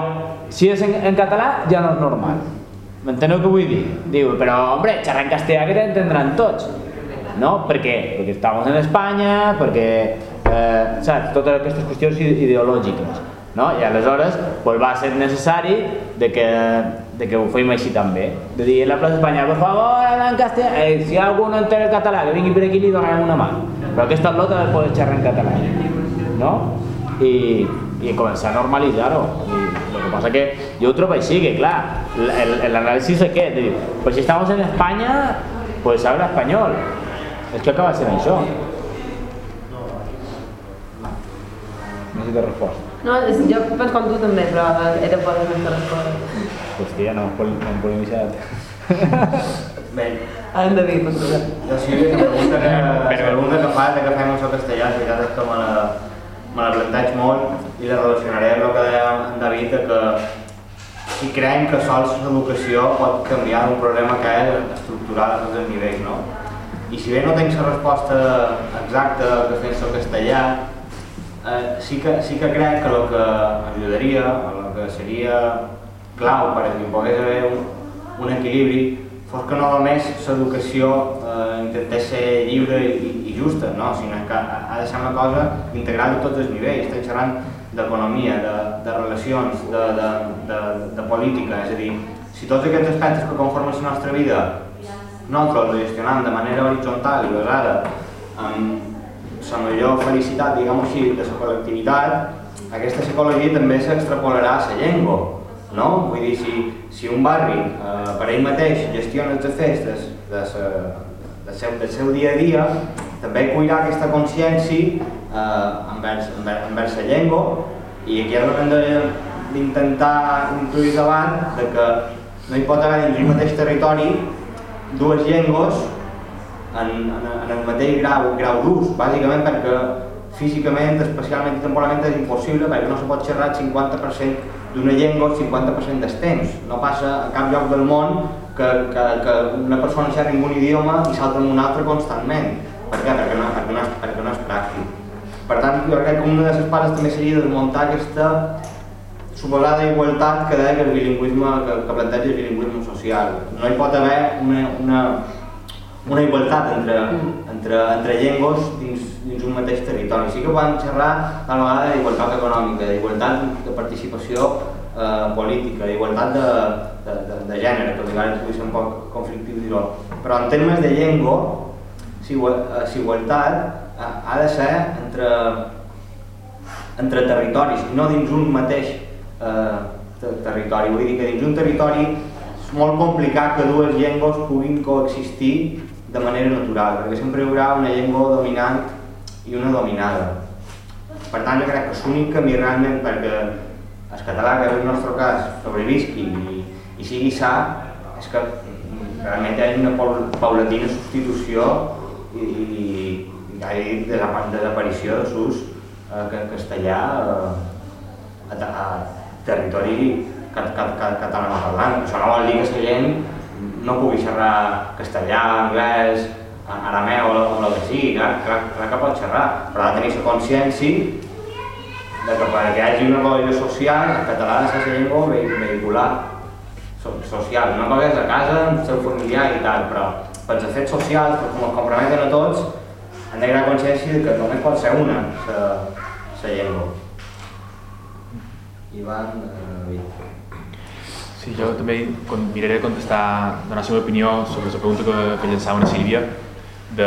E: si és en, en català ja no és normal. M'enteneu què vull dir? Diu, però hombre, xerrar en castellà que t'entendran tots. No? Per què? Perquè estamos en Espanya, perquè, eh, saps, totes aquestes qüestions ide- ideològiques. No? I aleshores pues, va ser necessari de que, de que ho fem així també. De dir a la plaça d'Espanya, per favor, en castellà. Eh, si algú no entén el català, que vingui per aquí li donarem una mà. Però aquesta lota el poder xerrar en català. No? I, i començar a normalitzar-ho. Lo que pasa que yo trobo així, que clar, el, el análisis? De dir, pues si estamos en España, pues habla español. És que acaba sent això. Necessito resposta.
D: No, és, jo penso com tu també, però he de poder més resposta.
E: Hòstia, no, no hem polemitzat.
A: Bé,
D: Ara en David, per favor.
A: la Sílvia que pregunta que, la pregunta que fa de què fem el so castellà, la veritat és que me la, me la planteig molt i la relacionaré amb el que deia en David de que si creiem que sols l'educació pot canviar un problema que és estructural a tots els nivells, no? i si bé no tinc la resposta exacta que fes el castellà, eh, sí, que, sí que crec que el que ajudaria, el que seria clau per a que hi pogués haver un, un equilibri, fos que no només l'educació eh, intentés ser lliure i, i justa, no? sinó que ha de ser una cosa integral a tots els nivells. Estem xerrant d'economia, de, de relacions, de, de, de, de política, és a dir, si tots aquests aspectes que conformen la nostra vida nosaltres els gestionem de manera horitzontal i basada en la millor felicitat, diguem així, de la col·lectivitat, aquesta psicologia també s'extrapolarà a la llengua no? Vull dir, si, si un barri eh, per ell mateix gestiona les festes de sa, del, seu, del seu dia a dia, també cuirà aquesta consciència eh, envers, envers, envers la llengua i aquí hem d'intentar introduir davant de que no hi pot haver dins un mateix territori dues llengües en, en, en el mateix grau, grau d'ús, bàsicament perquè físicament, especialment i temporalment és impossible perquè no se pot xerrar el 50% d'una llengua el 50% del temps. No passa a cap lloc del món que, que, que una persona xerri un idioma i salta en un altre constantment. Per què? Perquè no, perquè no, és, perquè no és pràctic. Per tant, jo crec que una de les pares també seria desmuntar aquesta suposada igualtat que deia que el bilingüisme, que, que planteja el bilingüisme social. No hi pot haver una, una, una igualtat entre, entre, entre llengües dins, dins un mateix territori. Sí que podem xerrar a la vegada d'igualtat econòmica, d'igualtat de participació eh, política, d'igualtat de, de, de, de gènere, que a pugui ser un poc conflictiu dir-ho. Però en termes de llengua, eh, igualtat eh, ha de ser entre, entre territoris, no dins un mateix eh, territori. Vull dir que dins un territori és molt complicat que dues llengües puguin coexistir de manera natural, perquè sempre hi haurà una llengua dominant i una dominada. Per tant, crec que l'únic camí realment perquè el català, que és el nostre cas, sobrevisqui i, i sigui sa, és que realment hi hagi una paulatina substitució i, i, i hi desaparició de l'ús eh, castellà eh, a, a territori català parlant. Això no vol dir que la gent no pugui xerrar castellà, anglès, arameu o, el que sigui, clar, clar, clar que pot xerrar, però ha de tenir la consciència de que perquè hi hagi una cohesió social, el català ha de ser llengua vehicular social. Una cosa a casa, amb el seu familiar i tal, però pels efectes socials, com els comprometen a tots, han de crear consciència que només pot ser una, la llengua. Ivan, eh,
C: Sí, jo també miraré de contestar, donar la meva opinió sobre la pregunta que, que llançava una Sílvia de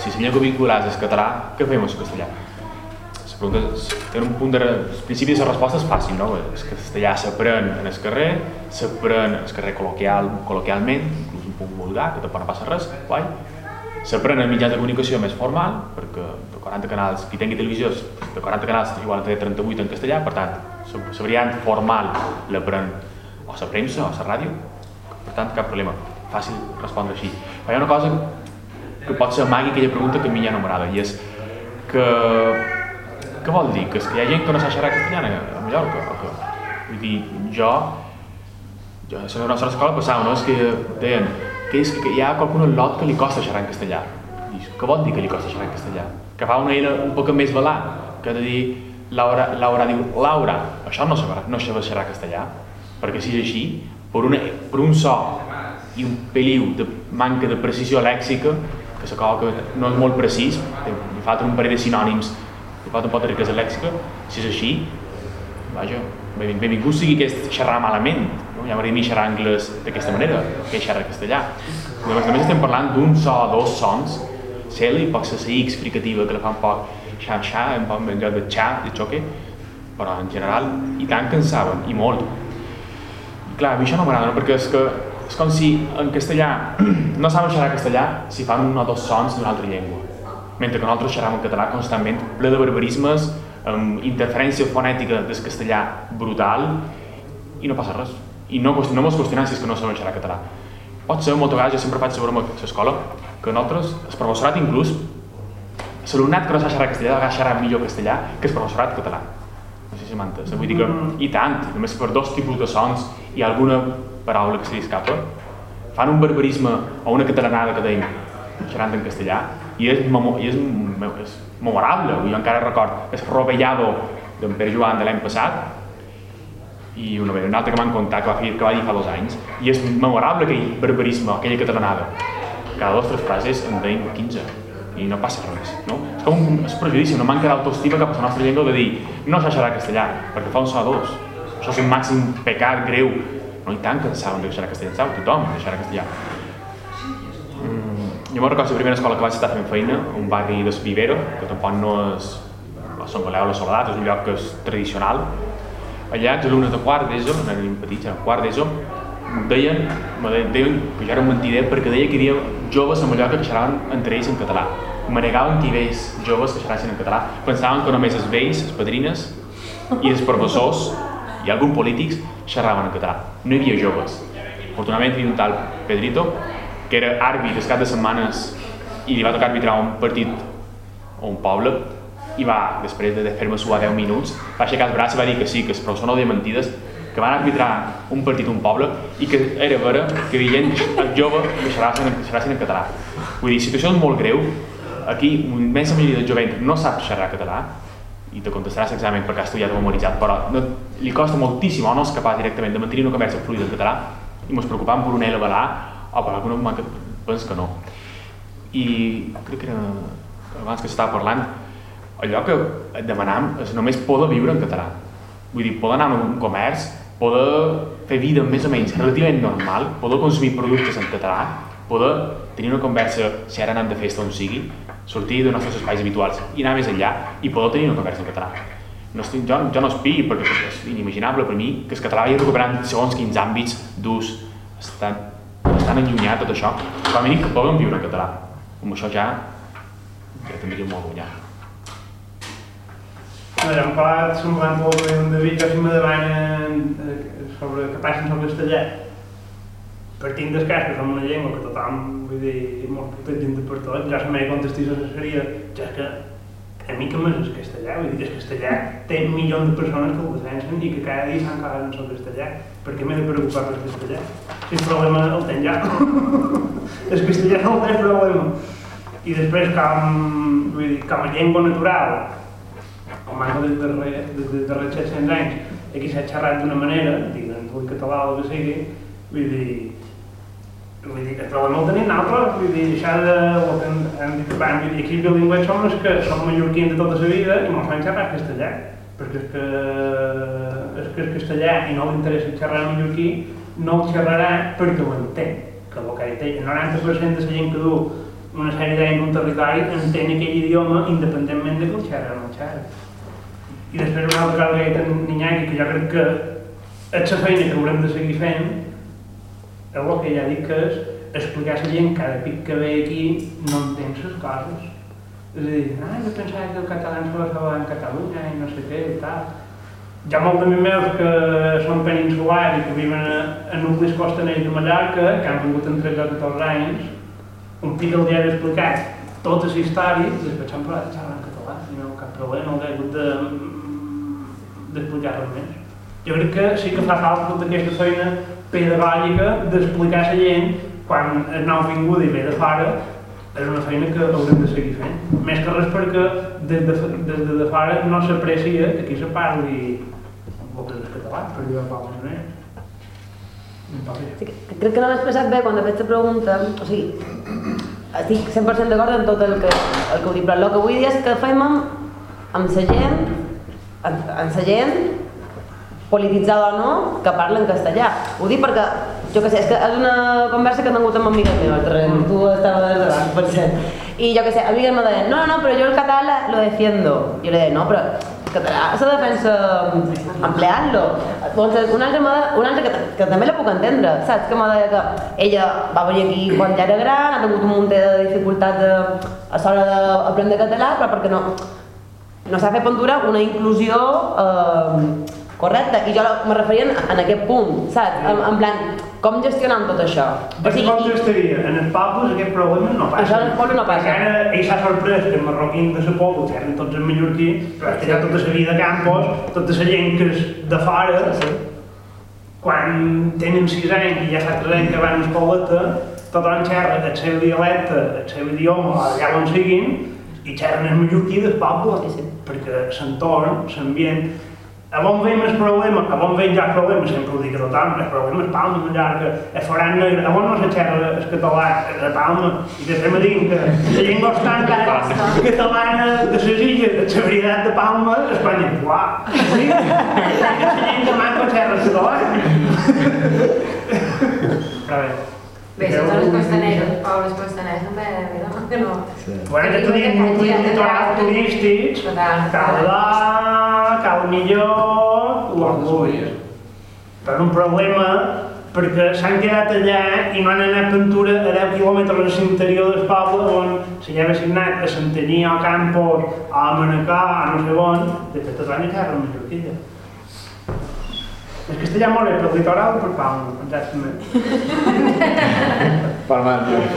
C: si la llengua vincular és català, què fem el castellà? La pregunta té un punt de... El principi de la resposta és fàcil, no? El castellà s'aprèn en el carrer, s'aprèn en el carrer col·loquial, col·loquialment, inclús un punt vulgar, que tampoc no passa res, guai. S'aprèn en mitjans de comunicació més formal, perquè de 40 canals, qui tingui televisió, de 40 canals igual té 38 en castellà, per tant, la variant formal l'aprèn o la premsa o la ràdio, per tant cap problema, fàcil respondre així. Però hi ha una cosa que pot ser magui aquella pregunta que a mi ja no m'agrada i és que què vol dir? Que, és que hi ha gent que no sap xerrar castellana a Mallorca? O que, vull dir, jo, jo a la nostra escola passava, no? És que deien que, és que hi ha qualcun al lot que li costa xerrar en castellà. I què vol dir que li costa xerrar en castellà? Que fa una era un poc més velar, que de dir Laura, Laura diu, Laura, això no sabrà, no sabrà xerrar castellà perquè si és així, per, una, per un so i un peliu de manca de precisió lèxica, que cosa que no és molt precís, li falta un parell de sinònims, li falta un poc de riquesa lèxica, si és així, vaja, benvingut sigui aquest xerrar malament, no? ja m'agradaria xerrar anglès d'aquesta manera, que xerrar castellà. Però a més estem parlant d'un so, dos sons, cel i pot la X fricativa que la fa un poc xa-xa, un poc en lloc de xa, de xoque, però en general, i tant que en saben, i molt clar, això no m'agrada, no? perquè és que és com si en castellà <clears throat> no saben xerrar castellà si fan un o dos sons d'una altra llengua. Mentre que nosaltres xerram en català constantment, ple de barbarismes, amb interferència fonètica del castellà brutal, i no passa res. I no, no mos qüestionem si és que no sabem xerrar català. Pot ser, moltes vegades, jo sempre faig sobre a l'escola, que nosaltres, el professorat inclús, l'alumnat que no sap xerrar castellà, ha xerrar millor castellà que el professorat català si m'entens. Vull dir que, i tant, només per dos tipus de sons i alguna paraula que se li escapa, fan un barbarisme o una catalanada que deim xerrant en castellà i és, memo, i és, és memorable. Jo encara record el Rovellado d'en Pere Joan de l'any passat i una, una altra que m'han contat que va, fer, que va dir fa dos anys i és memorable aquell barbarisme, aquella catalanada cada dos o tres frases en deien 15 i no passa res, no? És com un és prejudici, una manca d'autoestima cap a la nostra llengua de dir no xerrar castellà, perquè fa un so dos. Això és un màxim pecat greu. No, i tant que saben de xerrar castellà, sap tothom de xerrar castellà. Mm, jo me'n recordo la primera escola que vaig estar fent feina, un barri de Vivero, que tampoc no és a Sant Galeu la Soledat, és un lloc que és tradicional. Allà, els alumnes de quart d'ESO, eren petits, eren quart d'ESO, deien, deien que jo era un mentider perquè deia que hi havia joves a Mallorca que xerraven entre ells en català. Manegaven que hi vells joves que xerrassin en català. Pensaven que només els vells, les padrines i els professors i alguns polítics xerraven en català. No hi havia joves. Afortunadament hi havia un tal Pedrito, que era àrbit els cap de setmanes i li va tocar arbitrar un partit o un poble i va, després de fer-me suar 10 minuts, va aixecar el braç i va dir que sí, que el professor no deia mentides, que van arbitrar un partit un poble i que era vera que hi havia gent jove que xerrassin en català. Vull dir, situació molt greu, aquí una immensa majoria del jovent no sap xerrar català i te contestaràs l'examen perquè ha estudiat o memoritzat, però no, li costa moltíssim o no és capaç directament de mantenir una conversa fluida en català i mos preocupam per un L balà o per alguna manca, penso que no. I crec que era abans que s'estava parlant, allò que et demanam és només poder viure en català. Vull dir, poder anar a un comerç poder fer vida més o menys relativament normal, poder consumir productes en català, poder tenir una conversa, si ara anem de festa on sigui, sortir dels nostres espais habituals i anar més enllà i poder tenir una conversa en català. No estic, jo, jo no espigui perquè és inimaginable per mi que el català vagi recuperant segons quins àmbits d'ús estan, estan allunyat tot això. Però a mi que poden viure en català. Amb això ja, ja tindria molt allunyat.
F: Hem parlat semblant molt bé amb David, que si me demanen sobre, que passen sobre castellà. Partint del cas que som una llengua que tothom, vull dir, molt protegint per tot, ja la meva contestació seria, ja és que a mi que més és castellà, vull dir, el castellà té milions de persones que ho defensen i que cada dia s'han cagat en el castellà. Per què m'he de preocupar per el castellà? Si el problema el tenc ja. <laughs> el castellà no té problema. I després, com, vull dir, com a llengua natural, com ara des de, des de darrers 700 anys, aquí s'ha xerrat d'una manera, diguem, el català o el que sigui, vull dir, vull dir, el problema el tenim nosaltres, vull dir, això de, el que hem dit abans, vull dir, aquí els bilingües som els que som mallorquins de tota la vida i mos fan xerrar castellà, perquè és que, és que el castellà i no li interessa xerrar mallorquí, no el xerrarà perquè ho entén, que el que té, el 90% de la gent que du una sèrie d'anys d'un territori entén aquell idioma independentment de que el xerra o no el xerra. I després una altra cosa que ha dit Niñaki, que jo crec que és la feina que haurem de seguir fent, és el que ja dic que és explicar a la gent cada pic que ve aquí no entén les coses. És a dir, ah, jo pensava que el català ens parlava en Catalunya i no sé què i tal. Hi ha molts amics meus que són peninsulars i que viuen a nuclis costaners de Mallorca, que han vingut en 13 o 14 anys, un pic el dia d'explicar tota la història i després s'han parlat en català, i no cap problema, no he hagut de d'explicar res més. Jo crec que sí que fa falta tota aquesta feina pedagògica d'explicar a la gent quan és nouvinguda i ve de fora és una feina que haurem de seguir fent. Més que res perquè des de, des de, de fora no s'aprecia que aquí se parli el que és català, per dir-ho qualsevol manera.
D: Sí, crec que no m'he expressat bé quan he fet la pregunta, o sigui, estic 100% d'acord amb tot el que, el que heu dit, però el que vull dir és que fem amb, amb la gent, amb, amb la gent, polititzada o no, que parla en castellà. Ho dic perquè, jo què sé, és que és una conversa que he tingut amb amigues meves, terreny, tu estaves davant, per cert. I jo què sé, amigues me deien, no, no, no, però jo el català lo defiendo. Jo li deia, no, però català se defensa empleant-lo. Doncs una altra, una altra que, que també la puc entendre, saps? Que m'ha deia que ella va venir aquí quan ja era gran, ha tingut un munt de dificultats a, a l'hora d'aprendre català, però perquè no, no s'ha fet pintura una inclusió eh, correcta, i jo me referia en, en aquest punt, saps? En, en plan, com gestionant tot això?
F: O sigui, com gestaria? En els pobles aquest problema no passa.
D: Això en els pobles no passa.
F: Perquè ara ell s'ha sorprès que els marroquins de la poble tenen tots els mallorquí, però ha tota la vida a campos, tota la gent que és de fora,
D: Sí, sí.
F: quan tenen 6 anys i ja fa 3 anys que van a escoleta, tothom xerra el seu dialecte, el seu idioma, allà on siguin, i xerren el mallorquí del poble,
D: Sí, sí.
F: perquè l'entorn, l'ambient, a on veiem el problema, a on veiem ja el problema, sempre ho dic a tothom, el problema és Palma, que a Forat Negre, a on no se xerra el català, a Palma, i després me diuen que la llengua estàndard catalana de les illes, la varietat de Palma, Espanya, uà, sí, la llengua manca xerra el català. Però bé,
K: Bé, si totes les costaneres, els pobles costaners, també, no, que no.
F: Bueno, que tenim un litoral turístics,
K: Total.
F: Caldà, Cal Millor, l'Orgull. Però un problema perquè s'han quedat allà i no han anat pintura a 10 quilòmetres a l'interior del poble on se lleva assignat a Santanyí, a Campos, a Manacà, a no sé on, de fet tot l'any a terra, una jorquilla. El castellà molt bé, pel litoral per Palma, exactament.
E: Palma,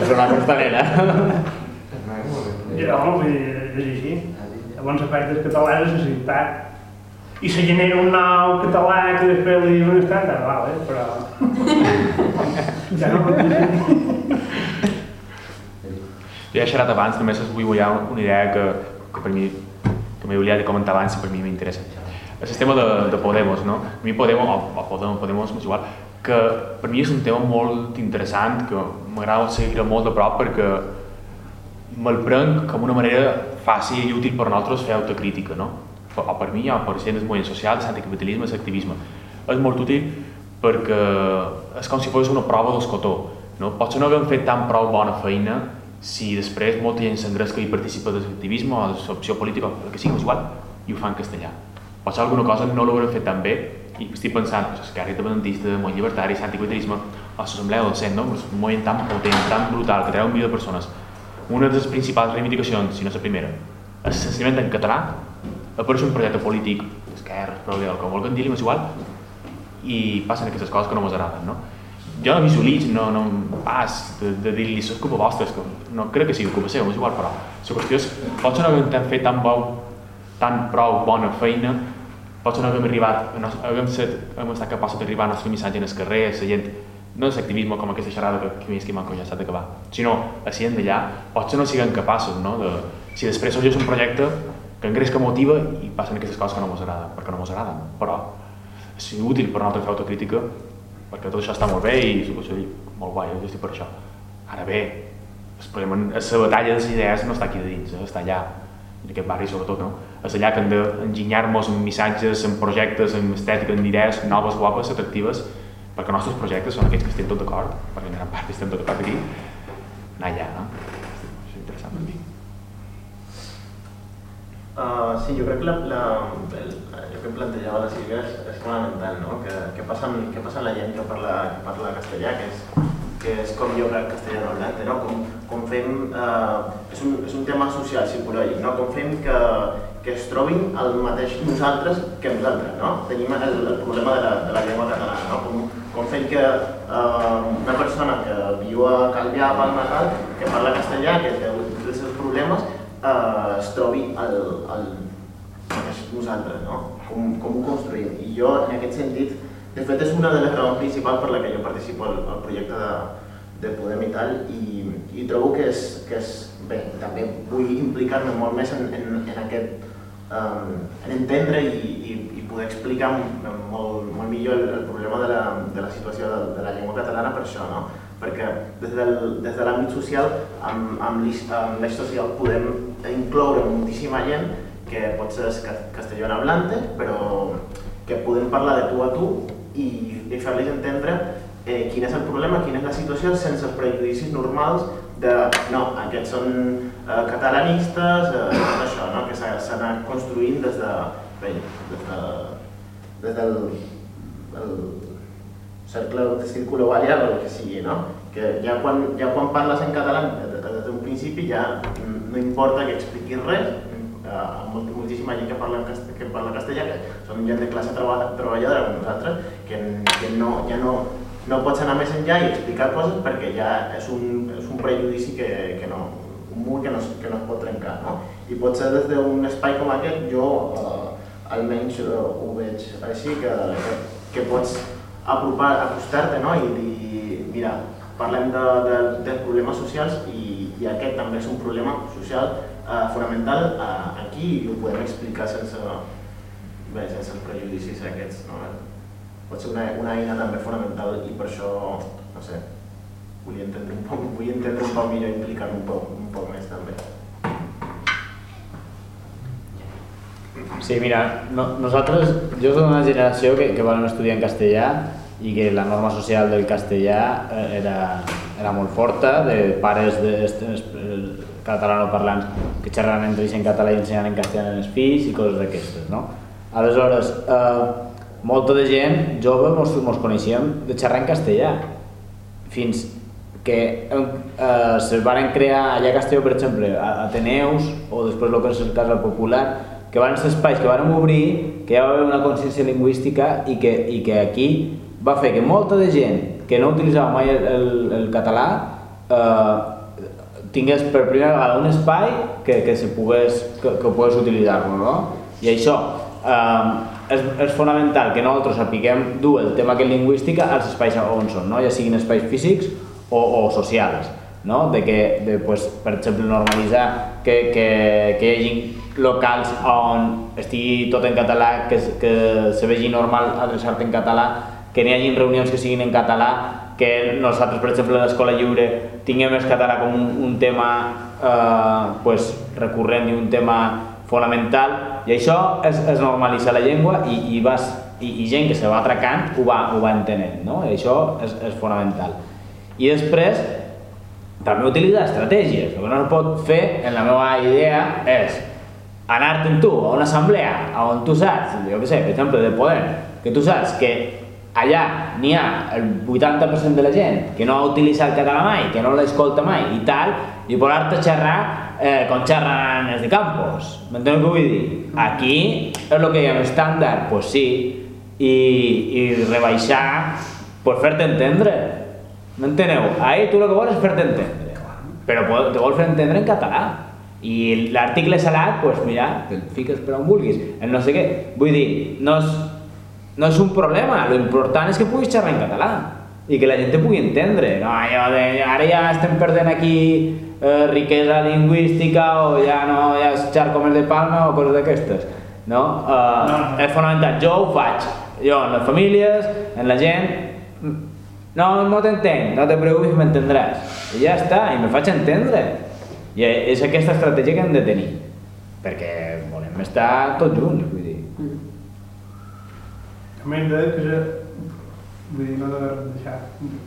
E: zona costanera.
F: Ja, home, vull dir, és així. Llavors el català de la ciutat. I se genera un nou català que després li diuen estàndard, vale, però... <laughs> Ja no pot dir.
C: Jo he xerrat abans, només us vull bullar una idea que, que per mi, que m'he oblidat de comentar abans i per mi m'interessa. El sistema de, de Podemos, no? A mi Podemos, o, o Podemos, Podemos, és igual, que per mi és un tema molt interessant, que m'agrada seguir molt de prop perquè me'l prenc com una manera fàcil i útil per nosaltres fer autocrítica, no? O per mi, o per gent del moviment social, l'anticapitalisme, l'activisme. És molt útil perquè és com si fos una prova d'escotó. No? Potser no haguem fet tan prou bona feina si després molta gent s'engresca i participa de l'activisme o de l'opció política, el que sigui, és igual, i ho fa en castellà. Potser alguna cosa no l'haurem fet tan bé i estic pensant, pues, l'esquerra independentista, el moviment llibertari, l'anticapitalisme, o l'assemblea del cent, no? És un moviment tan potent, tan brutal, que treu un milió de persones. Una de les principals reivindicacions, si no la primera, és senzillament en català, apareix un projecte polític, d'esquerra, progre, el que vulguin dir-li, és igual, i passen aquestes coses que no m'agraden, no? Jo no visualitzo, no, no pas de, de dir-li, és culpa vostra, és que no crec que sigui culpa seva, és igual, però la qüestió és, potser no haguem fet tan bo, tan prou bona feina, potser no haguem arribat, no, haguem, set, haguem estat capaços d'arribar a nostre missatge en el carrer, la gent, no és activisme com aquesta xerrada que, que més que m'han ja d'acabar, sinó la gent d'allà, potser no siguem capaços, no? De, si després sorgeix un projecte que engreix que motiva i passen aquestes coses que no mos agraden, perquè no mos agraden, però és útil per nosaltres fer autocrítica, perquè tot això està molt bé i és molt guai, jo estic per això. Ara bé, el problema, la batalla de les idees no està aquí de dins, eh? està allà, en aquest barri sobretot, no? És allà que hem d'enginyar-nos amb missatges, amb projectes, amb estètica, amb idees noves, guapes, atractives, perquè els nostres projectes són aquells que estem tot d'acord, perquè en gran part estem tot d'acord aquí, anar allà, no? És interessant per mi.
J: Uh, sí, jo crec que la, la, el, allò que plantejava la Sílvia és, és fonamental, no? Que, que, passa amb, passa amb la gent que parla, que parla castellà, que és, que és com jo crec castellà hablante, no? Com, com fem, uh, és, un, és un tema social, psicològic, no? Com fem que, que es trobin el mateix nosaltres que nosaltres, no? Tenim el, el problema de la, de la llengua catalana, no? Com, com fem que uh, una persona que viu a Calvià, a Palma, tal, que parla castellà, que té els seus problemes, eh, es trobi el, el, mateix nosaltres, no? Com, com ho construïm. I jo, en aquest sentit, de fet, és una de les raons principals per la que jo participo al, al projecte de, de Podem i tal, i, i trobo que és, que és bé, també vull implicar-me molt més en, en, en aquest, um, en entendre i, i, i poder explicar molt, molt millor el, el problema de la, de la situació de, de la llengua catalana per això, no? perquè des, del, des de l'àmbit social, amb, amb l'eix social podem incloure moltíssima gent que pot ser castellana hablante, però que podem parlar de tu a tu i, i fer-los entendre eh, quin és el problema, quina és la situació, sense els prejudicis normals de no, aquests són eh, catalanistes, eh, tot això, no? que s'ha anat construint des de, bé, des, de, des del el, cercle de círculo balear o el que sigui, no? Que ja quan, ja quan parles en català des d'un principi ja no importa que expliquis res, eh, molt, moltíssima gent que parla, en cast que parla castellà, que són gent de classe treba treballadora com nosaltres, que, que no, ja no, no pots anar més enllà i explicar coses perquè ja és un, és un prejudici que, que no, un mur que no, que no es pot trencar. No? I potser des d'un espai com aquest jo eh, almenys eh, ho veig així, que, que, que pots apropar, acostar-te no? i dir, mira, parlem de, de, de problemes socials i, i aquest també és un problema social eh, fonamental eh, aquí i ho podem explicar sense, bé, sense els prejudicis aquests. No? Pot ser una, una eina també fonamental i per això, no sé, vull entendre un poc, vull entendre un poc millor i implicar-me un poc, un poc més també.
E: Sí, mira, no, nosaltres, jo soc d'una generació que, que vam estudiar en castellà i que la norma social del castellà eh, era, era molt forta, de pares de, catalanoparlants que xerraven entre ells en català i ensenyaven en castellà els fills i coses d'aquestes, no? Aleshores, eh, molta de gent jove mos, mos coneixíem de xerrar en castellà, fins que eh, se van crear allà a Castelló, per exemple, Ateneus, o després el que és el Casa Popular, que van ser espais que van obrir, que hi va haver una consciència lingüística i que, i que aquí va fer que molta de gent que no utilitzava mai el, el, el català eh, tingués per primera vegada un espai que, que se pogués, que, que pogués utilitzar-lo, no? I això eh, és, és fonamental que nosaltres sapiguem dur el tema que lingüística als espais on són, no? ja siguin espais físics o, o socials, no? de que, de, pues, per exemple, normalitzar que, que, que hi hagi locals on estigui tot en català, que, que se vegi normal adreçar-te en català, que n'hi hagi reunions que siguin en català, que nosaltres, per exemple, a l'Escola Lliure tinguem el català com un, un tema eh, pues, recurrent i un tema fonamental, i això és, és normalitzar la llengua i, i, vas, i, i gent que se va atracant ho va, ho va entenent, no? I això és, és fonamental. I després, també utilitzar estratègies. El que no es pot fer, en la meva idea, és anar-te'n tu a una assemblea on tu saps, jo què sé, per exemple, de Podem, que tu saps que allà n'hi ha el 80% de la gent que no ha utilitzat el català mai, que no l'escolta mai i tal, i posar-te a xerrar eh, com xerran els de Campos. M'enteneu què vull dir? Aquí és el que hi ha estàndard, pues sí, i, i rebaixar, pues fer-te entendre. M'enteneu? Ahí tu el que vols és fer-te entendre, però te vols fer entendre en català. I l'article salat, pues mira, te'l fiques per on vulguis, el no sé què. Vull dir, no és, no és un problema, lo important és que puguis xerrar en català i que la gent te pugui entendre. No, allò de, ara ja estem perdent aquí eh, riquesa lingüística o ja no, ja és xar com el de Palma o coses d'aquestes. No? Eh, no, no. És fonamental, jo ho faig. Jo en les famílies, en la gent, no, no t'entenc, no te preocupis, m'entendràs. I ja està, i me faig entendre. I és aquesta estratègia que hem de tenir, perquè volem estar tots junts, vull dir.
F: També hem de que vull dir, no de deixar,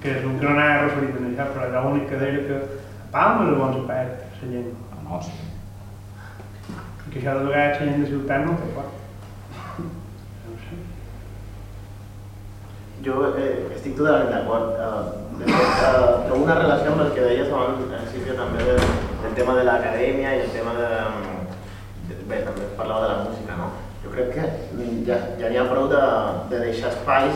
F: que és un que no anava referit a això, però únic que deia que a Palma és bon se perd, la llengua.
E: No, sí.
F: Que això de vegades la gent de ciutat no té clar.
J: Jo eh, estic totalment d'acord. Eh, de fet, eh, trobo una relació amb el que deies abans, eh, Sílvia, també de, del tema de l'acadèmia i el tema de, de... Bé, també parlava de la música, no? Jo crec que ja, ja n'hi ha prou de, de deixar espais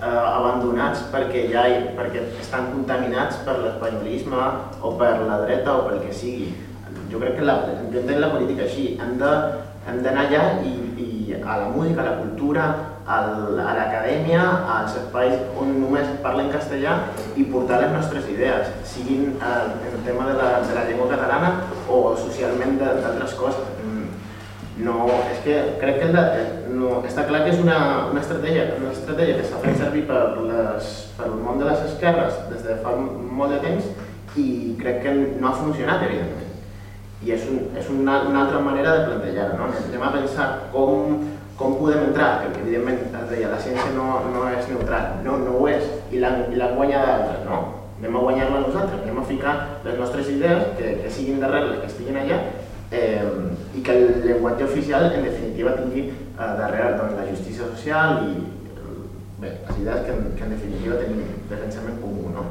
J: eh, abandonats perquè, ja hi, perquè estan contaminats per l'espanyolisme o per la dreta o pel que sigui. Jo crec que la, jo entenc la política així, hem d'anar allà i, i a la música, a la cultura, al, a l'acadèmia, als espais on només parlen castellà i portar les nostres idees, siguin el, el tema de la, de la llengua catalana o socialment d'altres coses. No, és que crec que el, no, està clar que és una, una estratègia, una estratègia que s'ha fet servir per, les, per el món de les esquerres des de fa molt de temps i crec que no ha funcionat, evidentment. I és, un, és una, una altra manera de plantejar-ho, no? Anem a pensar com com podem entrar? Que evidentment es deia, la ciència no, no és neutral, no, no ho és, i l'han guanyat d'altres, no? Anem a guanyar-la nosaltres, anem a ficar les nostres idees, que, que siguin darrere les que estiguin allà, eh, i que el llenguatge oficial en definitiva tingui eh, darrere doncs, la justícia social i bé, les idees que, que en definitiva tenim, defensem en comú. No?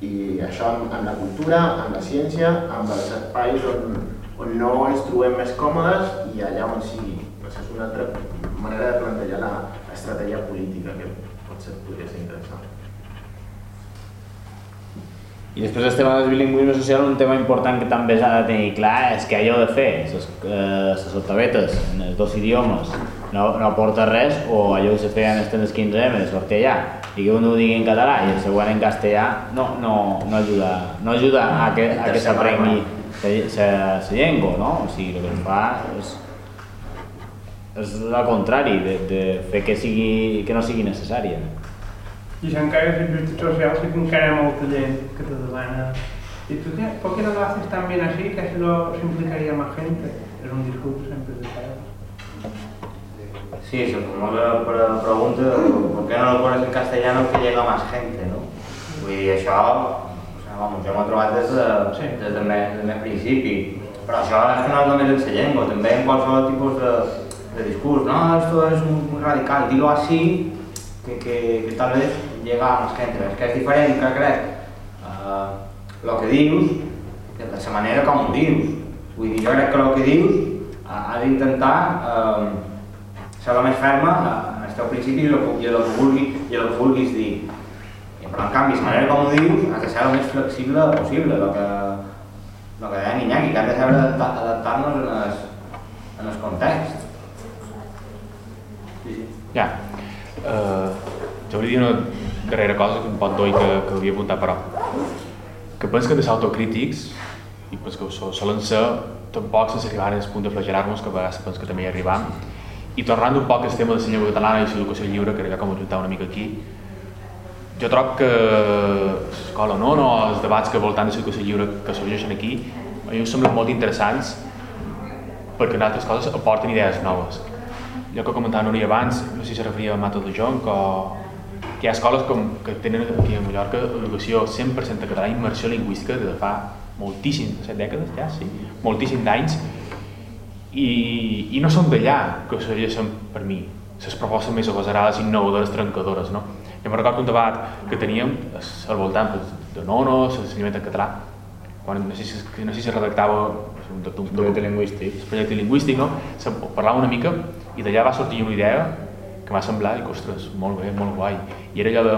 J: I això amb, amb la cultura, amb la ciència, amb els espais on, on no ens trobem més còmodes i allà on sigui és una altra manera de plantejar l'estratègia política que potser podria ser interessant.
E: I després el tema del bilingüisme social, un tema important que també s'ha de tenir clar és que allò de fer les, eh, les sotavetes en els dos idiomes no, no aporta res o allò que se feien els 15M de sortir allà i que un ho digui en català i el següent en castellà no, no, no, ajuda, no ajuda a que, a que s'aprengui la llengua, no? O sigui, el que es fa és, és el contrari, de, de fer que, sigui, que no sigui necessària.
F: I això encara és justícia social, sí que encara hi ha molta gent que te demana ¿y tú qué? ¿por qué no lo haces tan bien así que así lo se implicaría más gente? Es un discurso siempre de
A: Sí, se formó la pregunta ¿por qué no lo pones en castellano que llega más gente, no? Vull dir, això, o sigui, vamos, jo m'ho he trobat des, de, sí. des del meu, del meu principi, però això és que no és només en la llengua, també en qualsevol tipus de, de discurs, no, esto es muy radical, dilo así, que, que, que tal vez llega a más gente, és que és diferent, que crec, uh, lo que dius, de la manera com ho dius. Vull dir, jo crec que el que dius ha, ha d'intentar eh, ser la més ferma en el teu principi i el, i el, que vulgui, i el que vulguis dir. Però en canvi, la manera com ho dius has de ser el més flexible possible, el que, el que deia Iñaki, que has de saber adaptar-nos en, el, en el context.
C: Sí, sí. Ja. Uh, jo volia dir una darrera cosa que em pot dur que, que havia apuntat, però que penso que de ser autocrítics i penso que ho solen ser tampoc sense arribar al punt de flagelar-nos que a vegades penso que també hi arribam. I tornant un poc al tema de la llengua catalana i l'educació lliure que era com ajuntar una mica aquí jo trobo que l'escola no, no, els debats que voltant de l'educació lliure que sorgeixen aquí a mi em semblen molt interessants perquè en altres coses aporten idees noves. Jo que comentava Núria abans, no sé si se referia a Mato de Jonc o que hi ha escoles com, que tenen aquí a Mallorca educació 100% de català, immersió lingüística de fa moltíssim, set dècades ja, sí, moltíssim d'anys i, i no són d'allà que serien per mi les propostes més agosarades, innovadores, trencadores, no? Jo me recordo un debat que teníem al voltant de nonos, l'ensenyament en català, quan no sé si, no sé si redactava un, un, un,
E: projecte lingüístic.
C: Un projecte lingüístic, no? Se parlava una mica i d'allà va sortir una idea que m'ha semblat, i ostres, molt bé, molt guai. I era allò de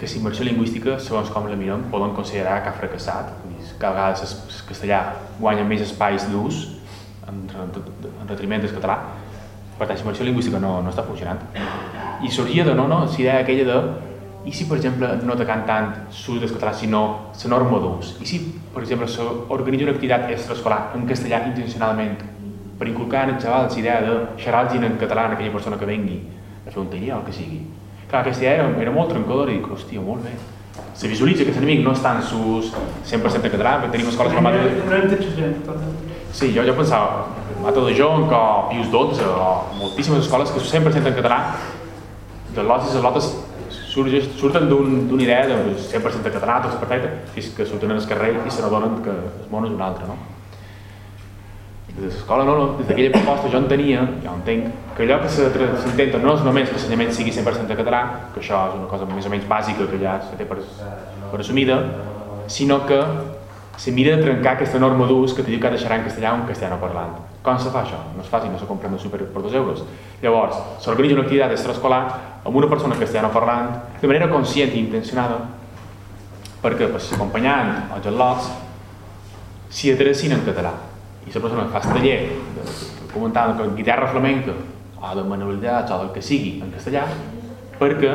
C: que la immersió lingüística, segons com la mirem, poden considerar que ha fracassat, que a vegades el castellà guanya més espais d'ús en, en retriment del català, per tant, immersió lingüística no, no està funcionant. I sorgia de no, no, la idea aquella de i si, per exemple, no tocant tant l'ús del català, sinó la norma d'ús? I si, per exemple, s'organitza una activitat extraescolar en castellà intencionalment per inculcar en els xavals idea de xerrar en català a aquella persona que vengui a fer un taller o el que sigui. Clar, aquesta idea era, era molt trencadora i dic, hòstia, molt bé. Se visualitza que l'enemic no està en sus 100% de català, perquè tenim escoles com
F: Mata
C: Sí, jo, jo pensava, Mata de Jonc o Pius XII o moltíssimes escoles que són 100% en català, de lotes les lotes surten d'una idea de 100% de català, tots perfecte, fins que surten al carrer i se n'adonen que el món és un altre, no? Des de l'escola, no, no, des d'aquella <coughs> proposta jo entenia, ja entenc, que allò que s'intenta no és només que l'ensenyament sigui 100% de català, que això és una cosa més o menys bàsica que ja se té per, per assumida, sinó que se mira de trencar aquesta norma d'ús que te diu que ha de en castellà en castellano parlant. Com se fa això? No és fàcil, no se compra un super per dos euros. Llavors, s'organitza una activitat extraescolar amb una persona castellano parlant de manera conscient i intencionada perquè pues, l'acompanyant o els al·lots s'hi adrecin en català i la persona fa el taller comentant que guitarra flamenca o de manualitats o del que sigui en castellà perquè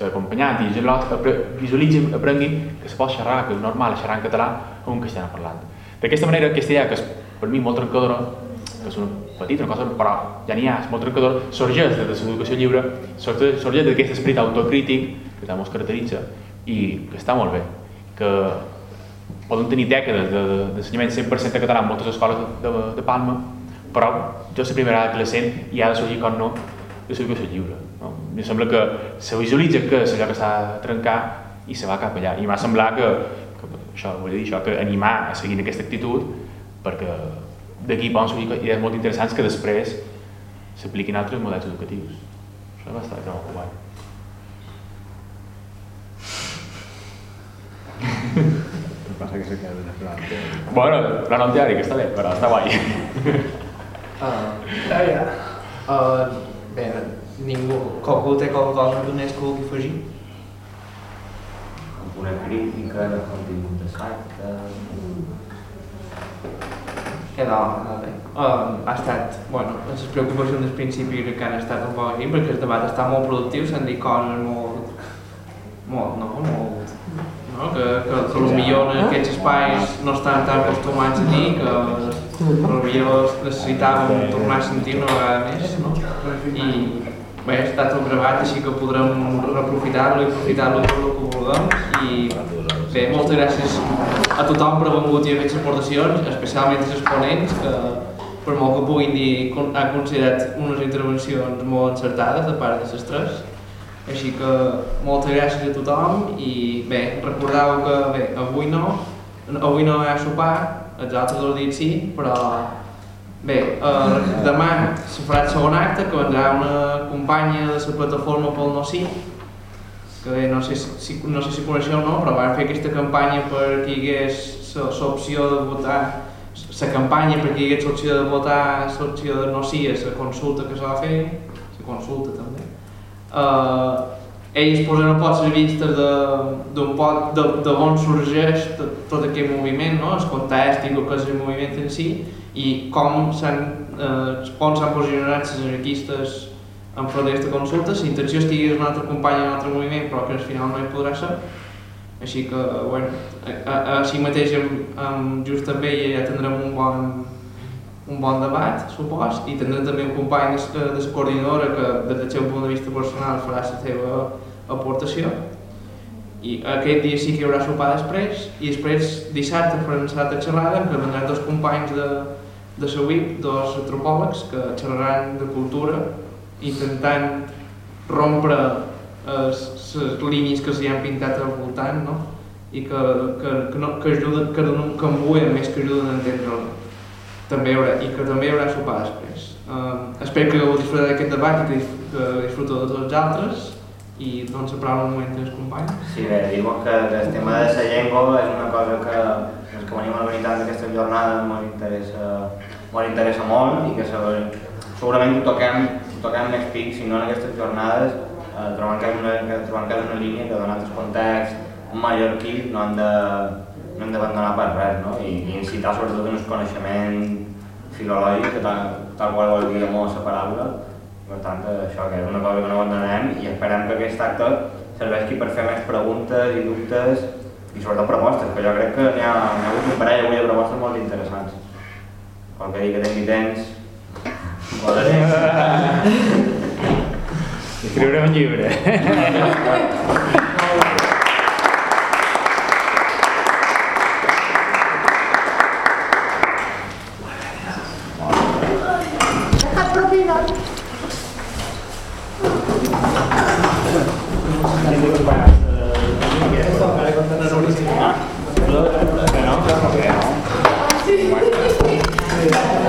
C: l'acompanyant i el lot visualitzin, aprenguin que se pot xerrar, que és normal xerrar en català o en castellà parlant. D'aquesta manera, aquesta idea, que és per mi molt trencadora, que és una petita una cosa, però ja n'hi ha, és molt trencadora, sorgeix de l'educació lliure, sorgeix d'aquest esperit autocrític que també ens caracteritza i que està molt bé, que poden tenir dècades d'ensenyament de, 100% de català en moltes escoles de, de, de Palma, però jo la primera que la sent i ha de sorgir com no de l'educació lliure. No? Em sembla que se visualitza que és allò que s'ha de trencar i se va cap allà. I m'ha semblat que, que, això, vull dir, això, que animar a seguir aquesta actitud perquè d'aquí poden sorgir idees molt interessants que després s'apliquin altres models educatius. Això va estar molt guai. <laughs>
E: passa que se queda en el plan.
C: Bueno, plan teòric està bé, però està guai.
B: Uh, ah, ja. Uh, bé, ningú, qualcú té qualque cosa més que vulgui afegir?
A: Una crítica, contingut de sacte...
B: que no, bé, uh, ha estat, bueno, les preocupacions del principi crec que han estat un poc així, perquè el debat està molt productiu, s'han dit coses molt, molt, no, molt, no? que, que, que potser en aquests espais no estan tan acostumats a dir, que potser necessitàvem tornar a sentir una vegada més, no? I bé, està tot gravat, així que podrem reprofitar-lo i aprofitar-lo tot el que vulguem i bé, moltes gràcies a tothom per haver vingut i haver fet aportacions, especialment als exponents, que per molt que puguin dir, han considerat unes intervencions molt encertades de part de les tres. Així que moltes gràcies a tothom i bé, recordeu que bé, avui no, avui no hi ha sopar, els altres dos dits sí, però bé, eh, demà se farà el segon acte que vendrà una companya de la plataforma pel no sí, que bé, no sé si, no sé si coneixeu o no, però vam fer aquesta campanya perquè hi hagués l'opció de votar la campanya perquè hi hagués l'opció de votar l'opció de no sí a la consulta que s'ha de fer, la consulta també. Uh, ells posen a pot les vistes d'un pot de, de on sorgeix tot aquest moviment, no? el context i el que és el moviment en si i com s'han, eh, on s'han posicionat les anarquistes en front d'aquesta consulta. La intenció que hi un altre company en un altre moviment, però que al final no hi podrà ser. Així que, bueno, així mateix amb, amb just amb ella ja tindrem un bon, un bon debat, supos, i tindrem també un company de, la coordinadora que des del seu punt de vista personal farà la seva aportació. I aquest dia sí que hi haurà sopar després, i després dissabte farem la xerrada en què dos companys de, de la UIP, dos antropòlegs, que xerraran de cultura, intentant rompre les línies que s'hi han pintat al voltant, no? i que, que, que, no, que, ajuden, que, que embuen més que ajuden a entendre-lo. També hi haurà, I que també hi haurà sopar després. Uh, espero que heu disfrutat d'aquest debat i que, que disfruteu de tots els altres i doncs a paraula un moment dels companys.
A: Sí, bé, diu que, que el tema de la llengua és una cosa que els que venim organitzant aquesta jornada ens interessa, ens interessa molt i que segurament ho toquem, ho toquem més pic, si no en aquestes jornades, eh, trobant, que és una, trobant que és una línia que donat el context, mallorquí no han de, no hem d'abandonar per res, no? I, i incitar sobretot en el coneixement filològic, que tal, tal qual vol dir molt la paraula, per tant, això que és una cosa que no abandonem i esperem que aquest acte serveixi per fer més preguntes i dubtes i sobretot propostes, que jo crec que n'hi ha, ha hagut un parell avui de propostes molt interessants. Qualque dia que tingui temps,
E: Escriure un llibre. <laughs>